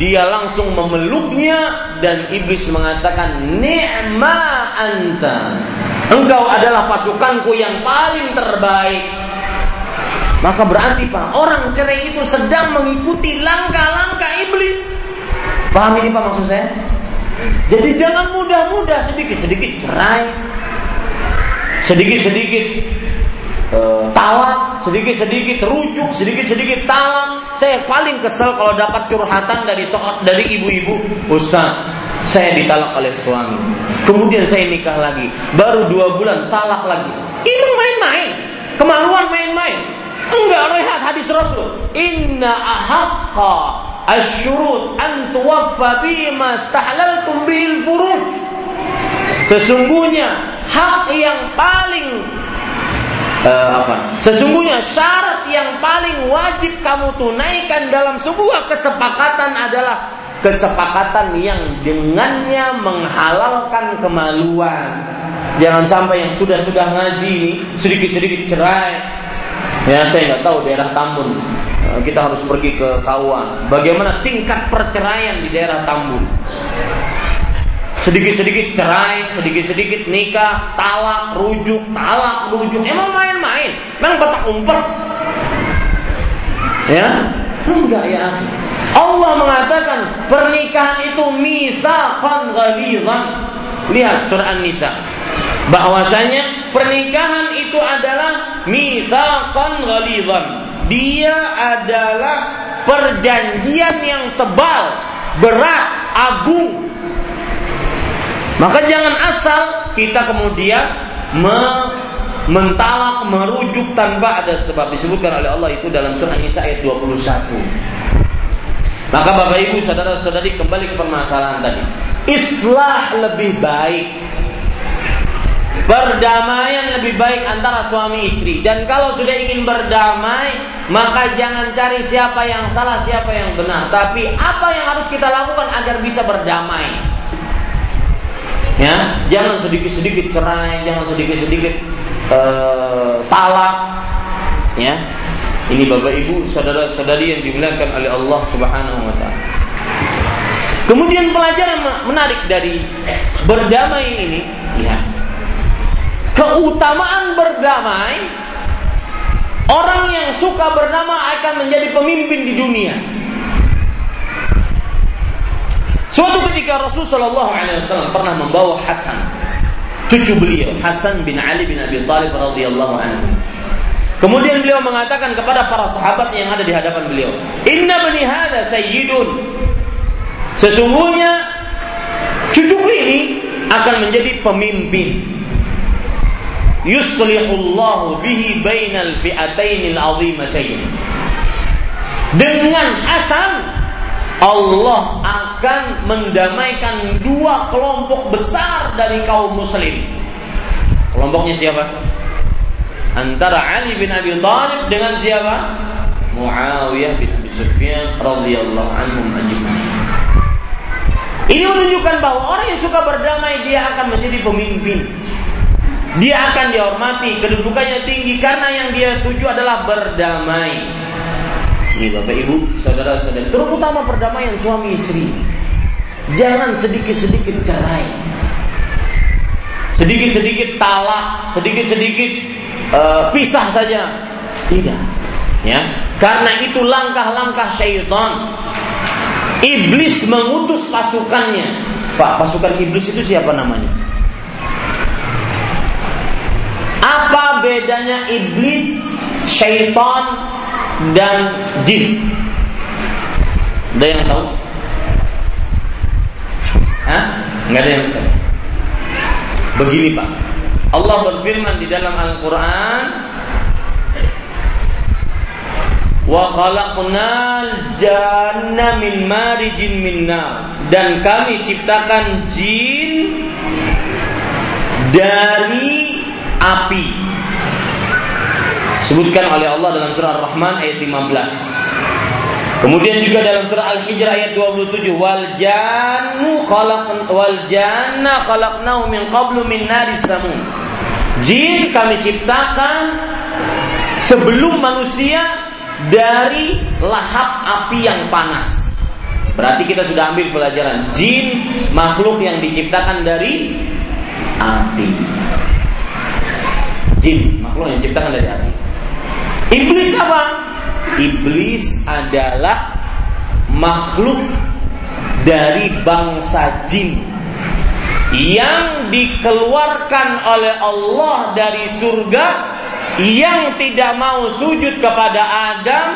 Dia langsung memeluknya dan iblis mengatakan, "Ni'ma anta." Engkau adalah pasukanku yang paling terbaik. Maka berarti Pak, orang cerai itu sedang mengikuti langkah-langkah iblis. Paham ini Pak maksud saya? Jadi jangan mudah-mudah sedikit-sedikit cerai. Sedikit-sedikit uh, talak sedikit-sedikit rujuk sedikit-sedikit talak. Saya paling kesel kalau dapat curhatan dari soal dari ibu-ibu Ustaz saya ditalak oleh suami. Kemudian saya nikah lagi. Baru dua bulan talak lagi. Ini main-main. Kemaluan main-main. Enggak lihat hadis Rasul. Inna ahaqqa asyurut an tuwaffa bima stahlaltum bihil furuj Sesungguhnya hak yang paling uh, apa? Sesungguhnya syarat yang paling wajib kamu tunaikan dalam sebuah kesepakatan adalah kesepakatan yang dengannya menghalalkan kemaluan. Jangan sampai yang sudah-sudah ngaji ini sedikit-sedikit cerai. Ya saya nggak tahu daerah Tambun. Eh, kita harus pergi ke Kawan. Bagaimana tingkat perceraian di daerah Tambun? Sedikit-sedikit cerai, sedikit-sedikit nikah, talak, rujuk, talak, rujuk. Emang main-main? Memang petak umpet? Ya? Enggak ya. Allah mengatakan pernikahan itu misaqan ghalidhan. Lihat surah An-Nisa. Bahwasanya pernikahan itu adalah misaqan ghalidhan. Dia adalah perjanjian yang tebal, berat, agung, maka jangan asal kita kemudian me mentalak, merujuk tanpa ada sebab disebutkan oleh Allah itu dalam surah Nisa ayat 21. Maka Bapak Ibu saudara-saudari kembali ke permasalahan tadi. Islah lebih baik. Perdamaian lebih baik antara suami istri dan kalau sudah ingin berdamai maka jangan cari siapa yang salah siapa yang benar tapi apa yang harus kita lakukan agar bisa berdamai Ya, jangan sedikit-sedikit cerai, jangan sedikit-sedikit uh, talak. Ya, ini bapak ibu, saudara-saudari yang dimuliakan oleh Allah Subhanahu Wa Taala. Kemudian pelajaran menarik dari berdamai ini, lihat keutamaan berdamai. Orang yang suka bernama akan menjadi pemimpin di dunia. Suatu ketika Rasul Shallallahu Alaihi Wasallam pernah membawa Hasan, cucu beliau Hasan bin Ali bin Abi Thalib radhiyallahu anhu. Kemudian beliau mengatakan kepada para sahabat yang ada di hadapan beliau, Inna bani hada sayyidun. Sesungguhnya cucuku ini akan menjadi pemimpin. Yuslihullahu bihi bainal fi'atainil azimatain. Dengan Hasan Allah akan mendamaikan dua kelompok besar dari kaum muslim. Kelompoknya siapa? Antara Ali bin Abi Thalib dengan siapa? Muawiyah bin Abi Sufyan radhiyallahu anhum ajma'in. Ini menunjukkan bahwa orang yang suka berdamai dia akan menjadi pemimpin. Dia akan dihormati, kedudukannya tinggi karena yang dia tuju adalah berdamai. Bapak Ibu, saudara-saudara, terutama perdamaian suami istri. Jangan sedikit-sedikit cerai. Sedikit-sedikit talak, sedikit-sedikit uh, pisah saja. Tidak. Ya, karena itu langkah-langkah syaitan. Iblis mengutus pasukannya. Pak, pasukan iblis itu siapa namanya? Apa bedanya iblis, syaitan, dan jin. Ada yang tahu? Hah? Enggak ada yang tahu. Begini Pak. Allah berfirman di dalam Al-Quran Wa khalaqnal janna min marijin min nar dan kami ciptakan jin dari api Sebutkan oleh Allah dalam surah Ar-Rahman ayat 15. Kemudian juga dalam surah Al-Hijr ayat 27 wal jannu khalaq wal janna khalaqnahu min qablu min naris samum. Jin kami ciptakan sebelum manusia dari lahap api yang panas. Berarti kita sudah ambil pelajaran jin makhluk yang diciptakan dari api. Jin makhluk yang diciptakan dari api. Iblis apa? Iblis adalah makhluk dari bangsa jin yang dikeluarkan oleh Allah dari surga yang tidak mau sujud kepada Adam,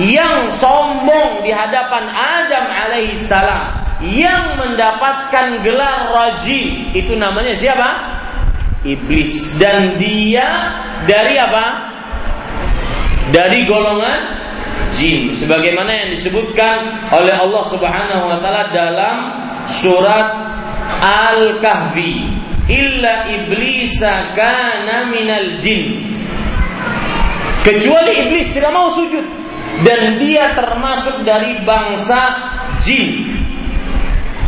yang sombong di hadapan Adam alaihissalam, yang mendapatkan gelar rajim, itu namanya siapa? Iblis dan dia dari apa? Dari golongan jin sebagaimana yang disebutkan oleh Allah Subhanahu wa taala dalam surat Al-Kahfi. Illa iblisa kana minal jin. Kecuali iblis tidak mau sujud dan dia termasuk dari bangsa jin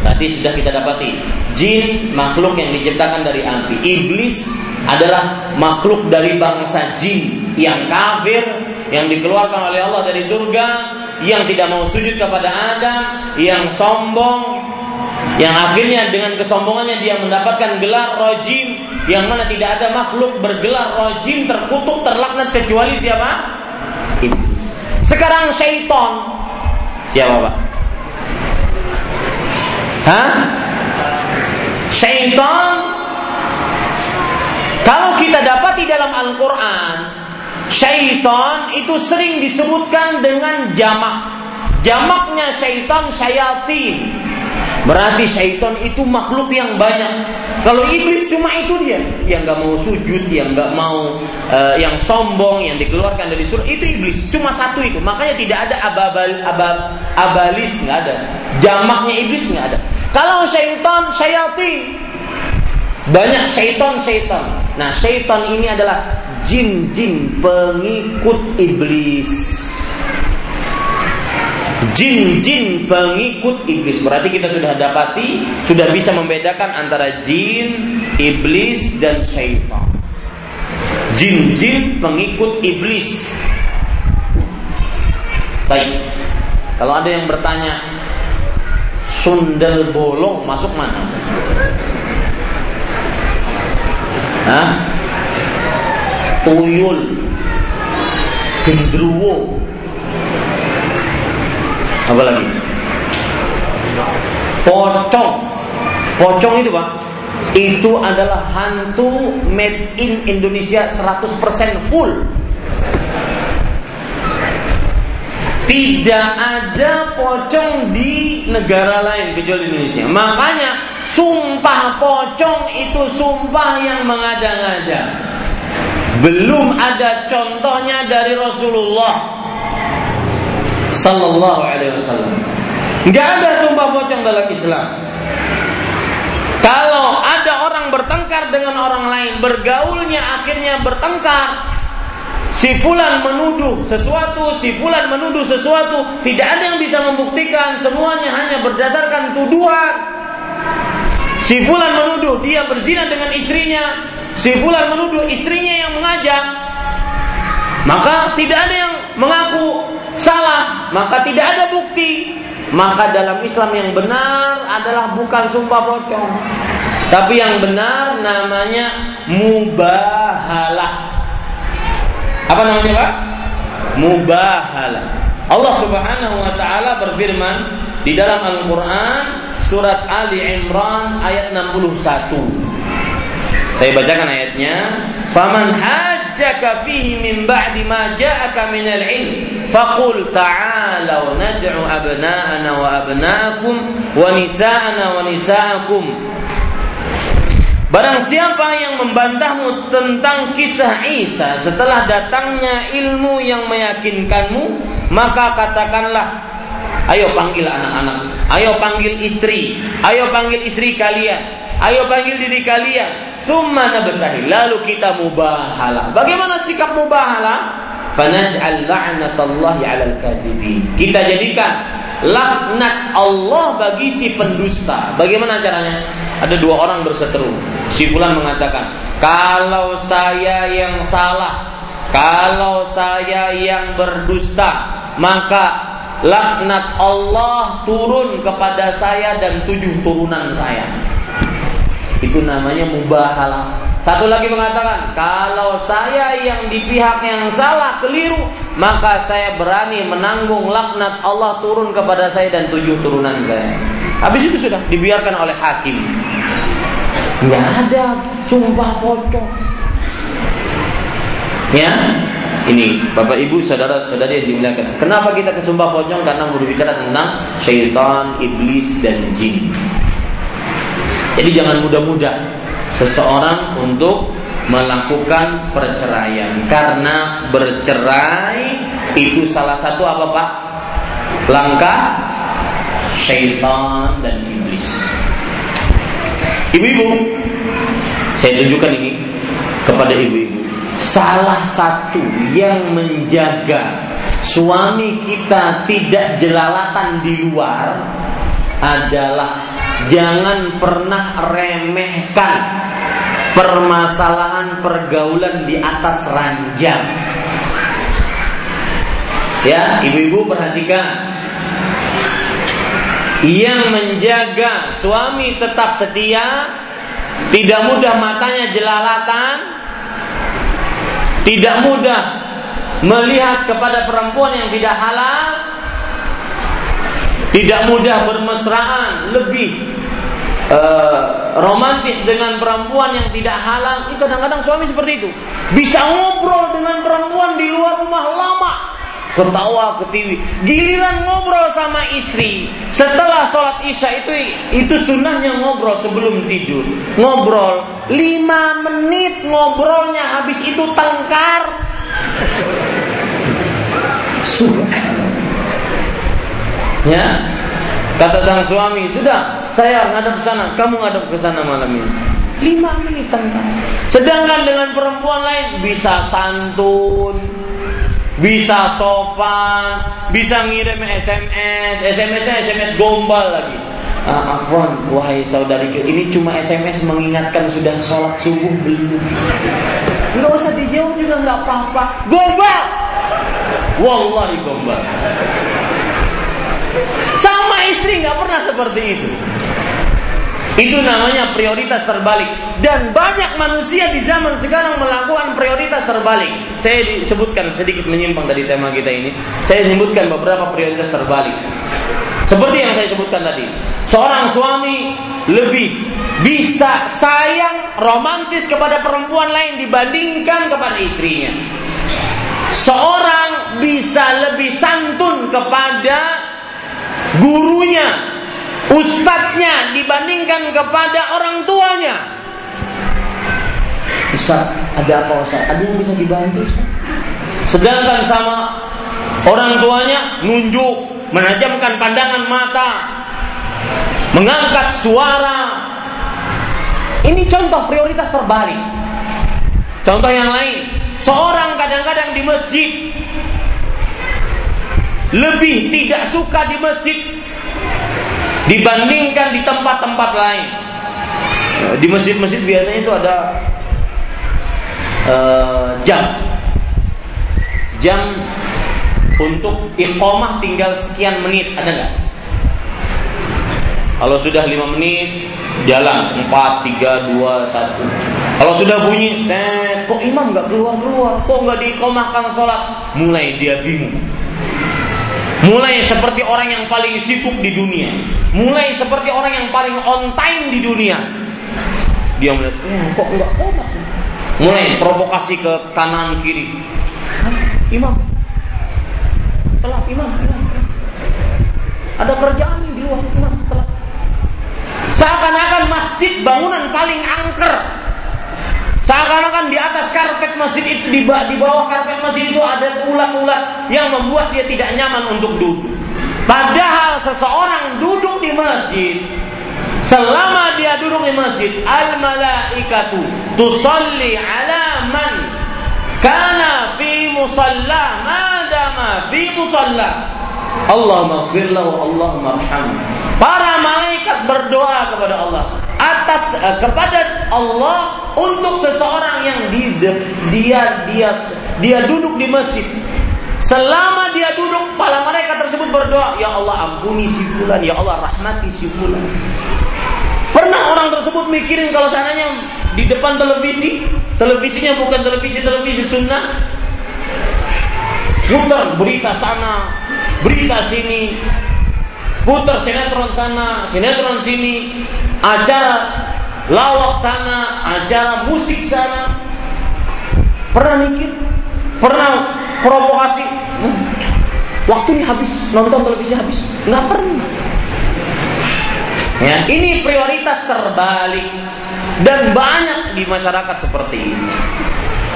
Berarti sudah kita dapati jin makhluk yang diciptakan dari api. Iblis adalah makhluk dari bangsa jin yang kafir yang dikeluarkan oleh Allah dari surga, yang tidak mau sujud kepada Adam, yang sombong, yang akhirnya dengan kesombongannya dia mendapatkan gelar rojim yang mana tidak ada makhluk bergelar rojim terkutuk terlaknat kecuali siapa? Iblis. Sekarang syaitan siapa pak? Hah? Syaitan kalau kita dapati dalam Al-Quran Syaitan itu sering disebutkan dengan jamak Jamaknya syaitan syayatin Berarti syaitan itu makhluk yang banyak. Kalau iblis cuma itu dia, yang nggak mau sujud, yang nggak mau, uh, yang sombong, yang dikeluarkan dari surga itu iblis. Cuma satu itu. Makanya tidak ada ababal, abab, abalis nggak ada. Jamaknya iblis nggak ada. Kalau syaitan, syaitan banyak syaitan-syaitan. Nah, syaitan ini adalah jin-jin pengikut iblis jin-jin pengikut iblis. Berarti kita sudah dapati, sudah bisa membedakan antara jin, iblis, dan syaitan. Jin-jin pengikut iblis. Baik. Kalau ada yang bertanya, sundel bolong masuk mana? Hah? Tuyul, gendruwo, apa lagi? Pocong. Pocong itu Pak, itu adalah hantu made in Indonesia 100% full. Tidak ada pocong di negara lain kecuali Indonesia. Makanya sumpah pocong itu sumpah yang mengada-ngada. Belum ada contohnya dari Rasulullah Sallallahu Alaihi Wasallam. Nggak ada sumpah pocong dalam Islam. Kalau ada orang bertengkar dengan orang lain, bergaulnya akhirnya bertengkar, Si fulan menuduh sesuatu, si fulan menuduh sesuatu, tidak ada yang bisa membuktikan, semuanya hanya berdasarkan tuduhan. Si fulan menuduh dia berzina dengan istrinya, si fulan menuduh istrinya yang mengajak. Maka tidak ada yang mengaku salah, maka tidak ada bukti. Maka dalam Islam yang benar adalah bukan sumpah pocong. Tapi yang benar namanya mubahalah. Apa namanya, Pak? Mubahalah. Allah Subhanahu wa taala berfirman di dalam Al-Qur'an surat Ali Imran ayat 61. Saya bacakan ayatnya. Faman hajjaka fihi min ba'di ma ja'aka min al-'ilm faqul ta'alu nad'u abna'ana wa abna'akum wa nisa'ana wa nisa'akum Barang siapa yang membantahmu tentang kisah Isa setelah datangnya ilmu yang meyakinkanmu, maka katakanlah, ayo panggil anak-anak, ayo panggil istri, ayo panggil istri kalian, ayo panggil diri kalian, Thumma nabtahi. Lalu kita mubahala. Bagaimana sikap mubahala? Fanaj'al la'natallahi 'alal kadhibin. Kita jadikan laknat Allah bagi si pendusta. Bagaimana caranya? Ada dua orang berseteru. Si fulan mengatakan, "Kalau saya yang salah, kalau saya yang berdusta, maka laknat Allah turun kepada saya dan tujuh turunan saya." Itu namanya mubahalah. Satu lagi mengatakan, kalau saya yang di pihak yang salah, keliru, maka saya berani menanggung laknat Allah turun kepada saya dan tujuh turunan saya. Habis itu sudah dibiarkan oleh hakim. Nggak ada sumpah pocong. Ya, ini Bapak Ibu saudara-saudari yang dimuliakan. Kenapa kita ke Sumba Pocong? Karena berbicara tentang syaitan, iblis dan jin. Jadi jangan mudah-mudah seseorang untuk melakukan perceraian karena bercerai itu salah satu apa Pak? Langkah syaitan dan iblis. Ibu-ibu, saya tunjukkan ini kepada ibu-ibu. Salah satu yang menjaga suami kita tidak jelalatan di luar adalah jangan pernah remehkan permasalahan pergaulan di atas ranjang. Ya, ibu-ibu perhatikan. Yang menjaga suami tetap setia, tidak mudah matanya jelalatan, tidak mudah melihat kepada perempuan yang tidak halal, tidak mudah bermesraan, lebih uh, romantis dengan perempuan yang tidak halal. Kadang-kadang suami seperti itu. Bisa ngobrol dengan perempuan di luar rumah lama ketawa ketiwi. Giliran ngobrol sama istri setelah sholat isya itu itu sunnahnya ngobrol sebelum tidur. Ngobrol lima menit ngobrolnya habis itu tengkar. Ya, kata sang suami sudah saya ngadep ke sana, kamu ngadep ke sana malam ini. Lima menit tengkar. Sedangkan dengan perempuan lain bisa santun, bisa sopan, bisa ngirim SMS, SMS-nya SMS gombal lagi. Ah, Afwan, wahai saudariku, ini cuma SMS mengingatkan sudah sholat subuh belum? Nggak usah dijawab juga nggak apa-apa. Gombal, wallahi gombal. Sama istri nggak pernah seperti itu. Itu namanya prioritas terbalik dan banyak manusia di zaman sekarang melakukan prioritas terbalik. Saya disebutkan sedikit menyimpang dari tema kita ini. Saya sebutkan beberapa prioritas terbalik. Seperti yang saya sebutkan tadi, seorang suami lebih bisa sayang romantis kepada perempuan lain dibandingkan kepada istrinya. Seorang bisa lebih santun kepada gurunya ustadznya dibandingkan kepada orang tuanya. Ustaz, ada apa Ustaz? Ada yang bisa dibantu Ustaz? Sedangkan sama orang tuanya nunjuk, menajamkan pandangan mata, mengangkat suara. Ini contoh prioritas terbalik. Contoh yang lain, seorang kadang-kadang di masjid lebih tidak suka di masjid dibandingkan di tempat-tempat lain. Di masjid-masjid biasanya itu ada uh, jam, jam untuk iqomah tinggal sekian menit ada nggak? Kalau sudah lima menit jalan empat tiga dua satu. Kalau sudah bunyi, eh, kok imam nggak keluar keluar? Kok nggak diikomahkan sholat? Mulai dia bingung Mulai seperti orang yang paling sibuk di dunia. Mulai seperti orang yang paling on time di dunia. Dia melihat, hmm, kok enggak komat. Mulai provokasi ke kanan kiri. Imam, telat imam, imam. Ada kerjaan di luar imam, telat. Seakan-akan masjid bangunan paling angker Seakan-akan di atas karpet masjid itu di, di bawah karpet masjid itu ada ulat-ulat yang membuat dia tidak nyaman untuk duduk. Padahal seseorang duduk di masjid selama dia duduk di masjid al malaikatu tusalli ala man kana fi musalla madama fi musalla Allah maghfirlahu Allah marham. Para malaikat berdoa kepada Allah atas uh, kepada Allah untuk seseorang yang di, dia dia dia duduk di masjid. Selama dia duduk, para malaikat tersebut berdoa, "Ya Allah, ampuni si fulan, ya Allah, rahmati si fulan." Pernah orang tersebut mikirin kalau seandainya di depan televisi, televisinya bukan televisi-televisi sunnah, putar berita sana, berita sini, putar sinetron sana, sinetron sini, acara lawak sana, acara musik sana. Pernah mikir Pernah provokasi? Waktu ini habis, nonton televisi habis. Nggak pernah. Ya, ini prioritas terbalik dan banyak di masyarakat seperti ini.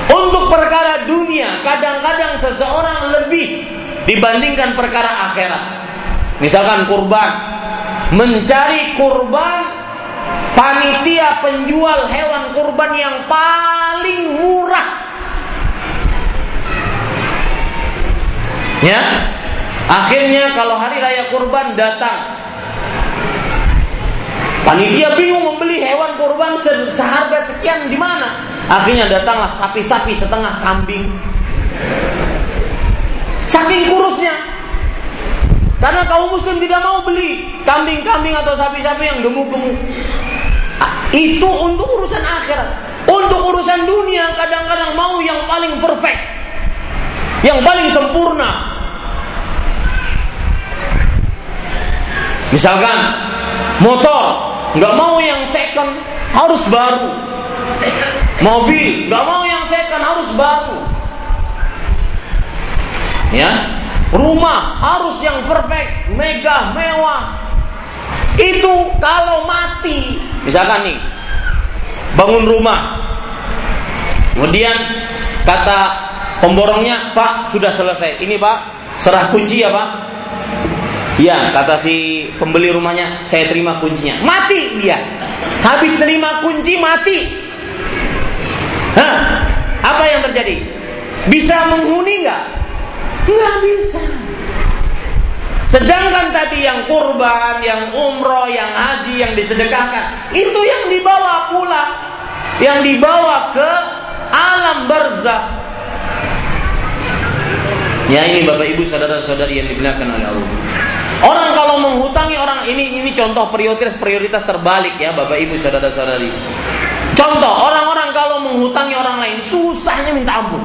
Untuk perkara dunia, kadang-kadang seseorang lebih dibandingkan perkara akhirat. Misalkan kurban, mencari kurban panitia penjual hewan kurban yang paling murah. Ya, akhirnya kalau hari raya kurban datang, Panitia bingung membeli hewan kurban seharga sekian di mana. Akhirnya datanglah sapi-sapi setengah kambing. Saking kurusnya. Karena kaum muslim tidak mau beli kambing-kambing atau sapi-sapi yang gemuk-gemuk. Itu untuk urusan akhirat. Untuk urusan dunia kadang-kadang mau yang paling perfect. Yang paling sempurna. Misalkan motor nggak mau yang second, harus baru. Mobil, nggak mau yang second, harus baru. Ya, rumah harus yang perfect, megah, mewah. Itu kalau mati, misalkan nih, bangun rumah, kemudian kata pemborongnya, Pak sudah selesai. Ini Pak, serah kunci ya Pak. Ya, kata si pembeli rumahnya, saya terima kuncinya. Mati dia. Habis terima kunci, mati. Hah? Apa yang terjadi? Bisa menghuni nggak? Nggak bisa. Sedangkan tadi yang kurban, yang umroh, yang haji, yang disedekahkan, itu yang dibawa pulang, yang dibawa ke alam barzah. Ya ini Bapak Ibu saudara-saudari yang dimuliakan oleh Allah. Orang kalau menghutangi orang ini ini contoh prioritas prioritas terbalik ya Bapak Ibu saudara-saudari. Contoh orang-orang kalau menghutangi orang lain susahnya minta ampun.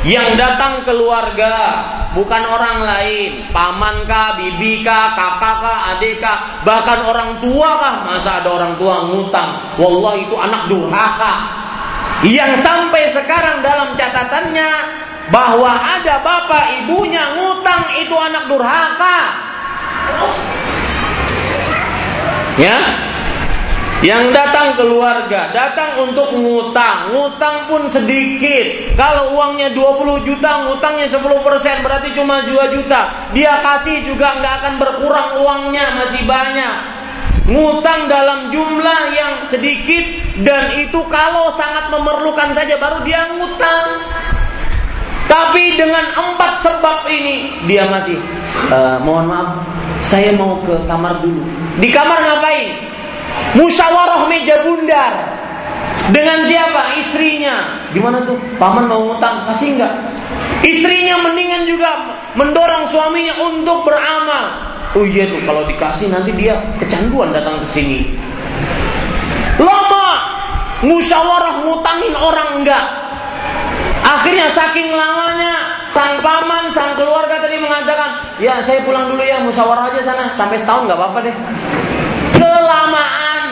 Yang datang keluarga bukan orang lain, paman kah, bibi kah, kakak kah, adik kah, bahkan orang tua kah? Masa ada orang tua ngutang? Wallah itu anak durhaka. Yang sampai sekarang dalam catatannya bahwa ada bapak ibunya ngutang itu anak durhaka. Ya. Yang datang keluarga, datang untuk ngutang. Ngutang pun sedikit. Kalau uangnya 20 juta, ngutangnya 10 persen, berarti cuma 2 juta. Dia kasih juga nggak akan berkurang uangnya, masih banyak. Ngutang dalam jumlah yang sedikit dan itu kalau sangat memerlukan saja baru dia ngutang. Tapi dengan empat sebab ini dia masih uh, mohon maaf, saya mau ke kamar dulu. Di kamar ngapain? Musyawarah meja bundar. Dengan siapa? Istrinya. Gimana tuh? Paman mau ngutang, kasih enggak? Istrinya mendingan juga mendorong suaminya untuk beramal. Oh iya tuh, kalau dikasih nanti dia kecanduan datang ke sini. Lama musyawarah ngutangin orang enggak. Akhirnya saking lamanya sang paman, sang keluarga tadi mengatakan, ya saya pulang dulu ya musyawarah aja sana sampai setahun nggak apa-apa deh. Kelamaan.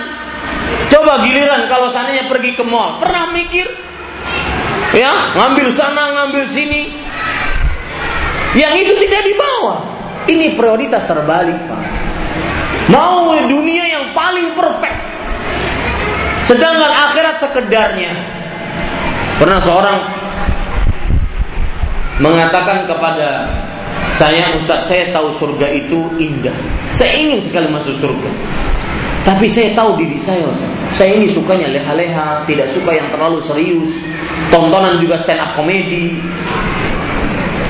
Coba giliran kalau sananya pergi ke mall, pernah mikir? Ya, ngambil sana, ngambil sini. Yang itu tidak dibawa. Ini prioritas terbalik, Pak. Mau dunia yang paling perfect. Sedangkan akhirat sekedarnya. Pernah seorang mengatakan kepada saya Ustaz saya tahu surga itu indah. Saya ingin sekali masuk surga. Tapi saya tahu diri saya Ustaz. Saya ini sukanya leha-leha tidak suka yang terlalu serius. Tontonan juga stand up komedi.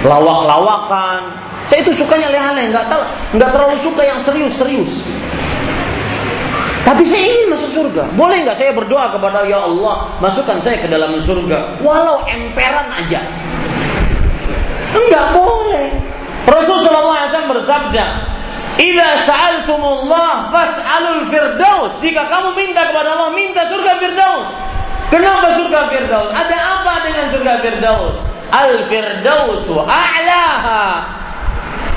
Lawak-lawakan. Saya itu sukanya leha-leha nggak tahu nggak terlalu suka yang serius-serius. Tapi saya ingin masuk surga. Boleh nggak saya berdoa kepada Ya Allah, masukkan saya ke dalam surga, walau emperan aja. Enggak boleh. Rasulullah SAW bersabda, Ila sa'altumullah fas'alul firdaus. Jika kamu minta kepada Allah, minta surga firdaus. Kenapa surga firdaus? Ada apa dengan surga firdaus? Al firdausu a'laha.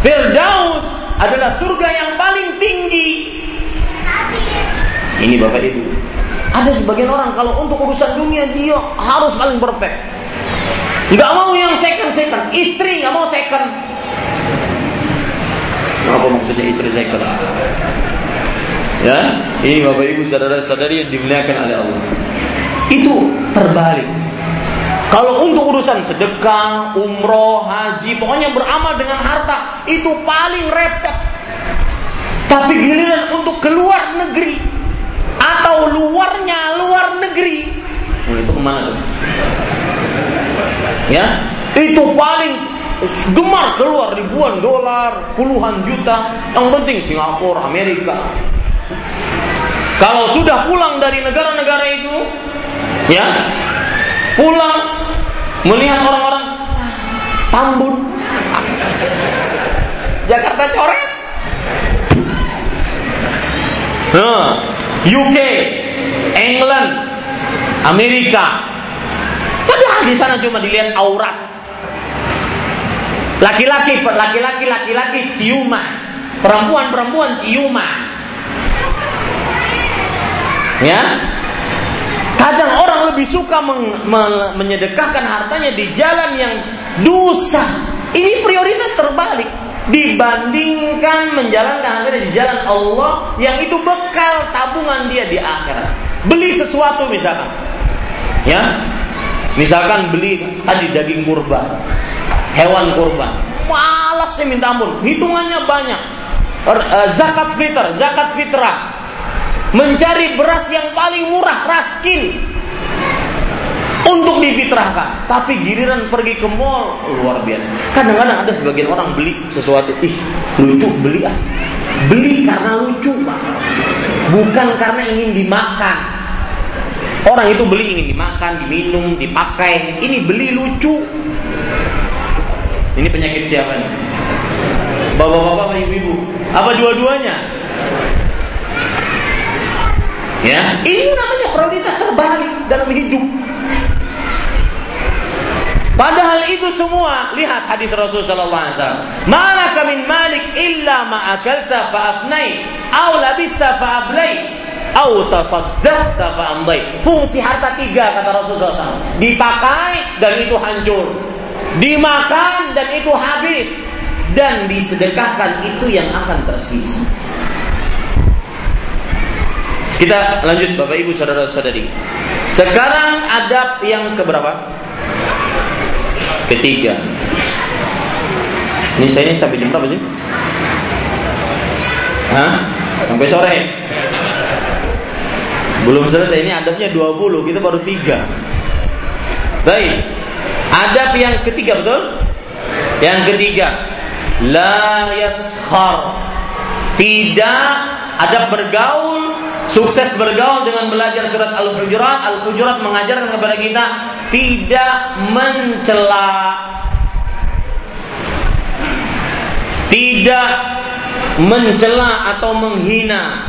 Firdaus adalah surga yang paling tinggi. Ini Bapak Ibu. Ada sebagian orang kalau untuk urusan dunia dia harus paling perfect. Nggak mau yang second second, istri nggak mau second. Apa maksudnya istri second? Ya, ini bapak ibu saudara-saudari yang dimuliakan oleh Allah. Itu terbalik. Kalau untuk urusan sedekah, umroh, haji, pokoknya beramal dengan harta itu paling repot. Tapi giliran untuk keluar negeri atau luarnya luar negeri, oh, itu ke mana tuh? Ya, itu paling gemar keluar ribuan dolar, puluhan juta. Yang penting Singapura, Amerika. Kalau sudah pulang dari negara-negara itu, ya, pulang melihat orang-orang Tambun, Jakarta coret, nah, UK, England, Amerika. Padahal di sana cuma dilihat aurat. Laki-laki, laki-laki, laki-laki ciuman. Perempuan-perempuan ciuman. Ya. Kadang orang lebih suka men, men, menyedekahkan hartanya di jalan yang dosa. Ini prioritas terbalik dibandingkan menjalankan hartanya di jalan Allah yang itu bekal tabungan dia di akhirat. Beli sesuatu misalkan. Ya. Misalkan beli tadi daging kurban, hewan kurban. Malas sih minta ampun, hitungannya banyak. Eh, zakat fitr, zakat fitrah, mencari beras yang paling murah, raskin untuk difitrahkan. Tapi giliran pergi ke mall luar biasa. Kadang-kadang ada sebagian orang beli sesuatu, ih lucu beli ah. Beli karena lucu pak, bukan karena ingin dimakan. Orang itu beli ingin dimakan, diminum, dipakai. Ini beli lucu. Ini penyakit siapa nih? Bapak-bapak, ibu-ibu. Apa dua-duanya? Ya, ini namanya prioritas terbalik dalam hidup. Padahal itu semua lihat hadis Rasul sallallahu alaihi wasallam. Mana kamin malik illa ma akalta fa afnai aw labista fa aw tasaddaqta fa amdai. Fungsi harta tiga kata Rasul SAW. Dipakai dan itu hancur. Dimakan dan itu habis dan disedekahkan itu yang akan tersisa. Kita lanjut Bapak Ibu Saudara-saudari. Sekarang adab yang keberapa? Ketiga. Ini saya ini sampai jam berapa sih? Hah? Sampai sore. Belum selesai ini adabnya 20, kita baru tiga. Baik. Adab yang ketiga betul? Yang ketiga, la yaskhar. Tidak adab bergaul Sukses bergaul dengan belajar surat Al-Hujurat. Al-Hujurat mengajarkan kepada kita tidak mencela, tidak mencela atau menghina.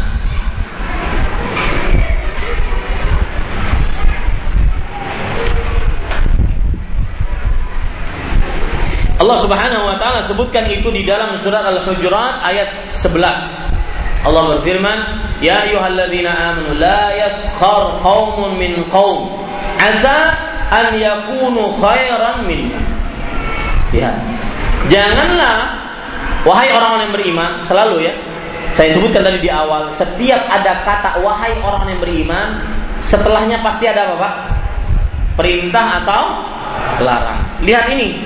Allah Subhanahu wa taala sebutkan itu di dalam surat Al-Hujurat ayat 11. Allah berfirman, "Ya ayyuhalladzina amanu la yaskhar qaumun min qaum asa an yakunu khairan minhum." Ya. Janganlah wahai orang-orang yang beriman, selalu ya. Saya sebutkan tadi di awal, setiap ada kata wahai orang yang beriman, setelahnya pasti ada apa, Pak? Perintah atau larang. Lihat ini,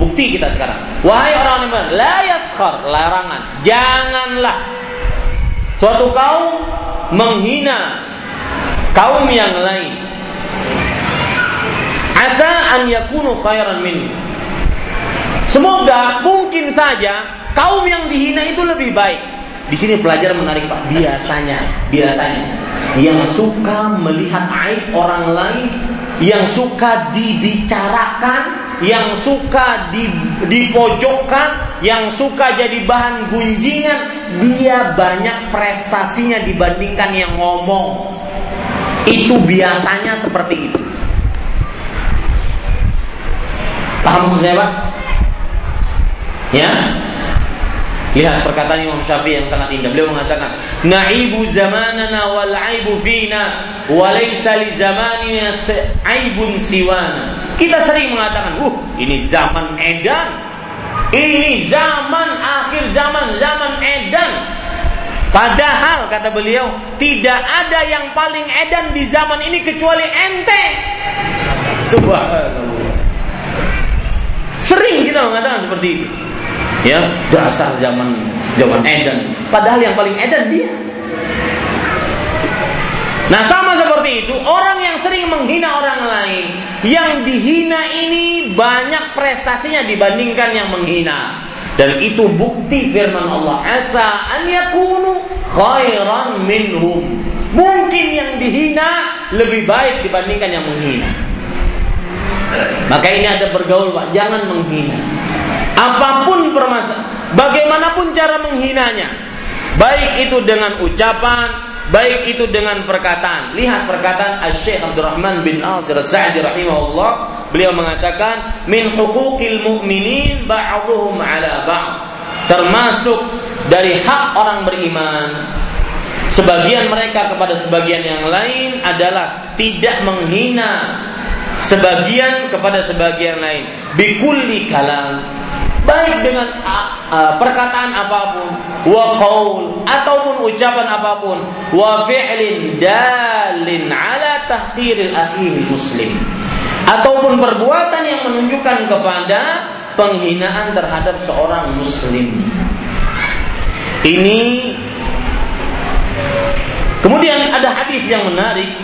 bukti kita sekarang. Wahai orang beriman, la yaskhar, larangan. Janganlah Suatu kaum menghina kaum yang lain. Asa an yakunu khairan min. Semoga mungkin saja kaum yang dihina itu lebih baik. Di sini pelajar menarik Pak. Biasanya, biasanya yang suka melihat aib orang lain, yang suka dibicarakan, yang suka di, dipojokkan, yang suka jadi bahan gunjingan, dia banyak prestasinya dibandingkan yang ngomong. Itu biasanya seperti itu. Paham maksud saya, Pak? Ya? Lihat perkataan Imam Syafi'i yang sangat indah. Beliau mengatakan, "Na'ibu zamanana wal 'aibu fina wa laysa li zamanina 'aibun siwana." Kita sering mengatakan, "Uh, ini zaman edan. Ini zaman akhir zaman, zaman edan." Padahal kata beliau, tidak ada yang paling edan di zaman ini kecuali ente. Subhanallah. Sering kita mengatakan seperti itu ya. Dasar zaman zaman edan padahal yang paling edan dia. Nah sama seperti itu. Orang yang sering menghina orang lain Yang dihina ini Banyak prestasinya dibandingkan yang menghina. Dan itu bukti firman Allah. Asa an yakunu khairan minhum. Mungkin yang dihina Lebih baik dibandingkan yang menghina. Maka ini ada bergaul Pak. Jangan menghina Apa pun permasalahan, bagaimanapun cara menghinanya, baik itu dengan ucapan, baik itu dengan perkataan. Lihat perkataan Syekh Abdurrahman bin Asir Sa'di rahimahullah, beliau mengatakan min huquqil mu'minin ba'dhum 'ala ba'd. Termasuk dari hak orang beriman sebagian mereka kepada sebagian yang lain adalah tidak menghina sebagian kepada sebagian lain bikulli kalam baik dengan perkataan apa pun wa qaul ataupun ucapan apa pun wa fi'lin dalin ala tahqiril akhi muslim. Ataupun perbuatan yang menunjukkan kepada penghinaan terhadap seorang muslim. Ini kemudian ada hadis yang menarik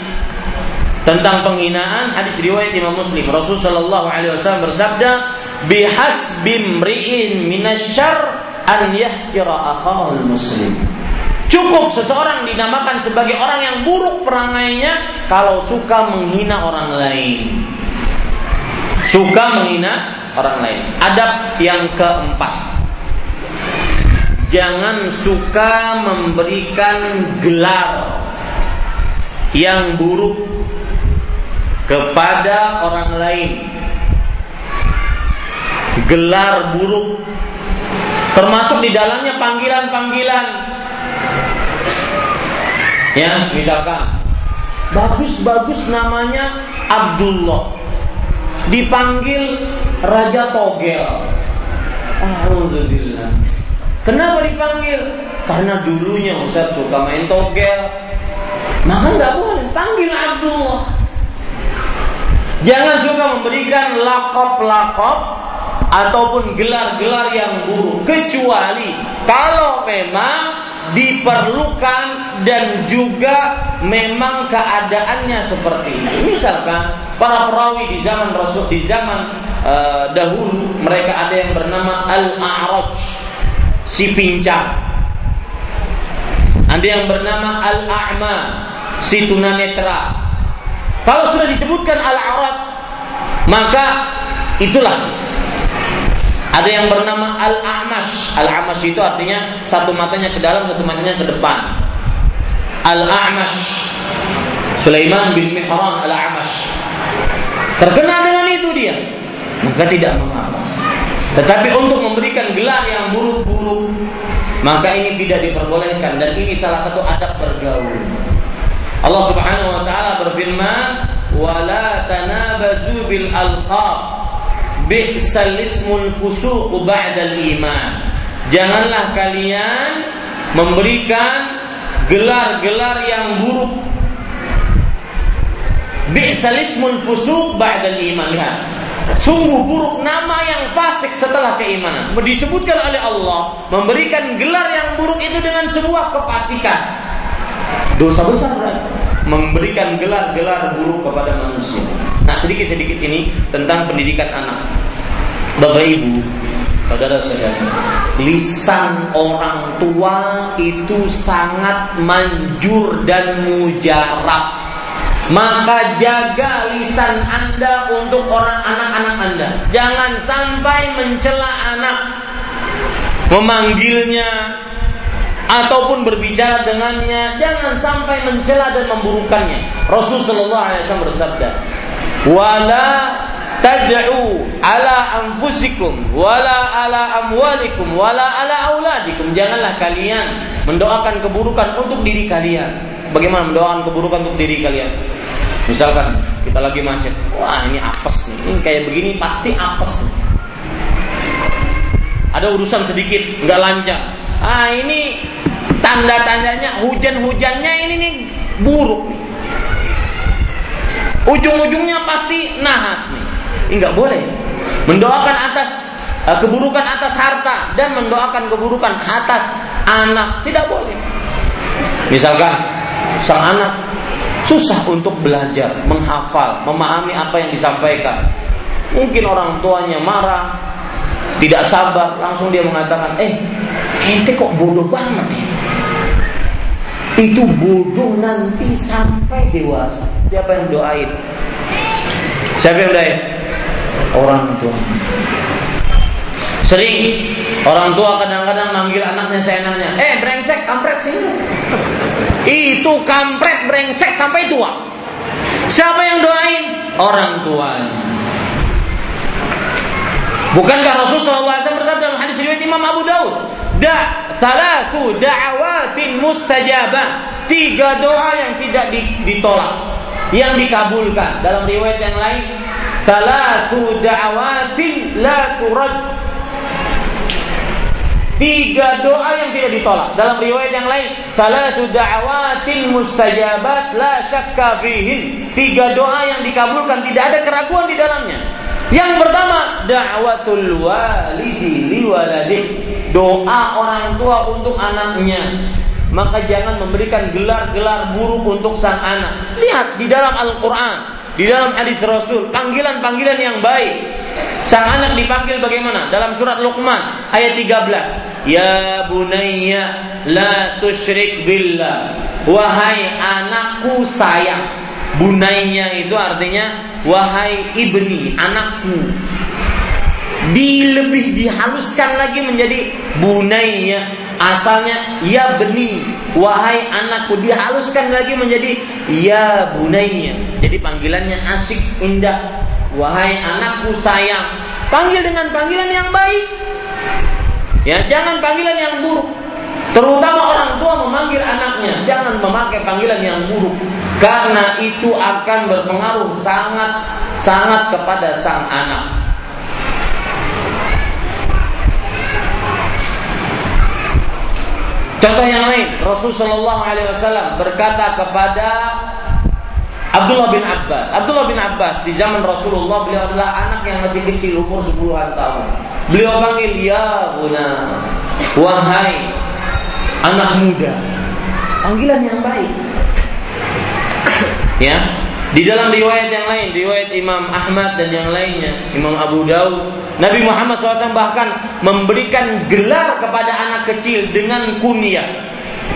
tentang penghinaan. Hadis riwayat Imam Muslim. Rasulullah Shallallahu Alaihi Wasallam bersabda bihasbi mri'in minasyar an yahkira akhahul muslim Cukup seseorang dinamakan sebagai orang yang buruk perangainya kalau suka menghina orang lain. Suka menghina orang lain. Adab yang keempat. Jangan suka memberikan gelar yang buruk kepada orang lain gelar buruk. Termasuk di dalamnya panggilan-panggilan. Ya misalkan. Bagus-bagus namanya Abdullah. Dipanggil Raja Togel. Alhamdulillah. Kenapa dipanggil? Karena dulunya Ustaz suka main togel. Maka nggak boleh panggil Abdullah. Jangan suka memberikan lakop-lakop ataupun gelar-gelar yang buruk kecuali kalau memang diperlukan dan juga memang keadaannya seperti itu. Misalkan para perawi di zaman Rasul di zaman uh, dahulu mereka ada yang bernama Al-A'raj, si pincang. Ada yang bernama Al-A'ma, si tunanetra. Kalau sudah disebutkan Al-A'raj, maka itulah ada yang bernama Al-A'mash. Al-A'mash itu artinya satu matanya ke dalam, satu matanya ke depan. Al-A'mash. Sulaiman bin Mihran Al-A'mash. Terkenal dengan itu dia. Maka tidak mengapa. Tetapi untuk memberikan gelar yang buruk-buruk, maka ini tidak diperbolehkan dan ini salah satu adab bergaul. Allah Subhanahu wa taala berfirman, "Wala tanabazu bil alqab." Bi'sal ismul fusuq ba'dal iman. Janganlah kalian memberikan gelar-gelar yang buruk. Bi'sal ismul fusuq ba'dal iman. Lihat. Sungguh buruk nama yang fasik setelah keimanan. Disebutkan oleh Allah memberikan gelar yang buruk itu dengan sebuah kefasikan. Dosa besar berarti memberikan gelar-gelar buruk kepada manusia. Nah, sedikit-sedikit ini tentang pendidikan anak. Bapak Ibu, saudara-saudara, lisan orang tua itu sangat manjur dan mujarab. Maka jaga lisan Anda untuk orang anak-anak Anda. Jangan sampai mencela anak, memanggilnya, ataupun berbicara dengannya jangan sampai mencela dan memburukannya. Rasul sallallahu alaihi wasallam bersabda, "Wala tad'u ala anfusikum wala ala amwalikum wala ala auladikum. Janganlah kalian mendoakan keburukan untuk diri kalian. Bagaimana mendoakan keburukan untuk diri kalian? Misalkan kita lagi macet, wah ini apes nih, ini kayak begini pasti apes nih. Ada urusan sedikit, nggak lancar. Ah ini tanda-tandanya hujan-hujannya ini nih buruk nih. Ujung-ujungnya pasti nahas nih. Ini nggak boleh. Mendoakan atas uh, keburukan atas harta dan mendoakan keburukan atas anak tidak boleh. Misalkan sang anak susah untuk belajar, menghafal, memahami apa yang disampaikan. Mungkin orang tuanya marah, tidak sabar, langsung dia mengatakan, eh, ente kok bodoh banget ya? Itu bodoh nanti sampai dewasa. Siapa yang doain? Siapa yang doain? Orang tua. Sering orang tua kadang-kadang manggil anaknya seenaknya, eh brengsek, kampret sini. Itu kampret brengsek sampai tua. Siapa yang doain? Orang tuanya. Bukankah Rasulullah SAW bersabda dalam hadis riwayat Imam Abu Daud, "Da salatu da'awatin mustajabah." Tiga doa yang tidak ditolak, yang dikabulkan. Dalam riwayat yang lain, "Salatu da'awatin la turad." Tiga doa yang tidak ditolak. Dalam riwayat yang lain, salatu da'awatin mustajabat la syakka fihin. Tiga doa yang dikabulkan, tidak ada keraguan di dalamnya. Yang pertama, da'watul walidi liwaladih. Doa orang tua untuk anaknya. Maka jangan memberikan gelar-gelar buruk untuk sang anak. Lihat di dalam Al-Qur'an, di dalam hadis Rasul, panggilan-panggilan yang baik. Sang anak dipanggil bagaimana? Dalam surat Luqman ayat 13. Ya bunayya la tusyrik billah. Wahai anakku sayang. Bunayya itu artinya wahai ibni, anakku. Di lebih dihaluskan lagi menjadi bunayya. Asalnya ya beni, wahai anakku dihaluskan lagi menjadi ya bunayya. Jadi panggilannya asik, indah, Wahai anakku sayang, panggil dengan panggilan yang baik. Ya, jangan panggilan yang buruk. Terutama orang tua memanggil anaknya, jangan memakai panggilan yang buruk karena itu akan berpengaruh sangat sangat kepada sang anak. Contoh yang lain, Rasulullah SAW berkata kepada Abdullah bin Abbas. Abdullah bin Abbas di zaman Rasulullah beliau adalah anak yang masih kecil umur 10-an tahun. Beliau panggil ya buna. Wahai anak muda. Panggilan yang baik. ya. Di dalam riwayat yang lain, riwayat Imam Ahmad dan yang lainnya, Imam Abu Daud, Nabi Muhammad SAW bahkan memberikan gelar kepada anak kecil dengan kunyah.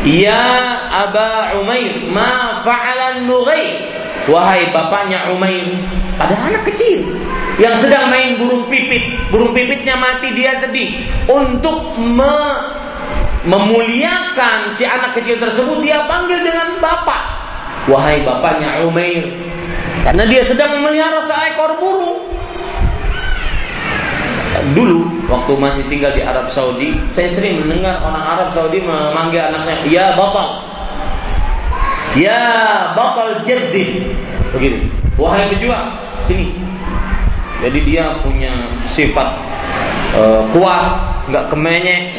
Ya Aba Umair, ma fa'alan nughair Wahai bapaknya Umair, pada anak kecil yang sedang main burung pipit, burung pipitnya mati dia sedih. Untuk me memuliakan si anak kecil tersebut dia panggil dengan bapak. Wahai bapaknya Umair, karena dia sedang memelihara seekor burung. Dulu waktu masih tinggal di Arab Saudi, saya sering mendengar orang Arab Saudi memanggil anaknya, "Ya bapak." Ya bakal jadi Begini. Wahai pejuang, sini. Jadi dia punya sifat uh, kuat, nggak kemenyek.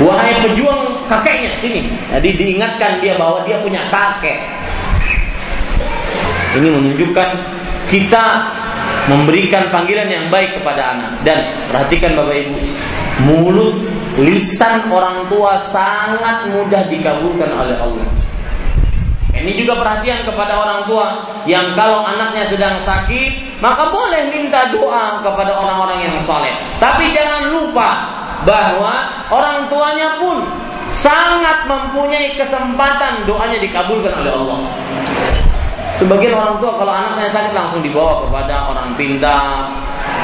Wahai pejuang kakeknya, sini. Jadi diingatkan dia bahwa dia punya kakek. Ini menunjukkan kita memberikan panggilan yang baik kepada anak dan perhatikan Bapak Ibu, mulut lisan orang tua sangat mudah dikabulkan oleh Allah. Ini juga perhatian kepada orang tua yang kalau anaknya sedang sakit, maka boleh minta doa kepada orang-orang yang soleh. Tapi jangan lupa bahwa orang tuanya pun sangat mempunyai kesempatan doanya dikabulkan oleh Allah. Sebagian orang tua kalau anaknya sakit langsung dibawa kepada orang pintar,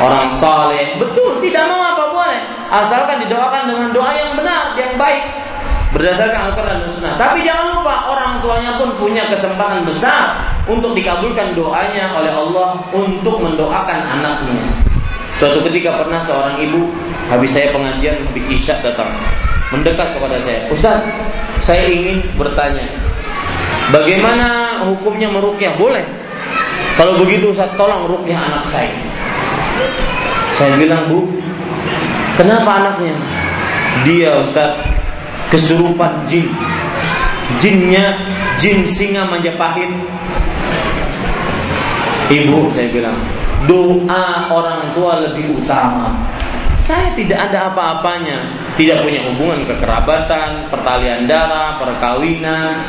orang soleh. Betul, tidak mau apa boleh. Asalkan didoakan dengan doa yang benar, yang baik berdasarkan Al-Quran dan Sunnah. Tapi jangan lupa orang tuanya pun punya kesempatan besar untuk dikabulkan doanya oleh Allah untuk mendoakan anaknya. Suatu ketika pernah seorang ibu habis saya pengajian habis isya datang mendekat kepada saya, Ustaz, saya ingin bertanya, bagaimana hukumnya merukyah? Boleh. Kalau begitu Ustaz, tolong rukyah anak saya. Saya bilang, Bu, kenapa anaknya? Dia Ustaz kesurupan jin. Jinnya jin singa Majapahit. Ibu, saya bilang, doa orang tua lebih utama. Saya tidak ada apa-apanya, tidak punya hubungan kekerabatan, pertalian darah, perkawinan.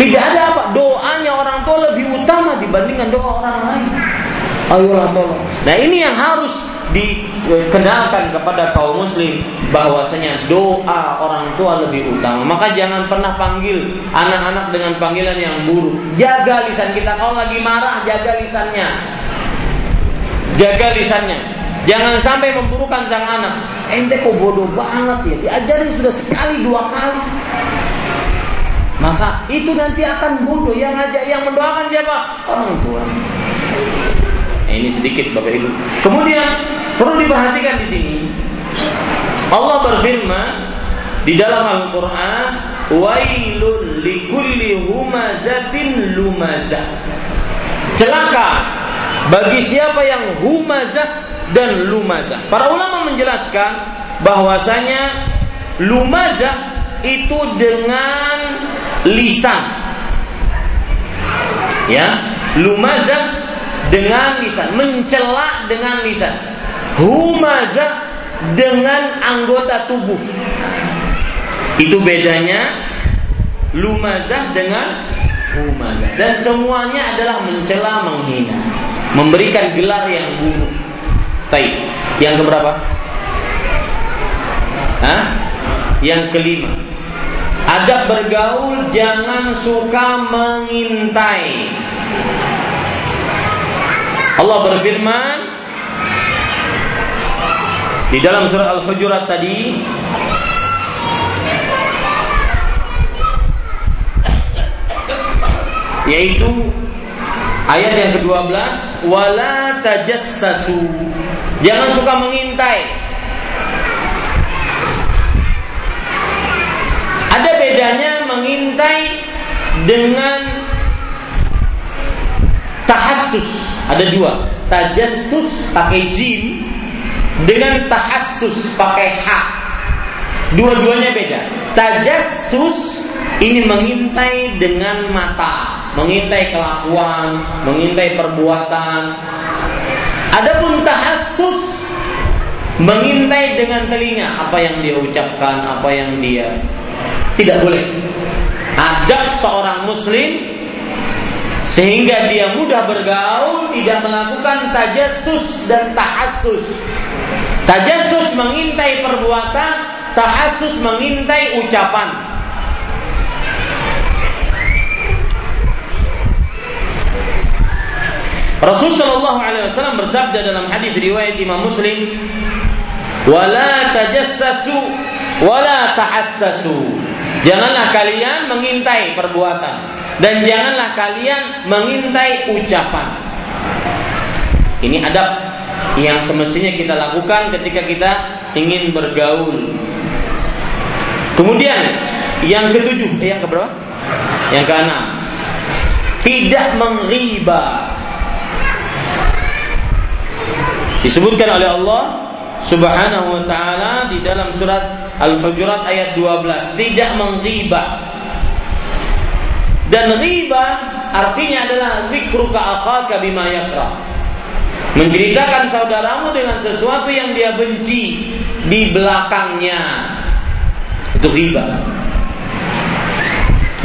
Tidak ada apa, doanya orang tua lebih utama dibandingkan doa orang lain. Ayolah tolong. Nah ini yang harus dikenalkan kepada kaum muslim bahwasanya doa orang tua lebih utama. Maka jangan pernah panggil anak-anak dengan panggilan yang buruk. Jaga lisan kita. Kalau lagi marah, jaga lisannya. Jaga lisannya. Jangan sampai memburukan sang anak. Ente kok bodoh banget ya. Diajarin sudah sekali dua kali. Maka itu nanti akan bodoh. Yang ngajak, yang mendoakan siapa? Orang tua. Ini sedikit Bapak Ibu. Kemudian perlu diperhatikan di sini. Allah berfirman di dalam Al-Qur'an, "Wailul likulli humazatin lumazah." Celaka bagi siapa yang humazah dan lumazah. Para ulama menjelaskan bahwasanya lumazah itu dengan lisan. Ya, lumazah dengan lisan, mencela dengan lisan. Humazah dengan anggota tubuh. Itu bedanya lumazah dengan humazah. Dan semuanya adalah mencela, menghina, memberikan gelar yang buruk. Baik, yang keberapa? Hah? Yang kelima. Adab bergaul jangan suka mengintai. Allah berfirman di dalam surah Al-Hujurat tadi yaitu ayat yang ke-12 wala tajassasu. Jangan suka mengintai. Ada bedanya mengintai dengan tahassus ada dua, tajassus pakai jim dengan tahassus pakai ha. Dua-duanya beda. Tajassus ini mengintai dengan mata, mengintai kelakuan, mengintai perbuatan. Adapun tahassus mengintai dengan telinga apa yang dia ucapkan, apa yang dia tidak boleh. Adab seorang muslim sehingga dia mudah bergaul, tidak melakukan tajassus dan tahassus. Tajassus mengintai perbuatan, tahassus mengintai ucapan. Rasulullah Shallallahu Alaihi Wasallam bersabda dalam hadis riwayat Imam Muslim, "Wala tajassasu, wala tahassasu." Janganlah kalian mengintai perbuatan dan janganlah kalian mengintai ucapan. Ini adab yang semestinya kita lakukan ketika kita ingin bergaul. Kemudian yang ketujuh, eh, yang keberapa? Yang keenam, tidak mengriba. Disebutkan oleh Allah Subhanahu wa taala di dalam surat Al-Hujurat ayat 12, tidak mengriba dan riba artinya adalah zikruka akhaka bima yakra. Menceritakan saudaramu dengan sesuatu yang dia benci di belakangnya. Itu riba.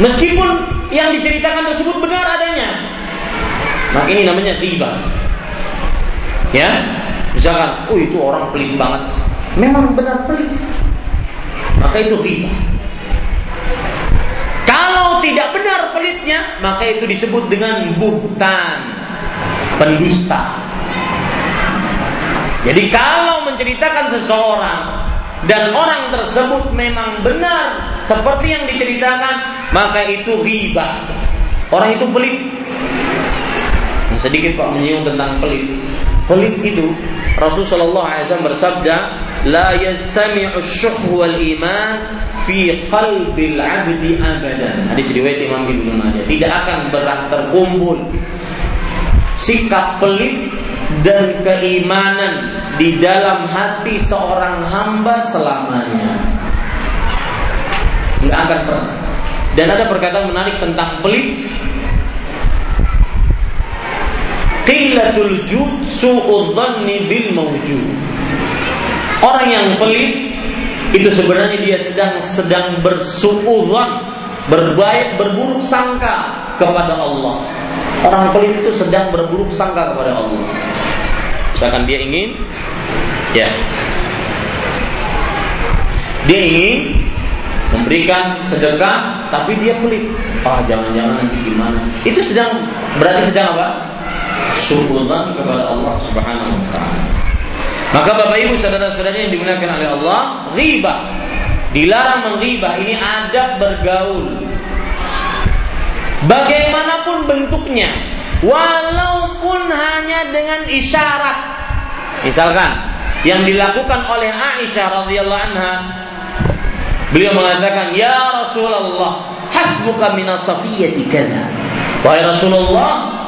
Meskipun yang diceritakan tersebut benar adanya. Maka ini namanya riba. Ya, misalkan, oh itu orang pelit banget. Memang benar pelit. Maka itu riba. Kalau tidak benar pelitnya, maka itu disebut dengan buhtan, pendusta. Jadi kalau menceritakan seseorang dan orang tersebut memang benar seperti yang diceritakan, maka itu riba. orang itu pelit. Sedikit Pak menyinggung tentang pelit pelit itu Rasul sallallahu alaihi wasallam bersabda la yastami'u syuh wal iman fi qalbil 'abdi abadan hadis riwayat Imam Ibnu Majah. Tidak akan berat terkumpul sikap pelit dan keimanan di dalam hati seorang hamba selamanya. Nggak akan pernah. Dan ada perkataan menarik tentang pelit. Qillatul jud su'udh bil mawjud Orang yang pelit itu sebenarnya dia sedang sedang bersuudzon, berbaik, berburuk sangka kepada Allah. Orang pelit itu sedang berburuk sangka kepada Allah. Misalkan dia ingin ya dia ingin memberikan sedekah tapi dia pelit. Ah, jangan-jangan nanti gimana? Itu sedang berarti sedang apa? Suudzon kepada Allah Subhanahu wa taala. Maka Bapak Ibu saudara-saudara yang digunakan oleh Allah, riba dilarang menghibah ini adab bergaul. Bagaimanapun bentuknya, walaupun hanya dengan isyarat. Misalkan yang dilakukan oleh Aisyah radhiyallahu anha Beliau mengatakan, "Ya Rasulullah, hasbuka minas safiyyati kada." Wahai Rasulullah,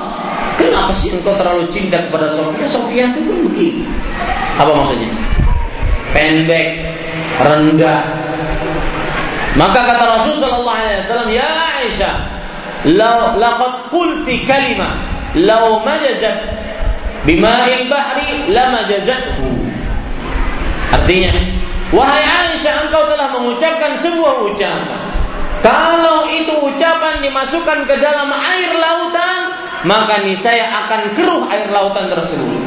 Kenapa sih engkau terlalu cinta kepada Sofia? Sofia itu kan begini. Apa maksudnya? Pendek, rendah. Maka kata Rasul Sallallahu Alaihi Wasallam, ya Aisyah, lau laqad qulti kalimah, lau majazat bima'il bahri lama jazathu. Artinya, wahai Aisyah, engkau telah mengucapkan sebuah ucapan. Kalau itu ucapan dimasukkan ke dalam air lautan, maka niscaya akan keruh air lautan tersebut.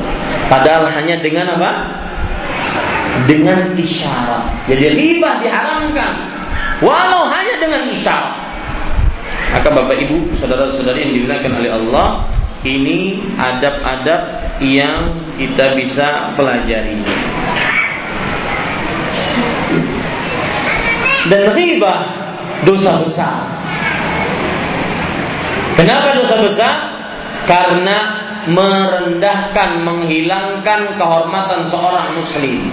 Padahal hanya dengan apa? Dengan isyarat. Jadi riba diharamkan. Walau hanya dengan isyarat. Maka Bapak Ibu, saudara-saudari yang dimuliakan oleh Allah, ini adab-adab yang kita bisa pelajari. Dan riba dosa besar. Kenapa dosa besar? Karena merendahkan, menghilangkan kehormatan seorang muslim.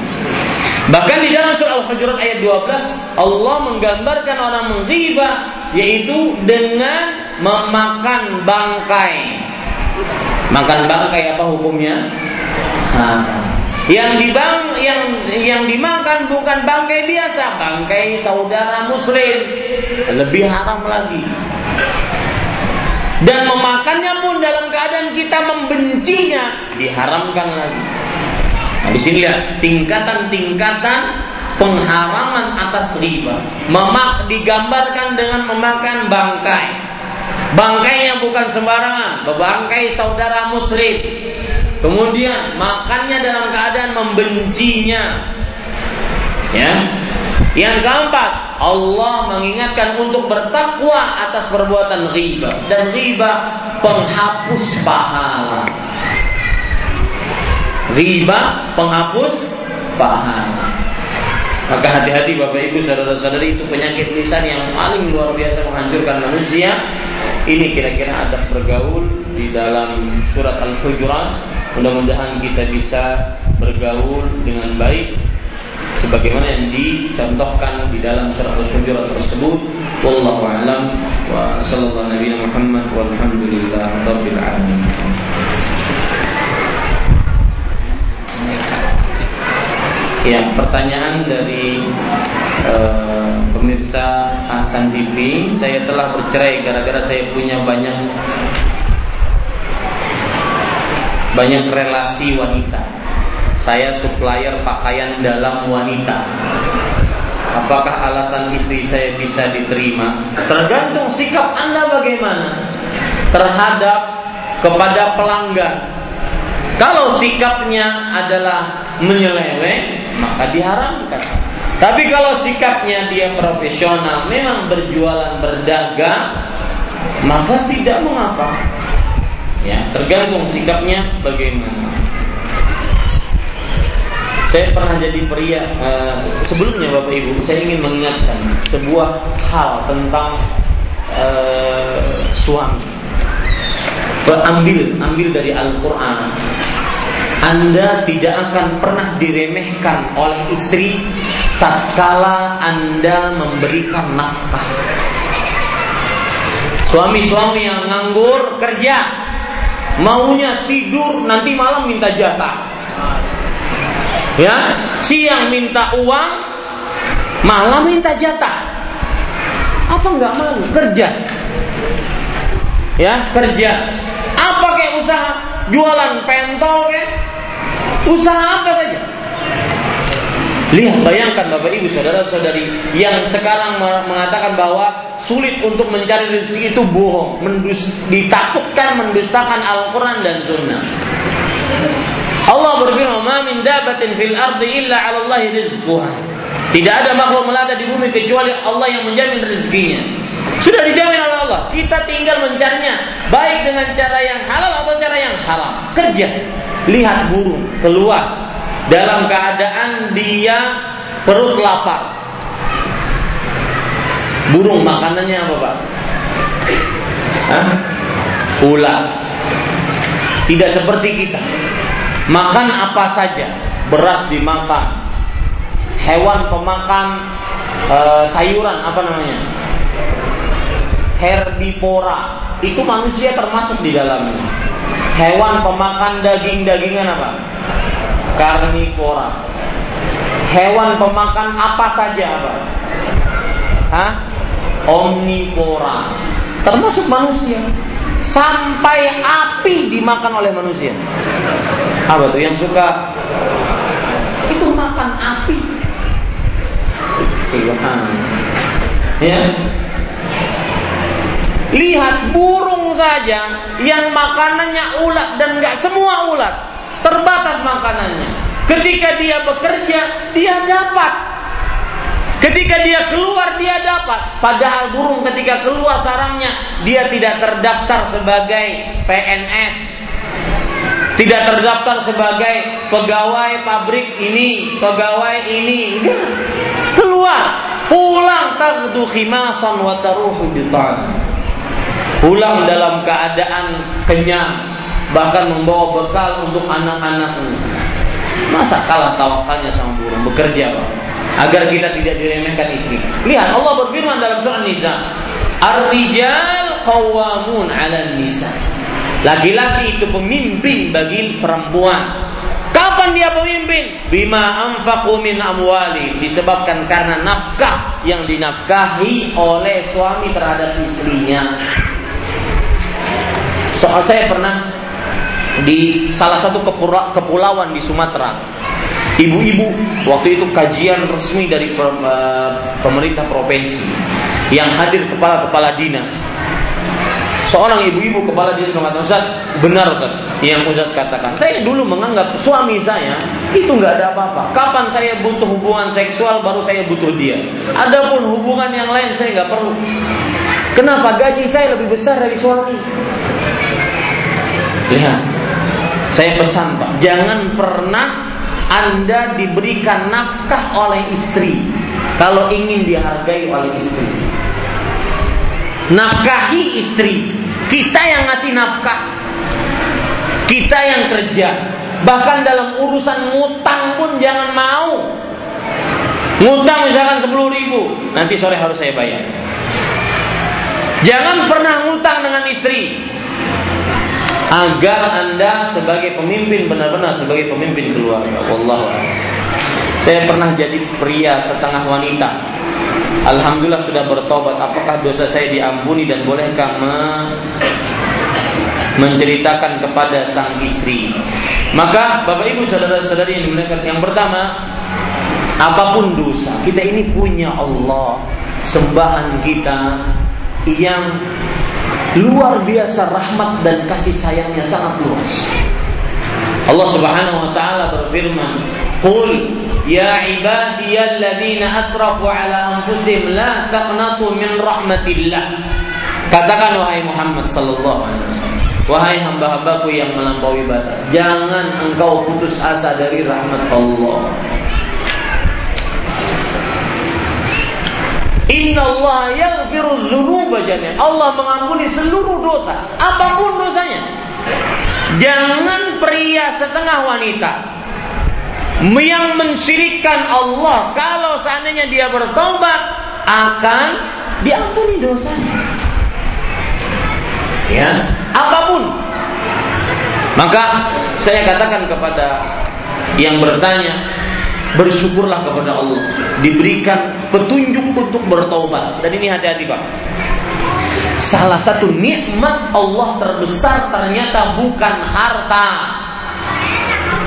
Bahkan di dalam surah Al-Hujurat ayat 12 Allah menggambarkan orang menghibah yaitu dengan memakan bangkai. Makan bangkai apa hukumnya? Yang dibang yang yang dimakan bukan bangkai biasa, bangkai saudara muslim. Lebih haram lagi dan memakannya pun dalam keadaan kita membencinya diharamkan lagi. Nah, di sini lihat tingkatan-tingkatan pengharaman atas riba. Memak digambarkan dengan memakan bangkai. Bangkai yang bukan sembarangan, bangkai saudara muslim. Kemudian makannya dalam keadaan membencinya. Ya, yang keempat, Allah mengingatkan untuk bertakwa atas perbuatan riba dan riba penghapus pahala. Riba penghapus pahala. Maka hati-hati Bapak Ibu saudara-saudari itu penyakit lisan yang paling luar biasa menghancurkan manusia. Ini kira-kira ada bergaul di dalam surat Al-Hujurat. Mudah-mudahan kita bisa bergaul dengan baik sebagaimana yang dicontohkan di dalam surat Al-Hujurat tersebut. Wallahu alam. Wa sallallahu nabi Muhammad walhamdulillah rabbil alamin. Ya, pertanyaan dari uh, pemirsa Hasan TV, saya telah bercerai gara-gara saya punya banyak banyak relasi wanita saya supplier pakaian dalam wanita. Apakah alasan istri saya bisa diterima? Tergantung sikap Anda bagaimana terhadap kepada pelanggan. Kalau sikapnya adalah menyeleweng, maka diharamkan. Tapi kalau sikapnya dia profesional, memang berjualan berdagang, maka tidak mengapa. Ya, tergantung sikapnya bagaimana. Saya pernah jadi pria uh, sebelumnya Bapak Ibu, saya ingin mengingatkan sebuah hal tentang uh, suami. Ambil, ambil dari Al-Quran. Anda tidak akan pernah diremehkan oleh istri tatkala Anda memberikan nafkah. Suami-suami yang nganggur kerja, maunya tidur nanti malam minta jatah. Ya, siang minta uang, malam minta jatah. Apa nggak mau kerja? Ya, kerja. Apa kayak usaha? Jualan pentol kayak? Usaha apa saja? Lihat, bayangkan Bapak Ibu saudara-saudari yang sekarang mengatakan bahwa sulit untuk mencari rezeki itu bohong, mendus, ditakutkan mendustakan Al-Quran dan Sunnah. Allah berfirman, "Ma min dabatin fil ardi illa 'ala Allah rizquha." Tidak ada makhluk melata di bumi kecuali Allah yang menjamin rezekinya. Sudah dijamin oleh Allah. Kita tinggal mencarinya baik dengan cara yang halal atau cara yang haram. Kerja. Lihat burung keluar dalam keadaan dia perut lapar. Burung makanannya apa, Pak? Hah? Ular. Tidak seperti kita. Makan apa saja, beras dimakan, hewan pemakan e, sayuran apa namanya? Herbivora. Itu manusia termasuk di dalamnya. Hewan pemakan daging-dagingan apa? Karnivora. Hewan pemakan apa saja apa? Hah? omnivora. Termasuk manusia sampai api dimakan oleh manusia apa tuh yang suka itu makan api Tuhan. Ya. Lihat burung saja yang makanannya ulat dan nggak semua ulat, terbatas makanannya. Ketika dia bekerja, dia dapat. Ketika dia keluar dia dapat. Padahal burung ketika keluar sarangnya dia tidak terdaftar sebagai PNS. Tidak terdaftar sebagai pegawai pabrik ini, pegawai ini. Keluar pulang taghdu khimasan wa taruhu pulang dalam keadaan kenyang bahkan membawa bekal untuk anak-anaknya masa kalah tawakalnya sama burung bekerja Pak agar kita tidak diremehkan istri lihat Allah berfirman dalam surah Nisa Ar-rijal qawwamun 'ala nisa laki-laki itu pemimpin bagi perempuan Kapan dia pemimpin? Bima anfaqu min amwali disebabkan karena nafkah yang dinafkahi oleh suami terhadap istrinya. Soal saya pernah di salah satu kepulauan di Sumatera. Ibu-ibu waktu itu kajian resmi dari eh, pemerintah provinsi yang hadir kepala-kepala dinas. Seorang ibu-ibu kepala dinas mengatakan Ustaz benar Ustaz yang Ustaz katakan. Saya dulu menganggap suami saya itu nggak ada apa-apa. Kapan saya butuh hubungan seksual baru saya butuh dia. Adapun hubungan yang lain saya nggak perlu. Kenapa? Gaji saya lebih besar dari suami. Lihat saya pesan Pak jangan pernah anda diberikan nafkah oleh istri kalau ingin dihargai oleh istri nafkahi istri kita yang ngasih nafkah. Kita yang kerja. Bahkan dalam urusan ngutang pun jangan mau. Ngutang misalkan 10 ribu. Nanti sore harus saya bayar. Jangan pernah ngutang dengan istri. Agar anda sebagai pemimpin benar-benar sebagai pemimpin keluarga. Wallahu Saya pernah jadi pria setengah wanita Alhamdulillah sudah bertobat. Apakah dosa saya diampuni dan bolehkah me menceritakan kepada sang istri? Maka Bapak Ibu saudara-saudari yang dimuliakan, yang pertama apa pun dosa, kita ini punya Allah, sembahan kita yang luar biasa rahmat dan kasih sayangnya sangat luas. Allah Subhanahu wa taala berfirman, "Qul ya ibadiyalladzina asrafu ala anfusihim la taqnatu min rahmatillah." Katakan wahai Muhammad sallallahu alaihi wasallam, wahai hamba-hambaku yang melampaui batas, jangan engkau putus asa dari rahmat Allah. Inna Allah yaghfiru dzunuba jami'an. Allah mengampuni seluruh dosa, apa pun dosanya. Jangan pria setengah wanita yang mensyirikkan Allah kalau seandainya dia bertobat akan diampuni dosanya. Ya, apa pun. Maka saya katakan kepada yang bertanya, bersyukurlah kepada Allah. Diberikan petunjuk untuk bertobat dan ini hati-hati Pak. Salah satu nikmat Allah terbesar ternyata bukan harta.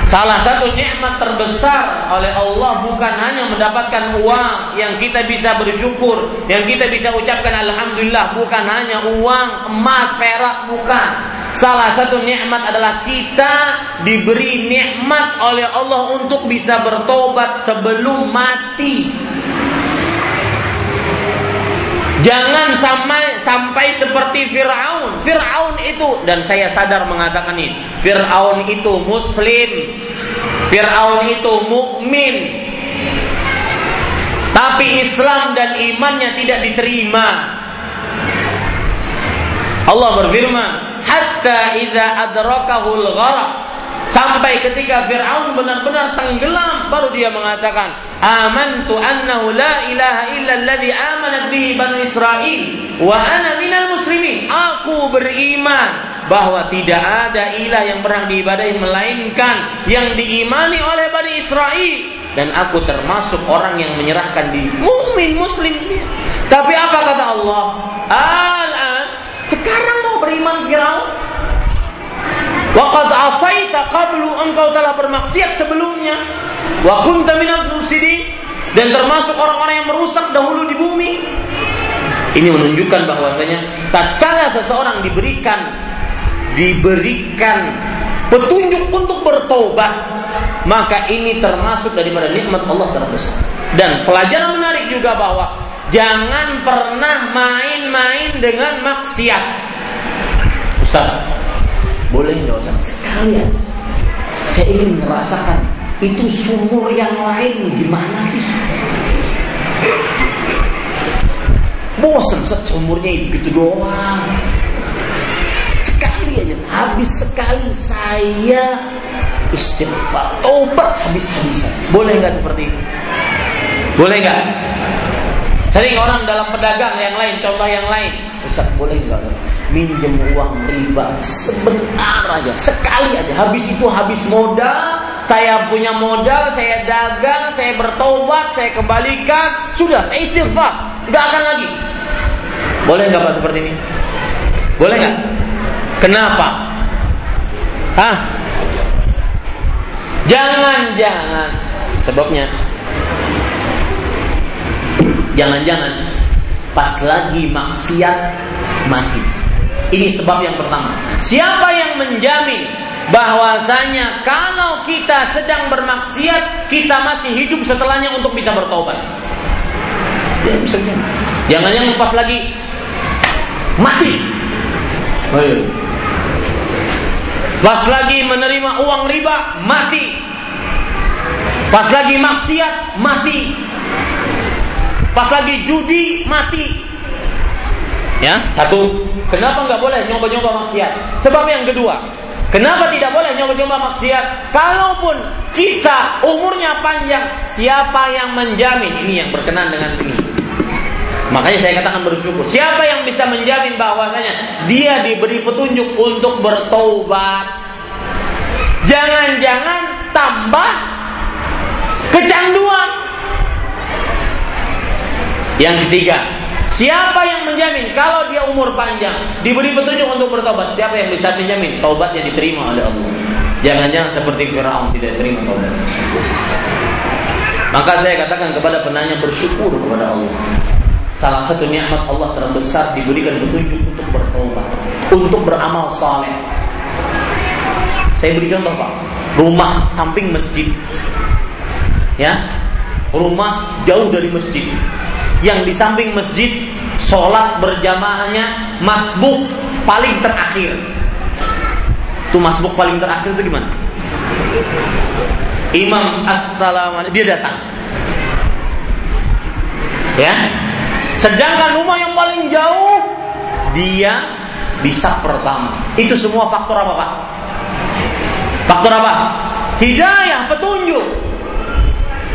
Salah satu nikmat terbesar oleh Allah bukan hanya mendapatkan uang yang kita bisa bersyukur, yang kita bisa ucapkan alhamdulillah, bukan hanya uang, emas, perak, bukan. Salah satu nikmat adalah kita diberi nikmat oleh Allah untuk bisa bertobat sebelum mati. Jangan sampai sampai seperti Firaun. Firaun itu dan saya sadar mengatakan ini, Firaun itu muslim. Firaun itu mukmin. Tapi Islam dan imannya tidak diterima. Allah berfirman, "Hatta idza adrakahul gharq" Sampai ketika Fir'aun benar-benar tenggelam baru dia mengatakan, "Amantu annahu la ilaha illa alladhi amanat bihi banu Israel wa ana minal muslimin." Aku beriman bahwa tidak ada ilah yang berhak diibadahi melainkan yang diimani oleh Bani Israel dan aku termasuk orang yang menyerahkan diri. Mukmin muslim. Tapi apa kata Allah? Al sekarang mau beriman Firaun Waqad asaita qablu engkau telah bermaksiat sebelumnya. Wa kunta minal mufsidin dan termasuk orang-orang yang merusak dahulu di bumi. Ini menunjukkan bahwasanya tatkala seseorang diberikan diberikan petunjuk untuk bertobat, maka ini termasuk daripada nikmat Allah terbesar. Dan pelajaran menarik juga bahwa jangan pernah main-main dengan maksiat. Ustaz, boleh nggak usah sekali aja. Saya ingin merasakan itu sumur yang lain gimana sih? Bosan set sumurnya itu gitu doang. Sekali aja, habis sekali saya istighfar, tobat habis-habisan. Boleh nggak seperti itu? Boleh nggak? Sering orang dalam pedagang yang lain, contoh yang lain. Ustaz boleh nggak minjem uang riba sebentar aja, sekali aja. Habis itu habis modal, saya punya modal, saya dagang, saya bertobat, saya kembalikan, sudah saya istighfar, nggak akan lagi. Boleh nggak pak seperti ini? Boleh nggak? Kenapa? Hah? Jangan-jangan sebabnya Jangan-jangan pas lagi maksiat mati. Ini sebab yang pertama. Siapa yang menjamin bahwasanya kalau kita sedang bermaksiat, kita masih hidup setelahnya untuk bisa bertobat? Ya, misalnya. Jangan yang pas lagi mati. Ayo. Pas lagi menerima uang riba, mati. Pas lagi maksiat, mati. Pas lagi judi mati. Ya, satu. Kenapa nggak boleh nyoba-nyoba maksiat? Sebab yang kedua, kenapa tidak boleh nyoba-nyoba maksiat? Kalaupun kita umurnya panjang, siapa yang menjamin ini yang berkenan dengan ini? Makanya saya katakan bersyukur. Siapa yang bisa menjamin bahwasanya dia diberi petunjuk untuk bertobat? Jangan-jangan tambah kecanduan yang ketiga, siapa yang menjamin kalau dia umur panjang diberi petunjuk untuk bertobat? Siapa yang bisa menjamin taubatnya diterima oleh Allah? Jangan-jangan seperti Firaun tidak terima taubat. Maka saya katakan kepada penanya bersyukur kepada Allah. Salah satu nikmat Allah terbesar diberikan petunjuk untuk bertobat, untuk beramal saleh. Saya beri contoh Pak, rumah samping masjid, ya, rumah jauh dari masjid, yang di samping masjid sholat berjamaahnya masbuk paling terakhir. Itu masbuk paling terakhir itu gimana? Imam assalamualaikum dia datang. Ya. Sedangkan rumah yang paling jauh dia bisa pertama. Itu semua faktor apa Pak? Faktor apa? Hidayah, petunjuk.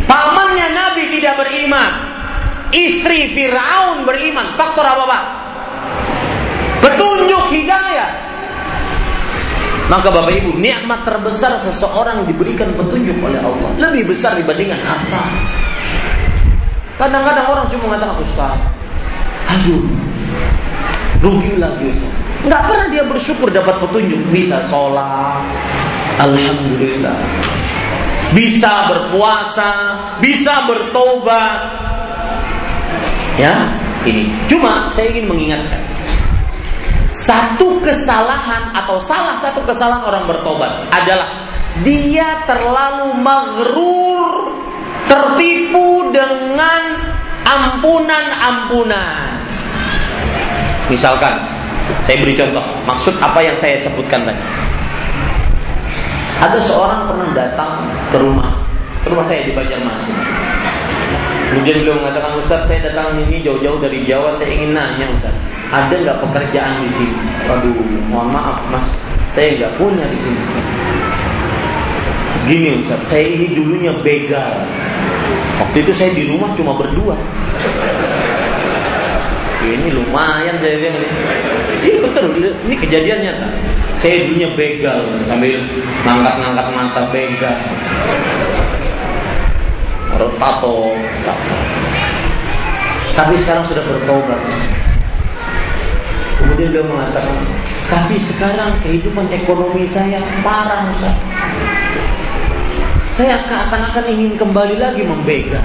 Pamannya Nabi tidak beriman. Istri Fir'aun beriman. Faktor apa Pak? Petunjuk hidayah. Maka Bapak Ibu, nikmat terbesar seseorang diberikan petunjuk oleh Allah lebih besar dibandingkan harta. Kadang-kadang orang cuma mengatakan Ustaz, aduh, rugi lagi Ustaz. Nggak pernah dia bersyukur dapat petunjuk. Bisa sholat, Alhamdulillah. Bisa berpuasa, bisa bertobat. Ya, ini. Cuma saya ingin mengingatkan satu kesalahan atau salah satu kesalahan orang bertobat adalah dia terlalu maghrur, tertipu dengan ampunan-ampunan. Misalkan, saya beri contoh, maksud apa yang saya sebutkan tadi. Ada seorang pernah datang ke rumah, ke rumah saya di Banjarmasin. Kemudian beliau mengatakan, Ustaz saya datang ini jauh-jauh dari Jawa, saya ingin nanya Ustaz, ada nggak pekerjaan di sini? Waduh, mohon maaf Mas, saya nggak punya di sini. Gini Ustaz, saya ini dulunya begal. Waktu itu saya di rumah cuma berdua. Ini lumayan saya bilang ini. Iya betul, ini kejadian nyata. Saya dulunya begal sambil ngangkat-ngangkat mata begal tato, Tapi sekarang sudah bertobat. Kemudian dia mengatakan, tapi sekarang kehidupan ekonomi saya parah Ustaz. Saya akan-akan ingin kembali lagi membega.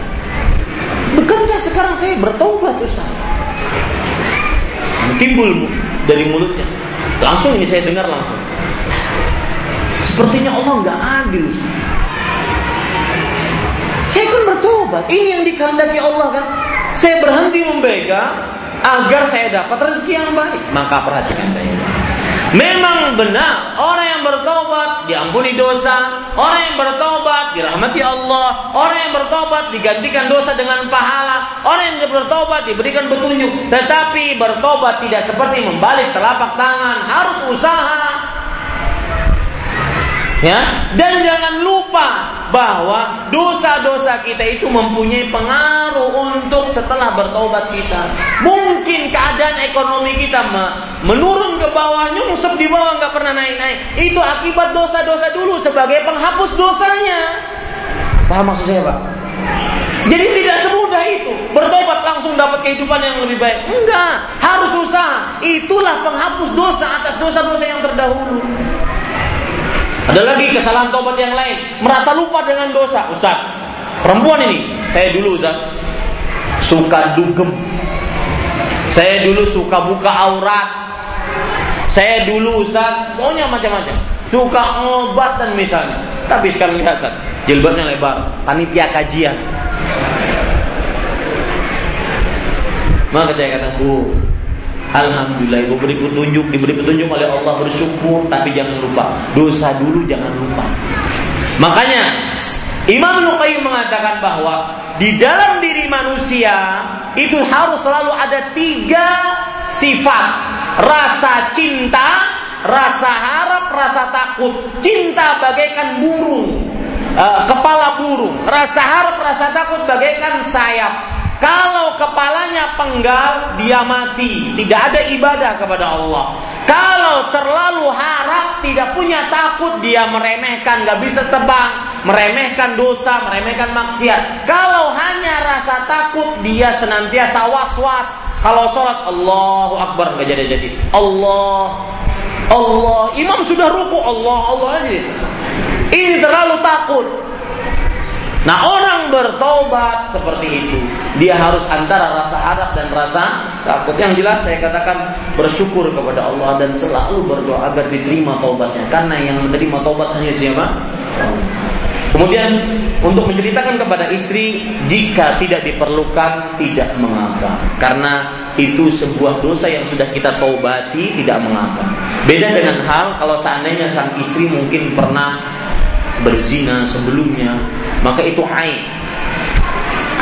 Bukankah sekarang saya bertobat Ustaz? Timbul dari mulutnya. Langsung ini saya dengar langsung. Sepertinya Allah nggak adil Ustaz. Saya kan bertobat. Ini yang dikehendaki Allah kan. Saya berhenti membega agar saya dapat rezeki yang baik. Maka perhatikan baik. Memang benar orang yang bertobat diampuni dosa, orang yang bertobat dirahmati Allah, orang yang bertobat digantikan dosa dengan pahala, orang yang bertobat diberikan petunjuk. Tetapi bertobat tidak seperti membalik telapak tangan, harus usaha, Ya, dan jangan lupa bahwa dosa-dosa kita itu mempunyai pengaruh untuk setelah bertobat kita. Mungkin keadaan ekonomi kita menurun ke bawah, nyungsep di bawah nggak pernah naik-naik. Itu akibat dosa-dosa dulu sebagai penghapus dosanya. Paham maksud saya, Pak? Jadi tidak semudah itu bertobat langsung dapat kehidupan yang lebih baik. Enggak, harus usaha. Itulah penghapus dosa atas dosa-dosa yang terdahulu. Ada lagi kesalahan tobat yang lain, merasa lupa dengan dosa. Ustaz, perempuan ini, saya dulu Ustaz, suka dugem. Saya dulu suka buka aurat. Saya dulu Ustaz, pokoknya macam-macam. Suka obat dan misalnya. Tapi sekarang lihat Ustaz, jilbabnya lebar, panitia kajian. Maka saya kata, Bu, Alhamdulillah ibu beri petunjuk, diberi petunjuk oleh Allah bersyukur, tapi jangan lupa dosa dulu jangan lupa. Makanya Imam Nuqayyim mengatakan bahwa di dalam diri manusia itu harus selalu ada tiga sifat rasa cinta, rasa harap, rasa takut. Cinta bagaikan burung, uh, kepala burung, rasa harap, rasa takut bagaikan sayap. Kalau kepalanya penggal, dia mati. Tidak ada ibadah kepada Allah. Kalau terlalu harap, tidak punya takut, dia meremehkan, gak bisa tebang. Meremehkan dosa, meremehkan maksiat. Kalau hanya rasa takut, dia senantiasa was-was. Kalau sholat, Allahu Akbar, gak jadi-jadi. Allah, Allah. Imam sudah ruku, Allah, Allah aja. Ini terlalu takut. Nah orang bertobat seperti itu Dia harus antara rasa harap dan rasa takut. Yang jelas saya katakan bersyukur kepada Allah Dan selalu berdoa agar diterima taubatnya. Karena yang menerima taubat hanya siapa? Kemudian untuk menceritakan kepada istri Jika tidak diperlukan tidak mengapa. Karena itu sebuah dosa yang sudah kita taubati tidak mengapa. Beda dengan hal kalau seandainya sang istri mungkin pernah berzina sebelumnya, maka itu aib.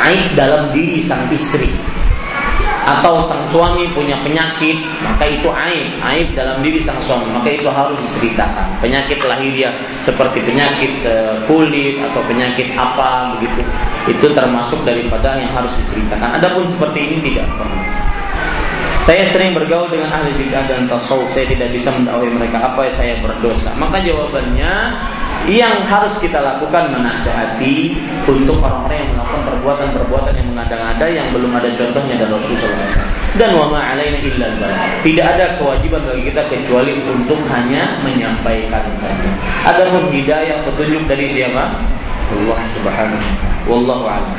Aib dalam diri sang istri. atau sang suami punya penyakit, maka itu aib, aib dalam diri sang suami, maka itu harus diceritakan. Penyakit lahiriah seperti penyakit e, kulit atau penyakit apa begitu, itu termasuk daripada yang harus diceritakan. Adapun seperti ini tidak perlu. Saya sering bergaul dengan ahli bid'ah dan tasawuf. Saya tidak bisa mendakwai mereka apa yang saya berdosa. Maka jawabannya yang harus kita lakukan menasehati untuk orang-orang yang melakukan perbuatan-perbuatan yang mengada-ngada yang belum ada contohnya dari Rasulullah SAW. Dan wa ma'alaina illa Tidak ada kewajiban bagi kita kecuali untuk hanya menyampaikan saja. Ada pun hidayah petunjuk dari siapa? Allah Subhanahu Wallahu a'lam.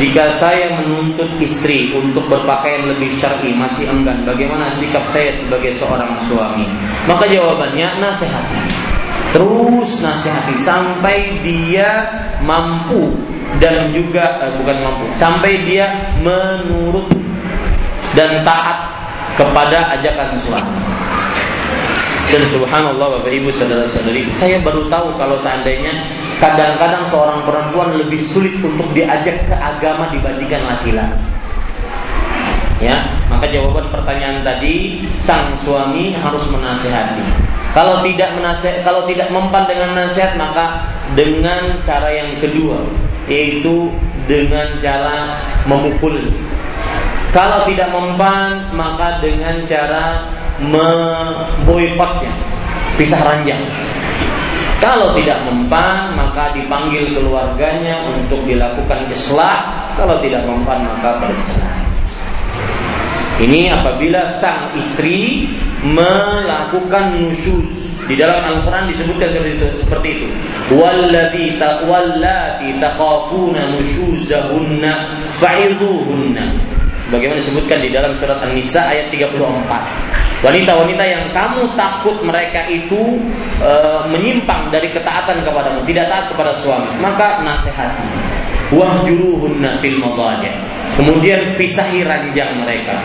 Jika saya menuntut istri untuk berpakaian lebih syar'i masih enggan, bagaimana sikap saya sebagai seorang suami? Maka jawabannya nasihati. Terus nasihati sampai dia mampu dan juga eh, bukan mampu, sampai dia menurut dan taat kepada ajakan suami. Dan subhanallah Bapak Ibu saudara-saudari, saya baru tahu kalau seandainya kadang-kadang seorang perempuan lebih sulit untuk diajak ke agama dibandingkan laki-laki. Ya, maka jawaban pertanyaan tadi sang suami harus menasehati. Kalau tidak menasihat, kalau tidak mempan dengan nasihat maka dengan cara yang kedua yaitu dengan cara memukul. Kalau tidak mempan maka dengan cara memboikotnya pisah ranjang. Kalau tidak mempan maka dipanggil keluarganya untuk dilakukan islah. Kalau tidak mempan maka bercerai. Ini apabila sang istri melakukan nusyuz. Di dalam Al-Quran disebutkan seperti itu. Seperti itu. Wallati taqwallati takhafuna nusyuzahunna fa'idhuhunna Bagaimana disebutkan di dalam surat An-Nisa ayat 34. Wanita-wanita yang kamu takut mereka itu e, menyimpang dari ketaatan kepadamu, tidak taat kepada suami, maka nasihati. Wahjuruhunna fil madajah. Kemudian pisahi ranjang mereka.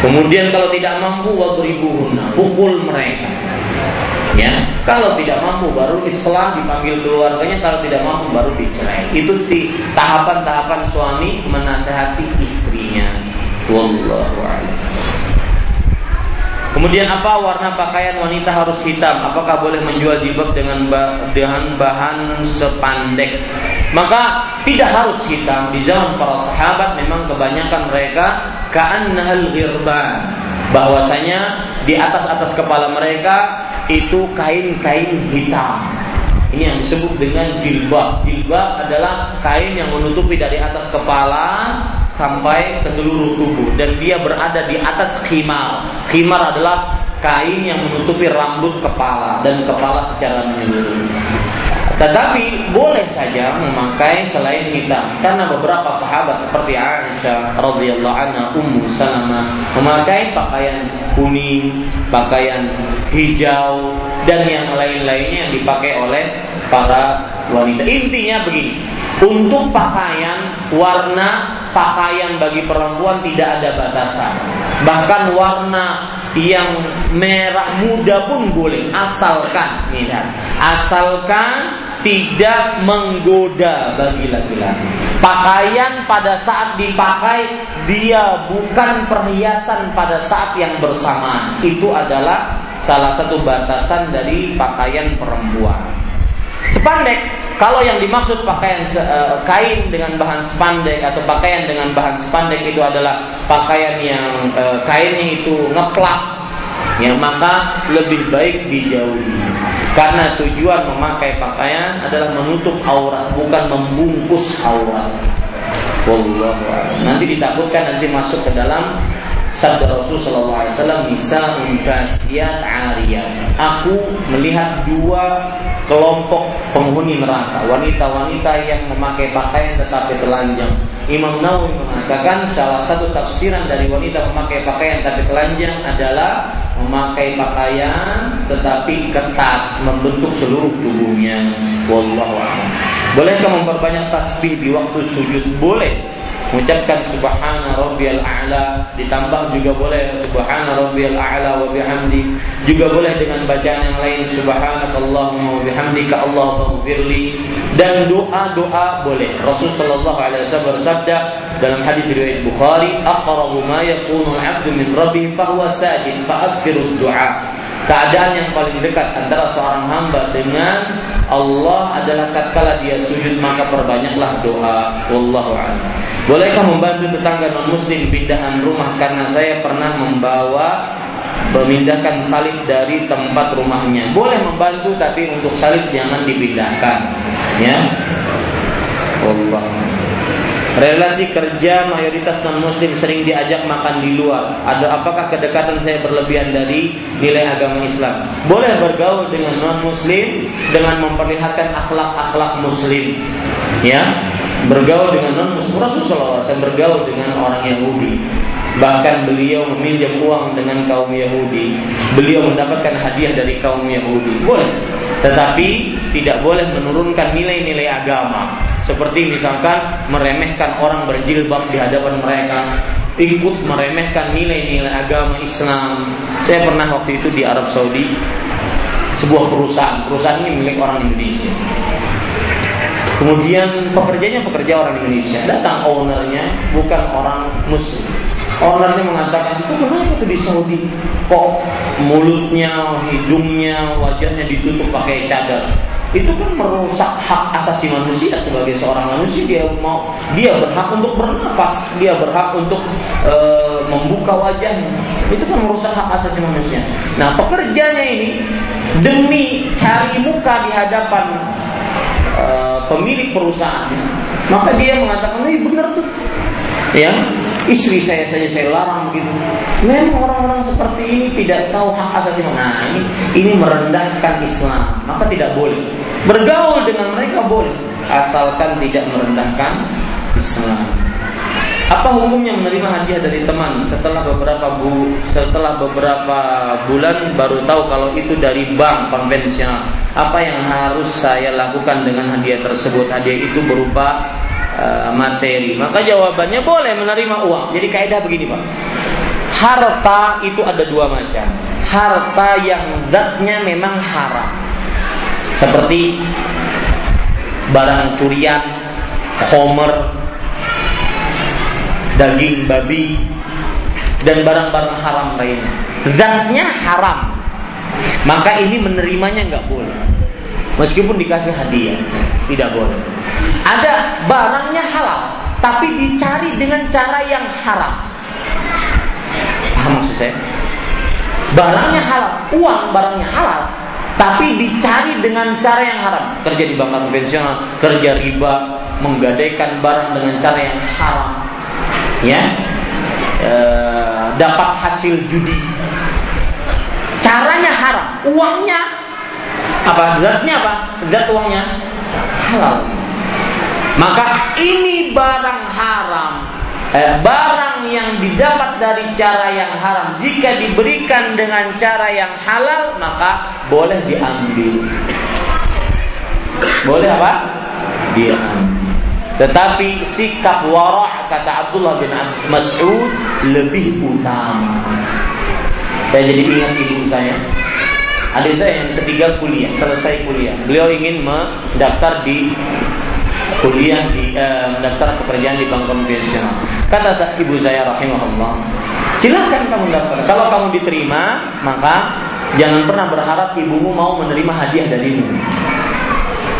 Kemudian kalau tidak mampu wadribuhunna, pukul mereka. Ya, kalau tidak mampu baru Islam dipanggil keluarganya, kalau tidak mampu baru dicerai. Itu tahapan-tahapan suami menasehati istrinya. Wallahu a'lam. Kemudian apa warna pakaian wanita harus hitam? Apakah boleh menjual jilbab dengan dengan bahan sepandek? Maka tidak harus hitam. Di zaman para sahabat memang kebanyakan mereka ka'annahal ghirban. Bahwasanya di atas-atas kepala mereka itu kain-kain hitam. Ini yang disebut dengan jilbab. Jilbab adalah kain yang menutupi dari atas kepala sampai ke seluruh tubuh dan dia berada di atas khimar. Khimar adalah kain yang menutupi rambut kepala dan kepala secara menyeluruh. Tetapi boleh saja memakai selain hitam karena beberapa sahabat seperti Aisyah radhiyallahu anha, Ummu Salamah memakai pakaian kuning, pakaian hijau dan yang lain-lainnya yang dipakai oleh para wanita. Intinya begini, untuk pakaian warna pakaian bagi perempuan tidak ada batasan. Bahkan warna yang merah muda pun boleh asalkan lihat asalkan tidak menggoda bagi laki-laki. Pakaian pada saat dipakai dia bukan perhiasan pada saat yang bersamaan. Itu adalah salah satu batasan dari pakaian perempuan. Sepandek kalau yang dimaksud pakaian uh, kain dengan bahan spandek atau pakaian dengan bahan spandek itu adalah pakaian yang uh, kainnya itu ngeplak ya maka lebih baik dijauhi. Karena tujuan memakai pakaian adalah menutup aurat bukan membungkus aurat Wallahu Nanti ditakutkan nanti masuk ke dalam sabda Rasul sallallahu alaihi wasallam nisa'un kasiyat ariyat. Aku melihat dua kelompok penghuni neraka, wanita-wanita yang memakai pakaian tetapi telanjang. Imam Nawawi mengatakan salah satu tafsiran dari wanita memakai pakaian tapi telanjang adalah memakai pakaian tetapi ketat membentuk seluruh tubuhnya. Wallahu a'lam. Bolehkah memperbanyak tasbih di waktu sujud? Boleh mengucapkan subhana rabbiyal a'la ditambah juga boleh subhana rabbiyal a'la wa bihamdi juga boleh dengan bacaan yang lain subhanakallahumma wa bihamdika allahumma firli dan doa-doa boleh. Rasul sallallahu alaihi wasallam bersabda dalam hadis riwayat Bukhari aqrabu ma yakunu al-'abdu min rabbih fa huwa sajid fa du'a keadaan yang paling dekat antara seorang hamba dengan Allah adalah tatkala dia sujud maka perbanyaklah doa wallahu. Bolehkah membantu tetangga non muslim pindahan rumah karena saya pernah membawa memindahkan salib dari tempat rumahnya. Boleh membantu tapi untuk salib jangan dipindahkan. Ya. Allah. Relasi kerja mayoritas non muslim sering diajak makan di luar. Ada apakah kedekatan saya berlebihan dari nilai agama Islam? Boleh bergaul dengan non muslim dengan memperlihatkan akhlak-akhlak muslim. Ya, bergaul dengan non muslim. Rasulullah SAW bergaul dengan orang Yahudi. Bahkan beliau meminjam uang dengan kaum Yahudi. Beliau mendapatkan hadiah dari kaum Yahudi. Boleh. Tetapi tidak boleh menurunkan nilai-nilai agama. Seperti misalkan meremehkan orang berjilbab di hadapan mereka, ikut meremehkan nilai-nilai agama Islam. Saya pernah waktu itu di Arab Saudi, sebuah perusahaan. Perusahaan ini milik orang Indonesia. Kemudian pekerjanya pekerja orang Indonesia. Datang ownernya bukan orang Muslim. Ownernya mengatakan itu kenapa tuh di Saudi kok mulutnya, hidungnya, wajahnya ditutup pakai cadar itu kan merusak hak asasi manusia sebagai seorang manusia. Dia mau dia berhak untuk bernafas. Dia berhak untuk e, membuka wajahnya. Itu kan merusak hak asasi manusia. Nah pekerjanya ini demi cari muka di hadapan e, pemilik perusahaan maka dia mengatakan ini benar tuh. Ya istri saya saja saya larang gitu memang orang-orang seperti ini tidak tahu hak asasi manusia nah ini ini merendahkan Islam. Maka tidak boleh. Bergaul dengan mereka boleh. Asalkan tidak merendahkan Islam. Apa hukumnya menerima hadiah dari teman setelah beberapa bu setelah beberapa bulan baru tahu kalau itu dari bank konvensional? Apa yang harus saya lakukan dengan hadiah tersebut? Hadiah itu berupa uh, materi. Maka jawabannya boleh menerima uang. Jadi kaidah begini, Pak. Harta itu ada dua macam. Harta yang zatnya memang haram. Seperti barang curian, homer, daging babi dan barang-barang haram lainnya. Zatnya haram. Maka ini menerimanya nggak boleh. Meskipun dikasih hadiah, tidak boleh. Ada barangnya halal, tapi dicari dengan cara yang haram. Paham maksud saya? Barangnya halal, uang barangnya halal, tapi dicari dengan cara yang haram. Kerja di bank konvensional, kerja riba, menggadaikan barang dengan cara yang haram ya e, dapat hasil judi caranya haram uangnya apa? Zatnya apa? Zat uangnya? Halal. Maka ini barang haram. Eh, barang yang didapat dari cara yang haram. Jika diberikan dengan cara yang halal maka boleh diambil. Boleh apa? Diambil. Tetapi sikap wara' kata Abdullah bin Mas'ud lebih utama. Saya jadi ingat ibu saya. Adik saya yang ketiga kuliah, selesai kuliah. Beliau ingin mendaftar di kuliah di eh, mendaftar pekerjaan di bank konvensional. Kata ibu saya rahimahullah, silahkan kamu daftar. Kalau kamu diterima, maka jangan pernah berharap ibumu mau menerima hadiah darimu.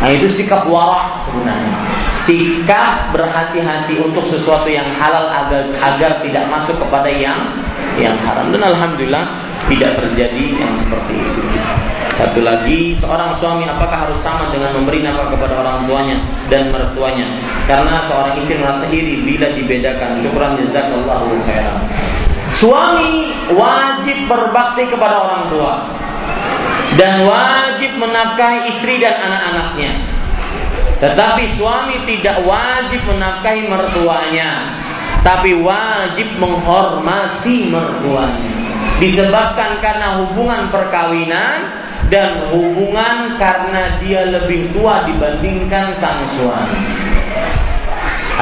Nah itu sikap warak sebenarnya. Sikap berhati-hati untuk sesuatu yang halal agar agar tidak masuk kepada yang yang haram. Dan alhamdulillah tidak terjadi yang seperti itu. Satu lagi, seorang suami apakah harus sama dengan memberi nafkah kepada orang tuanya dan mertuanya? Karena seorang istri merasa iri bila dibedakan. Syukran jazakallahu khairan. Suami wajib berbakti kepada orang tua dan wajib menafkahi istri dan anak-anaknya. Tetapi suami tidak wajib menafkahi mertuanya, tapi wajib menghormati mertuanya. Disebabkan karena hubungan perkawinan dan hubungan karena dia lebih tua dibandingkan sang suami.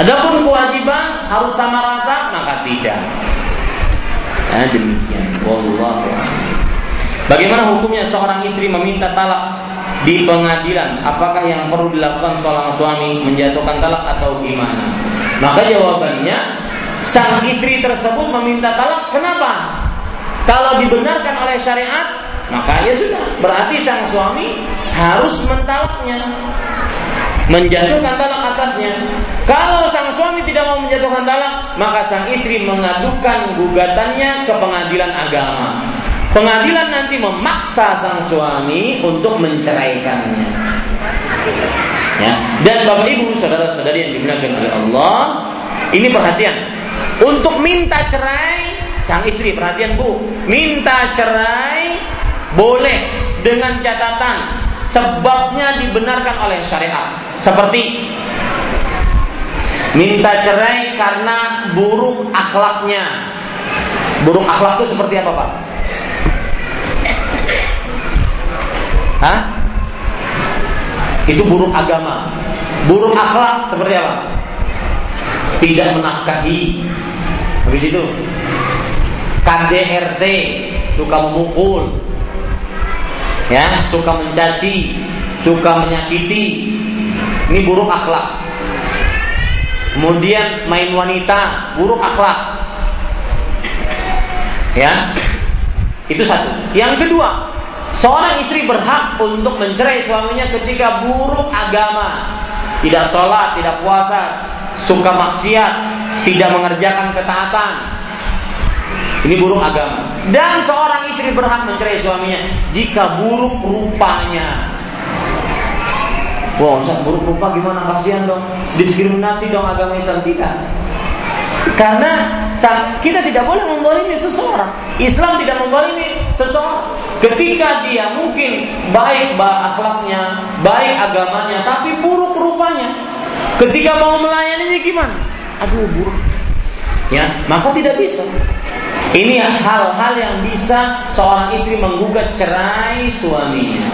Adapun kewajiban harus sama rata maka tidak. Nah, demikian. Wallahu Bagaimana hukumnya seorang istri meminta talak di pengadilan? Apakah yang perlu dilakukan seorang suami menjatuhkan talak atau gimana? Maka jawabannya sang istri tersebut meminta talak kenapa? Kalau dibenarkan oleh syariat, maka ya sudah, berarti sang suami harus mentalaknya menjatuhkan talak atasnya. Kalau sang suami tidak mau menjatuhkan talak, maka sang istri mengadukan gugatannya ke pengadilan agama. Pengadilan nanti memaksa sang suami untuk menceraikannya. Ya. Dan Bapak Ibu, saudara-saudari yang dimuliakan oleh Allah, ini perhatian. Untuk minta cerai, sang istri perhatian Bu, minta cerai boleh dengan catatan sebabnya dibenarkan oleh syariat. Seperti minta cerai karena buruk akhlaknya. Buruk akhlak itu seperti apa, Pak? Hah? Itu buruk agama. Buruk akhlak seperti apa? Tidak menafkahi. Habis itu KDRT suka memukul, ya suka mencaci, suka menyakiti, ini buruk akhlak. Kemudian main wanita, buruk akhlak. Ya, itu satu. Yang kedua, seorang istri berhak untuk mencerai suaminya ketika buruk agama, tidak sholat, tidak puasa, suka maksiat, tidak mengerjakan ketaatan, ini buruk agama. Dan seorang istri berhak mencerai suaminya jika buruk rupanya. Wah, wow, buruk rupa gimana? Kasihan dong. Diskriminasi dong agama Islam tidak. Karena kita tidak boleh membolimi seseorang. Islam tidak membolimi seseorang. Ketika dia mungkin baik akhlaknya, baik agamanya, tapi buruk rupanya. Ketika mau melayaninya gimana? Aduh buruk. Ya, maka tidak bisa. Ini hal-hal yang bisa seorang istri menggugat cerai suaminya.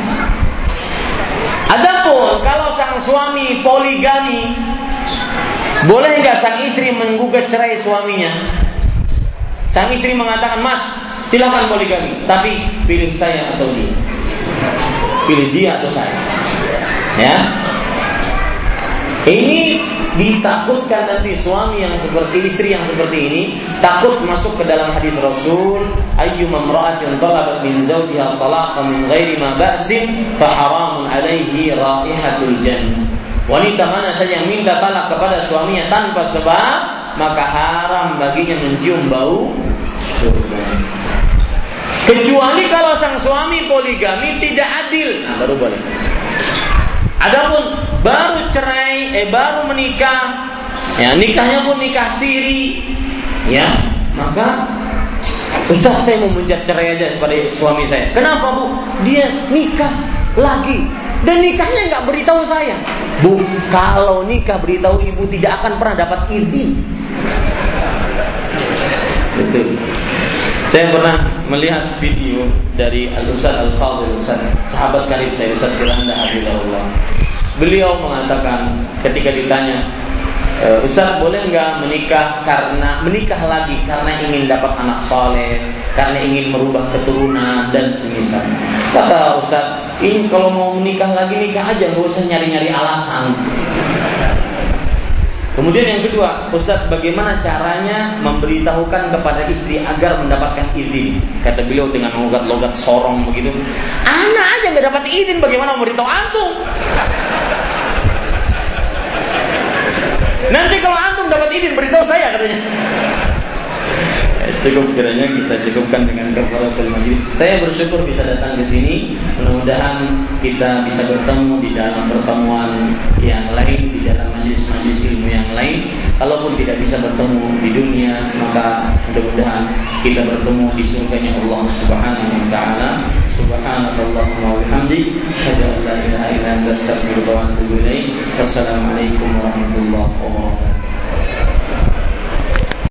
Adapun kalau sang suami poligami, boleh nggak sang istri menggugat cerai suaminya? Sang istri mengatakan, Mas, silakan poligami, tapi pilih saya atau dia. Pilih dia atau saya. Ya, ini ditakutkan nanti suami yang seperti istri yang seperti ini takut masuk ke dalam hadis Rasul ayyu mamra'atin talabat min zawjiha talaqa min ghairi ma ba'sin fa haramun alaihi raihatul jannah wanita mana saja yang minta talak kepada suaminya tanpa sebab maka haram baginya mencium bau surga kecuali kalau sang suami poligami tidak adil nah baru boleh Adapun baru cerai, eh baru menikah, ya nikahnya pun nikah siri, ya maka Ustaz saya mau cerai aja pada suami saya. Kenapa bu? Dia nikah lagi dan nikahnya nggak beritahu saya. Bu, kalau nikah beritahu ibu tidak akan pernah dapat izin. Betul. Saya pernah melihat video dari Al Ustaz Al Fadil Ustaz, sahabat karib saya Ustaz Firanda Habibullah. Beliau mengatakan ketika ditanya, e, Ustaz boleh nggak menikah karena menikah lagi karena ingin dapat anak soleh, karena ingin merubah keturunan dan semisal. Kata Ustaz, ini kalau mau menikah lagi nikah aja, nggak usah nyari-nyari alasan. Kemudian yang kedua, Ustaz bagaimana caranya memberitahukan kepada istri agar mendapatkan izin? Kata beliau dengan logat-logat sorong begitu. Anak aja nggak dapat izin, bagaimana memberitahu antum? Nanti kalau antum dapat izin beritahu saya katanya cukup kiranya kita cukupkan dengan kafaratul majlis. Saya bersyukur bisa datang ke sini. Mudah-mudahan kita bisa bertemu di dalam pertemuan yang lain, di dalam majlis-majlis ilmu yang lain. Kalaupun tidak bisa bertemu di dunia, maka mudah-mudahan kita bertemu di surganya Allah Subhanahu wa taala. Subhanakallahumma wa bihamdik, asyhadu an la ilaha illa anta astaghfiruka. Wassalamualaikum warahmatullahi wabarakatuh.